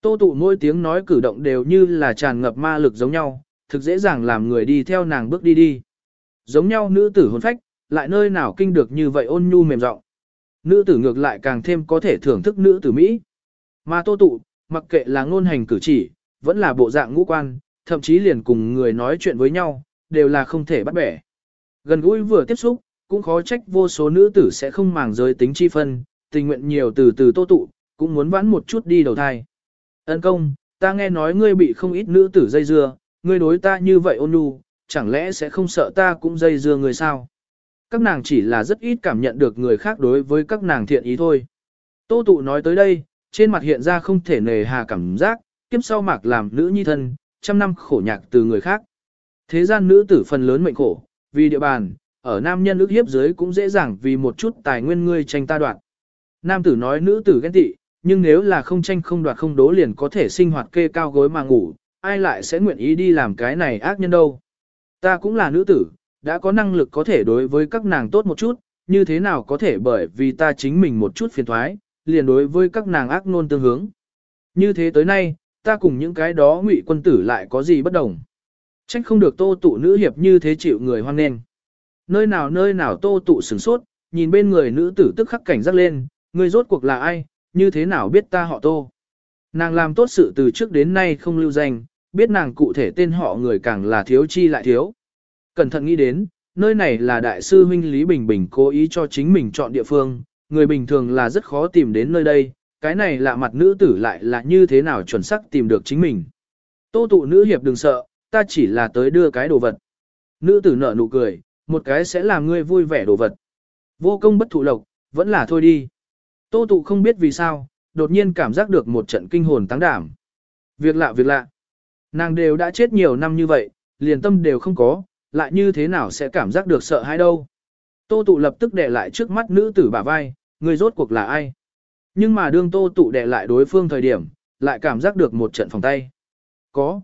Tô tụ mỗi tiếng nói cử động đều như là tràn ngập ma lực giống nhau, thực dễ dàng làm người đi theo nàng bước đi đi. Giống nhau nữ tử hồn phách, lại nơi nào kinh được như vậy ôn nhu mềm giọng. Nữ tử ngược lại càng thêm có thể thưởng thức nữ tử Mỹ. Mà tô tụ, mặc kệ là ngôn hành cử chỉ, vẫn là bộ dạng ngũ quan, thậm chí liền cùng người nói chuyện với nhau, đều là không thể bắt bẻ. Gần gũi vừa tiếp xúc, cũng khó trách vô số nữ tử sẽ không màng giới tính chi phân, tình nguyện nhiều từ từ tô tụ, cũng muốn vãn một chút đi đầu thai. Ân công, ta nghe nói ngươi bị không ít nữ tử dây dưa, ngươi đối ta như vậy ôn nhu, chẳng lẽ sẽ không sợ ta cũng dây dưa người sao? Các nàng chỉ là rất ít cảm nhận được người khác đối với các nàng thiện ý thôi. Tô tụ nói tới đây, trên mặt hiện ra không thể nề hà cảm giác, kiếp sau mạc làm nữ nhi thân, trăm năm khổ nhạc từ người khác. Thế gian nữ tử phần lớn mệnh khổ, vì địa bàn, ở nam nhân ước hiếp dưới cũng dễ dàng vì một chút tài nguyên ngươi tranh ta đoạt. Nam tử nói nữ tử ghen tị, nhưng nếu là không tranh không đoạt không đố liền có thể sinh hoạt kê cao gối mà ngủ, ai lại sẽ nguyện ý đi làm cái này ác nhân đâu. Ta cũng là nữ tử, đã có năng lực có thể đối với các nàng tốt một chút, như thế nào có thể bởi vì ta chính mình một chút phiền thoái, liền đối với các nàng ác nôn tương hướng. Như thế tới nay, ta cùng những cái đó ngụy quân tử lại có gì bất đồng. Trách không được tô tụ nữ hiệp như thế chịu người hoan nghênh. Nơi nào nơi nào tô tụ sửng sốt, nhìn bên người nữ tử tức khắc cảnh giác lên, người rốt cuộc là ai, như thế nào biết ta họ tô. Nàng làm tốt sự từ trước đến nay không lưu danh, biết nàng cụ thể tên họ người càng là thiếu chi lại thiếu. Cẩn thận nghĩ đến, nơi này là đại sư huynh Lý Bình Bình cố ý cho chính mình chọn địa phương, người bình thường là rất khó tìm đến nơi đây, cái này lạ mặt nữ tử lại là như thế nào chuẩn xác tìm được chính mình. Tô tụ nữ hiệp đừng sợ, ta chỉ là tới đưa cái đồ vật. Nữ tử nở nụ cười, một cái sẽ làm ngươi vui vẻ đồ vật. Vô công bất thụ lộc, vẫn là thôi đi. Tô tụ không biết vì sao, đột nhiên cảm giác được một trận kinh hồn tăng đảm. Việc lạ việc lạ. Nàng đều đã chết nhiều năm như vậy, liền tâm đều không có, lại như thế nào sẽ cảm giác được sợ hãi đâu. Tô tụ lập tức đè lại trước mắt nữ tử bả vai, người rốt cuộc là ai? Nhưng mà đương tô tụ đè lại đối phương thời điểm, lại cảm giác được một trận phòng tay. Có.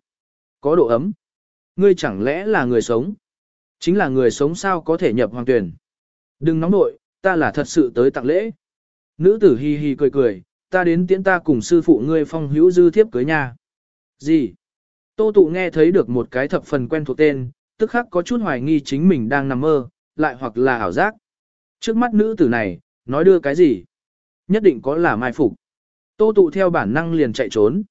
Có độ ấm. Ngươi chẳng lẽ là người sống? Chính là người sống sao có thể nhập hoàng tuyển. Đừng nóng nội, ta là thật sự tới tặng lễ. Nữ tử hi hi cười cười, ta đến tiễn ta cùng sư phụ ngươi phong hữu dư thiếp cưới nhà. Gì? Tô tụ nghe thấy được một cái thập phần quen thuộc tên, tức khắc có chút hoài nghi chính mình đang nằm mơ, lại hoặc là ảo giác. Trước mắt nữ tử này, nói đưa cái gì? Nhất định có là mai phục. Tô tụ theo bản năng liền chạy trốn.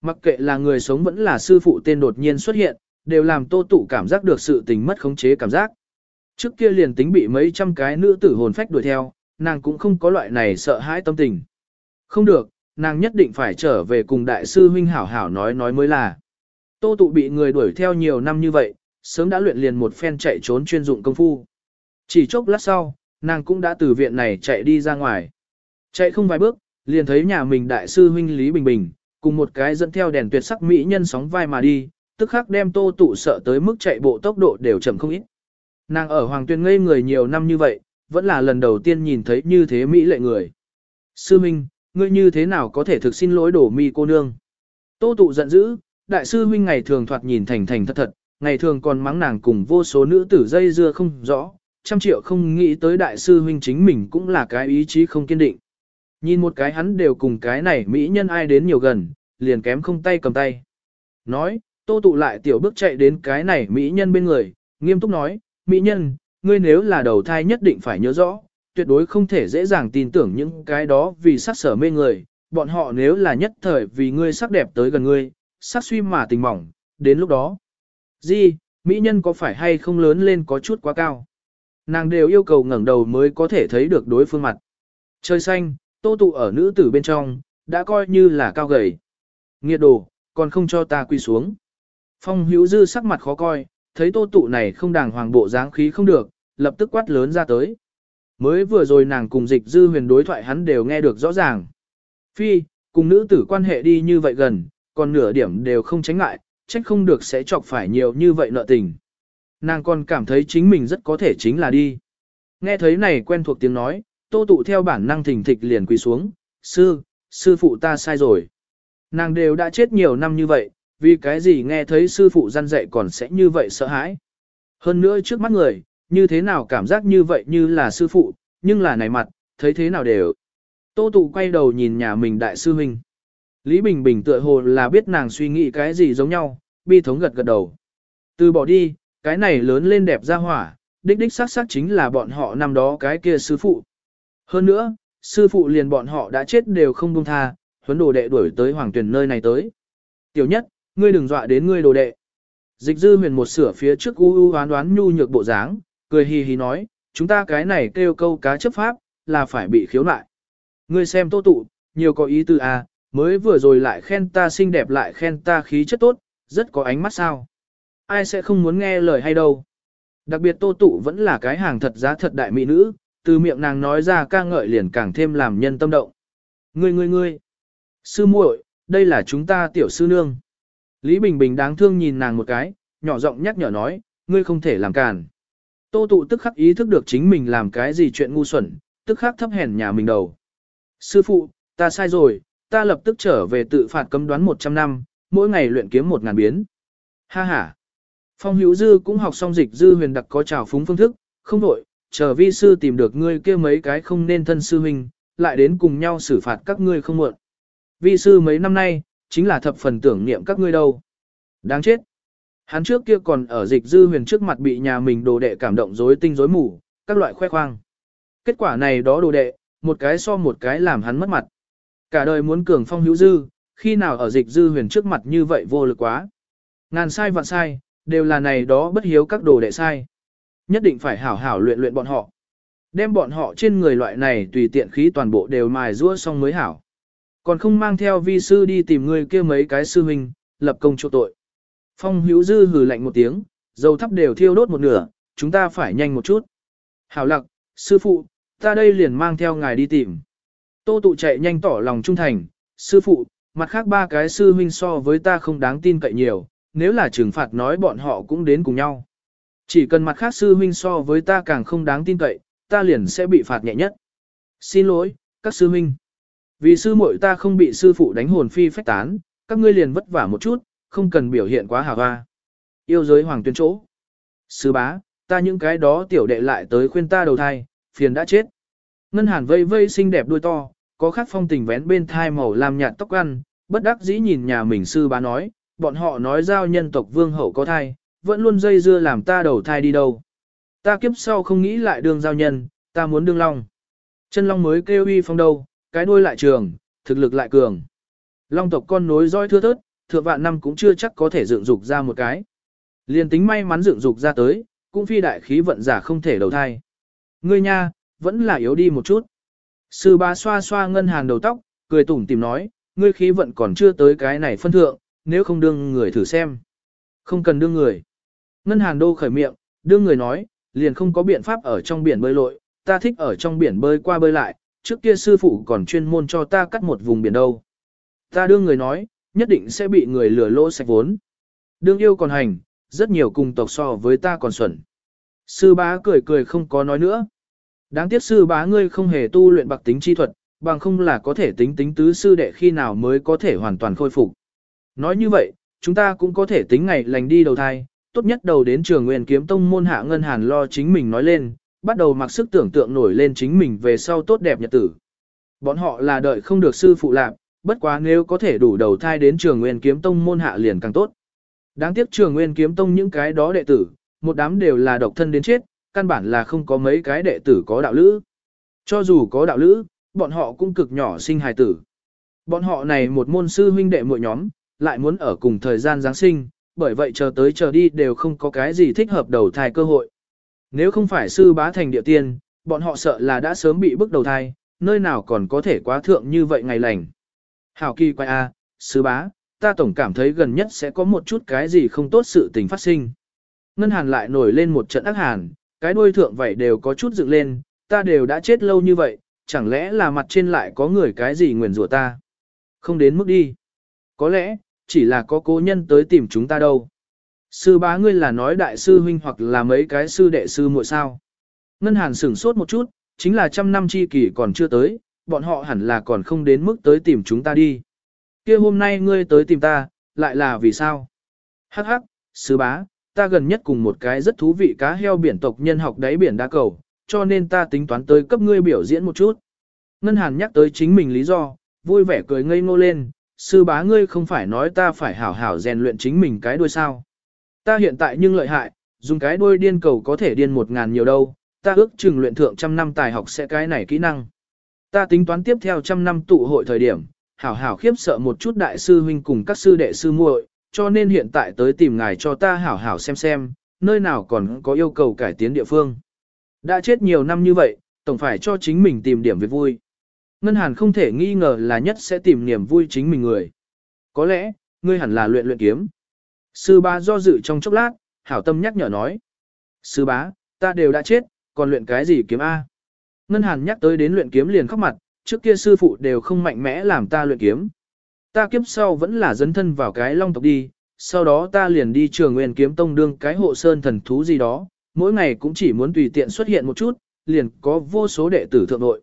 Mặc kệ là người sống vẫn là sư phụ tên đột nhiên xuất hiện, đều làm tô tụ cảm giác được sự tình mất khống chế cảm giác. Trước kia liền tính bị mấy trăm cái nữ tử hồn phách đuổi theo, nàng cũng không có loại này sợ hãi tâm tình. Không được, nàng nhất định phải trở về cùng đại sư huynh hảo hảo nói nói mới là. Tô tụ bị người đuổi theo nhiều năm như vậy, sớm đã luyện liền một phen chạy trốn chuyên dụng công phu. Chỉ chốc lát sau, nàng cũng đã từ viện này chạy đi ra ngoài. Chạy không vài bước, liền thấy nhà mình đại sư huynh Lý Bình Bình, cùng một cái dẫn theo đèn tuyệt sắc mỹ nhân sóng vai mà đi, tức khắc đem tô tụ sợ tới mức chạy bộ tốc độ đều chậm không ít. Nàng ở Hoàng Tuyên ngây người nhiều năm như vậy, vẫn là lần đầu tiên nhìn thấy như thế mỹ lệ người. Sư Minh, ngươi như thế nào có thể thực xin lỗi đổ mi cô nương? Tô tụ giận dữ, đại sư huynh ngày thường thoạt nhìn thành thành thật thật, ngày thường còn mắng nàng cùng vô số nữ tử dây dưa không rõ, trăm triệu không nghĩ tới đại sư huynh chính mình cũng là cái ý chí không kiên định. Nhìn một cái hắn đều cùng cái này mỹ nhân ai đến nhiều gần, liền kém không tay cầm tay. Nói, tô tụ lại tiểu bước chạy đến cái này mỹ nhân bên người, nghiêm túc nói, mỹ nhân, ngươi nếu là đầu thai nhất định phải nhớ rõ, tuyệt đối không thể dễ dàng tin tưởng những cái đó vì sắc sở mê người, bọn họ nếu là nhất thời vì ngươi sắc đẹp tới gần ngươi, sắc suy mà tình mỏng, đến lúc đó. Di, mỹ nhân có phải hay không lớn lên có chút quá cao? Nàng đều yêu cầu ngẩng đầu mới có thể thấy được đối phương mặt. Trời xanh, tô tụ ở nữ tử bên trong, đã coi như là cao gầy. Nghiệt đồ, còn không cho ta quy xuống. Phong hữu dư sắc mặt khó coi, thấy tô tụ này không đàng hoàng bộ dáng khí không được, lập tức quát lớn ra tới. Mới vừa rồi nàng cùng dịch dư huyền đối thoại hắn đều nghe được rõ ràng. Phi, cùng nữ tử quan hệ đi như vậy gần, còn nửa điểm đều không tránh ngại, trách không được sẽ chọc phải nhiều như vậy nợ tình. Nàng còn cảm thấy chính mình rất có thể chính là đi. Nghe thấy này quen thuộc tiếng nói, tô tụ theo bản năng thỉnh thịch liền quỳ xuống, sư, sư phụ ta sai rồi. Nàng đều đã chết nhiều năm như vậy, vì cái gì nghe thấy sư phụ gian dạy còn sẽ như vậy sợ hãi. Hơn nữa trước mắt người, như thế nào cảm giác như vậy như là sư phụ, nhưng là này mặt, thấy thế nào đều. Tô tụ quay đầu nhìn nhà mình đại sư huynh. Lý Bình Bình tựa hồ là biết nàng suy nghĩ cái gì giống nhau, bi thống gật gật đầu. Từ bỏ đi, cái này lớn lên đẹp ra hỏa, đích đích xác xác chính là bọn họ năm đó cái kia sư phụ. Hơn nữa, sư phụ liền bọn họ đã chết đều không buông tha, huấn đồ đệ đuổi tới hoàng tuyển nơi này tới. Tiểu nhất, ngươi đừng dọa đến ngươi đồ đệ. Dịch dư huyền một sửa phía trước u u hoán đoán nhu nhược bộ dáng, cười hì hì nói, chúng ta cái này kêu câu cá chấp pháp, là phải bị khiếu nại. Ngươi xem tô tụ, nhiều có ý tư à, mới vừa rồi lại khen ta xinh đẹp lại khen ta khí chất tốt, rất có ánh mắt sao. Ai sẽ không muốn nghe lời hay đâu. Đặc biệt tô tụ vẫn là cái hàng thật giá thật đại mỹ nữ, từ miệng nàng nói ra ca ngợi liền càng thêm làm nhân tâm động. Ngươi ngươi ngươi, sư muội, đây là chúng ta tiểu sư nương. Lý Bình Bình đáng thương nhìn nàng một cái, nhỏ giọng nhắc nhở nói, ngươi không thể làm càn. Tô tụ tức khắc ý thức được chính mình làm cái gì chuyện ngu xuẩn, tức khắc thấp hèn nhà mình đầu. Sư phụ, ta sai rồi, ta lập tức trở về tự phạt cấm đoán 100 năm, mỗi ngày luyện kiếm một ngàn biến. Ha ha. Phong hữu dư cũng học xong dịch dư huyền đặc có trào phúng phương thức, không đổi, chờ vi sư tìm được ngươi kia mấy cái không nên thân sư huynh, lại đến cùng nhau xử phạt các ngươi không muộn. Vi sư mấy năm nay, chính là thập phần tưởng niệm các ngươi đâu. Đáng chết. Hắn trước kia còn ở dịch dư huyền trước mặt bị nhà mình đồ đệ cảm động rối tinh rối mù, các loại khoe khoang. Kết quả này đó đồ đệ, một cái so một cái làm hắn mất mặt. Cả đời muốn cường phong hữu dư, khi nào ở dịch dư huyền trước mặt như vậy vô lực quá. Ngàn sai vạn sai, đều là này đó bất hiếu các đồ đệ sai. Nhất định phải hảo hảo luyện luyện bọn họ. Đem bọn họ trên người loại này tùy tiện khí toàn bộ đều mài rũa xong mới hảo. Còn không mang theo vi sư đi tìm người kia mấy cái sư huynh, lập công chỗ tội. Phong hữu dư hừ lạnh một tiếng, dầu thắp đều thiêu đốt một nửa, chúng ta phải nhanh một chút. Hảo lặc, sư phụ, ta đây liền mang theo ngài đi tìm. Tô tụ chạy nhanh tỏ lòng trung thành, sư phụ, mặt khác ba cái sư huynh so với ta không đáng tin cậy nhiều, nếu là trừng phạt nói bọn họ cũng đến cùng nhau. Chỉ cần mặt khác sư huynh so với ta càng không đáng tin cậy, ta liền sẽ bị phạt nhẹ nhất. Xin lỗi, các sư huynh. Vì sư muội ta không bị sư phụ đánh hồn phi phách tán, các ngươi liền vất vả một chút, không cần biểu hiện quá hào hoa. Yêu giới hoàng tuyên chỗ. Sư bá, ta những cái đó tiểu đệ lại tới khuyên ta đầu thai, phiền đã chết. Ngân hàn vây vây xinh đẹp đuôi to, có khắc phong tình vén bên thai màu làm nhạt tóc ăn, bất đắc dĩ nhìn nhà mình sư bá nói, bọn họ nói giao nhân tộc vương hậu có thai, vẫn luôn dây dưa làm ta đầu thai đi đâu. Ta kiếp sau không nghĩ lại đường giao nhân, ta muốn đương long. Chân long mới kêu uy phong đâu, cái đuôi lại trường, thực lực lại cường. Long tộc con nối roi thưa thớt, thượng vạn năm cũng chưa chắc có thể dựng dục ra một cái. Liền tính may mắn dựng dục ra tới, cũng phi đại khí vận giả không thể đầu thai. Ngươi nha, vẫn là yếu đi một chút. Sư ba xoa xoa ngân hàng đầu tóc, cười tủm tìm nói, ngươi khí vận còn chưa tới cái này phân thượng, nếu không đương người thử xem. Không cần đương người. Ngân hàng đô khởi miệng, đương người nói, liền không có biện pháp ở trong biển bơi lội, ta thích ở trong biển bơi qua bơi lại, trước kia sư phụ còn chuyên môn cho ta cắt một vùng biển đâu. Ta đương người nói, nhất định sẽ bị người lừa lỗ sạch vốn. Đương yêu còn hành, rất nhiều cùng tộc so với ta còn xuẩn. Sư bá cười cười không có nói nữa. Đáng tiếc sư bá ngươi không hề tu luyện bạc tính chi thuật, bằng không là có thể tính tính tứ sư đệ khi nào mới có thể hoàn toàn khôi phục. Nói như vậy, chúng ta cũng có thể tính ngày lành đi đầu thai, tốt nhất đầu đến trường nguyên kiếm tông môn hạ ngân hàn lo chính mình nói lên, bắt đầu mặc sức tưởng tượng nổi lên chính mình về sau tốt đẹp nhật tử. Bọn họ là đợi không được sư phụ lạc, bất quá nếu có thể đủ đầu thai đến trường nguyên kiếm tông môn hạ liền càng tốt. Đáng tiếc trường nguyên kiếm tông những cái đó đệ tử, một đám đều là độc thân đến chết, căn bản là không có mấy cái đệ tử có đạo lữ. Cho dù có đạo lữ, bọn họ cũng cực nhỏ sinh hài tử. Bọn họ này một môn sư huynh đệ mỗi nhóm, lại muốn ở cùng thời gian Giáng sinh, bởi vậy chờ tới chờ đi đều không có cái gì thích hợp đầu thai cơ hội. Nếu không phải sư bá thành địa tiên, bọn họ sợ là đã sớm bị bức đầu thai, nơi nào còn có thể quá thượng như vậy ngày lành. Hảo kỳ quay a, à, sư bá, ta tổng cảm thấy gần nhất sẽ có một chút cái gì không tốt sự tình phát sinh. Ngân hàn lại nổi lên một trận ác hàn, cái đuôi thượng vậy đều có chút dựng lên, ta đều đã chết lâu như vậy, chẳng lẽ là mặt trên lại có người cái gì nguyền rủa ta. Không đến mức đi. Có lẽ, chỉ là có cố nhân tới tìm chúng ta đâu. Sư bá ngươi là nói đại sư huynh hoặc là mấy cái sư đệ sư muội sao. Ngân hàn sửng sốt một chút, chính là trăm năm chi kỷ còn chưa tới, bọn họ hẳn là còn không đến mức tới tìm chúng ta đi. kia hôm nay ngươi tới tìm ta, lại là vì sao? Hắc hắc, sư bá, ta gần nhất cùng một cái rất thú vị cá heo biển tộc nhân học đáy biển đa cầu, cho nên ta tính toán tới cấp ngươi biểu diễn một chút. Ngân hàn nhắc tới chính mình lý do, vui vẻ cười ngây ngô lên, sư bá ngươi không phải nói ta phải hảo hảo rèn luyện chính mình cái đuôi sao. Ta hiện tại nhưng lợi hại, dùng cái đuôi điên cầu có thể điên một ngàn nhiều đâu, ta ước chừng luyện thượng trăm năm tài học sẽ cái này kỹ năng. Ta tính toán tiếp theo trăm năm tụ hội thời điểm, hảo hảo khiếp sợ một chút đại sư huynh cùng các sư đệ sư muội, cho nên hiện tại tới tìm ngài cho ta hảo hảo xem xem, nơi nào còn có yêu cầu cải tiến địa phương. Đã chết nhiều năm như vậy, tổng phải cho chính mình tìm điểm việc vui. Ngân Hàn không thể nghi ngờ là nhất sẽ tìm niềm vui chính mình người. Có lẽ, ngươi hẳn là luyện luyện kiếm. Sư bá do dự trong chốc lát, hảo tâm nhắc nhở nói. Sư bá, ta đều đã chết, còn luyện cái gì kiếm A? Ngân Hàn nhắc tới đến luyện kiếm liền khóc mặt, trước kia sư phụ đều không mạnh mẽ làm ta luyện kiếm. Ta kiếp sau vẫn là dấn thân vào cái long tộc đi, sau đó ta liền đi trường nguyên kiếm tông đương cái hộ sơn thần thú gì đó, mỗi ngày cũng chỉ muốn tùy tiện xuất hiện một chút, liền có vô số đệ tử thượng nội.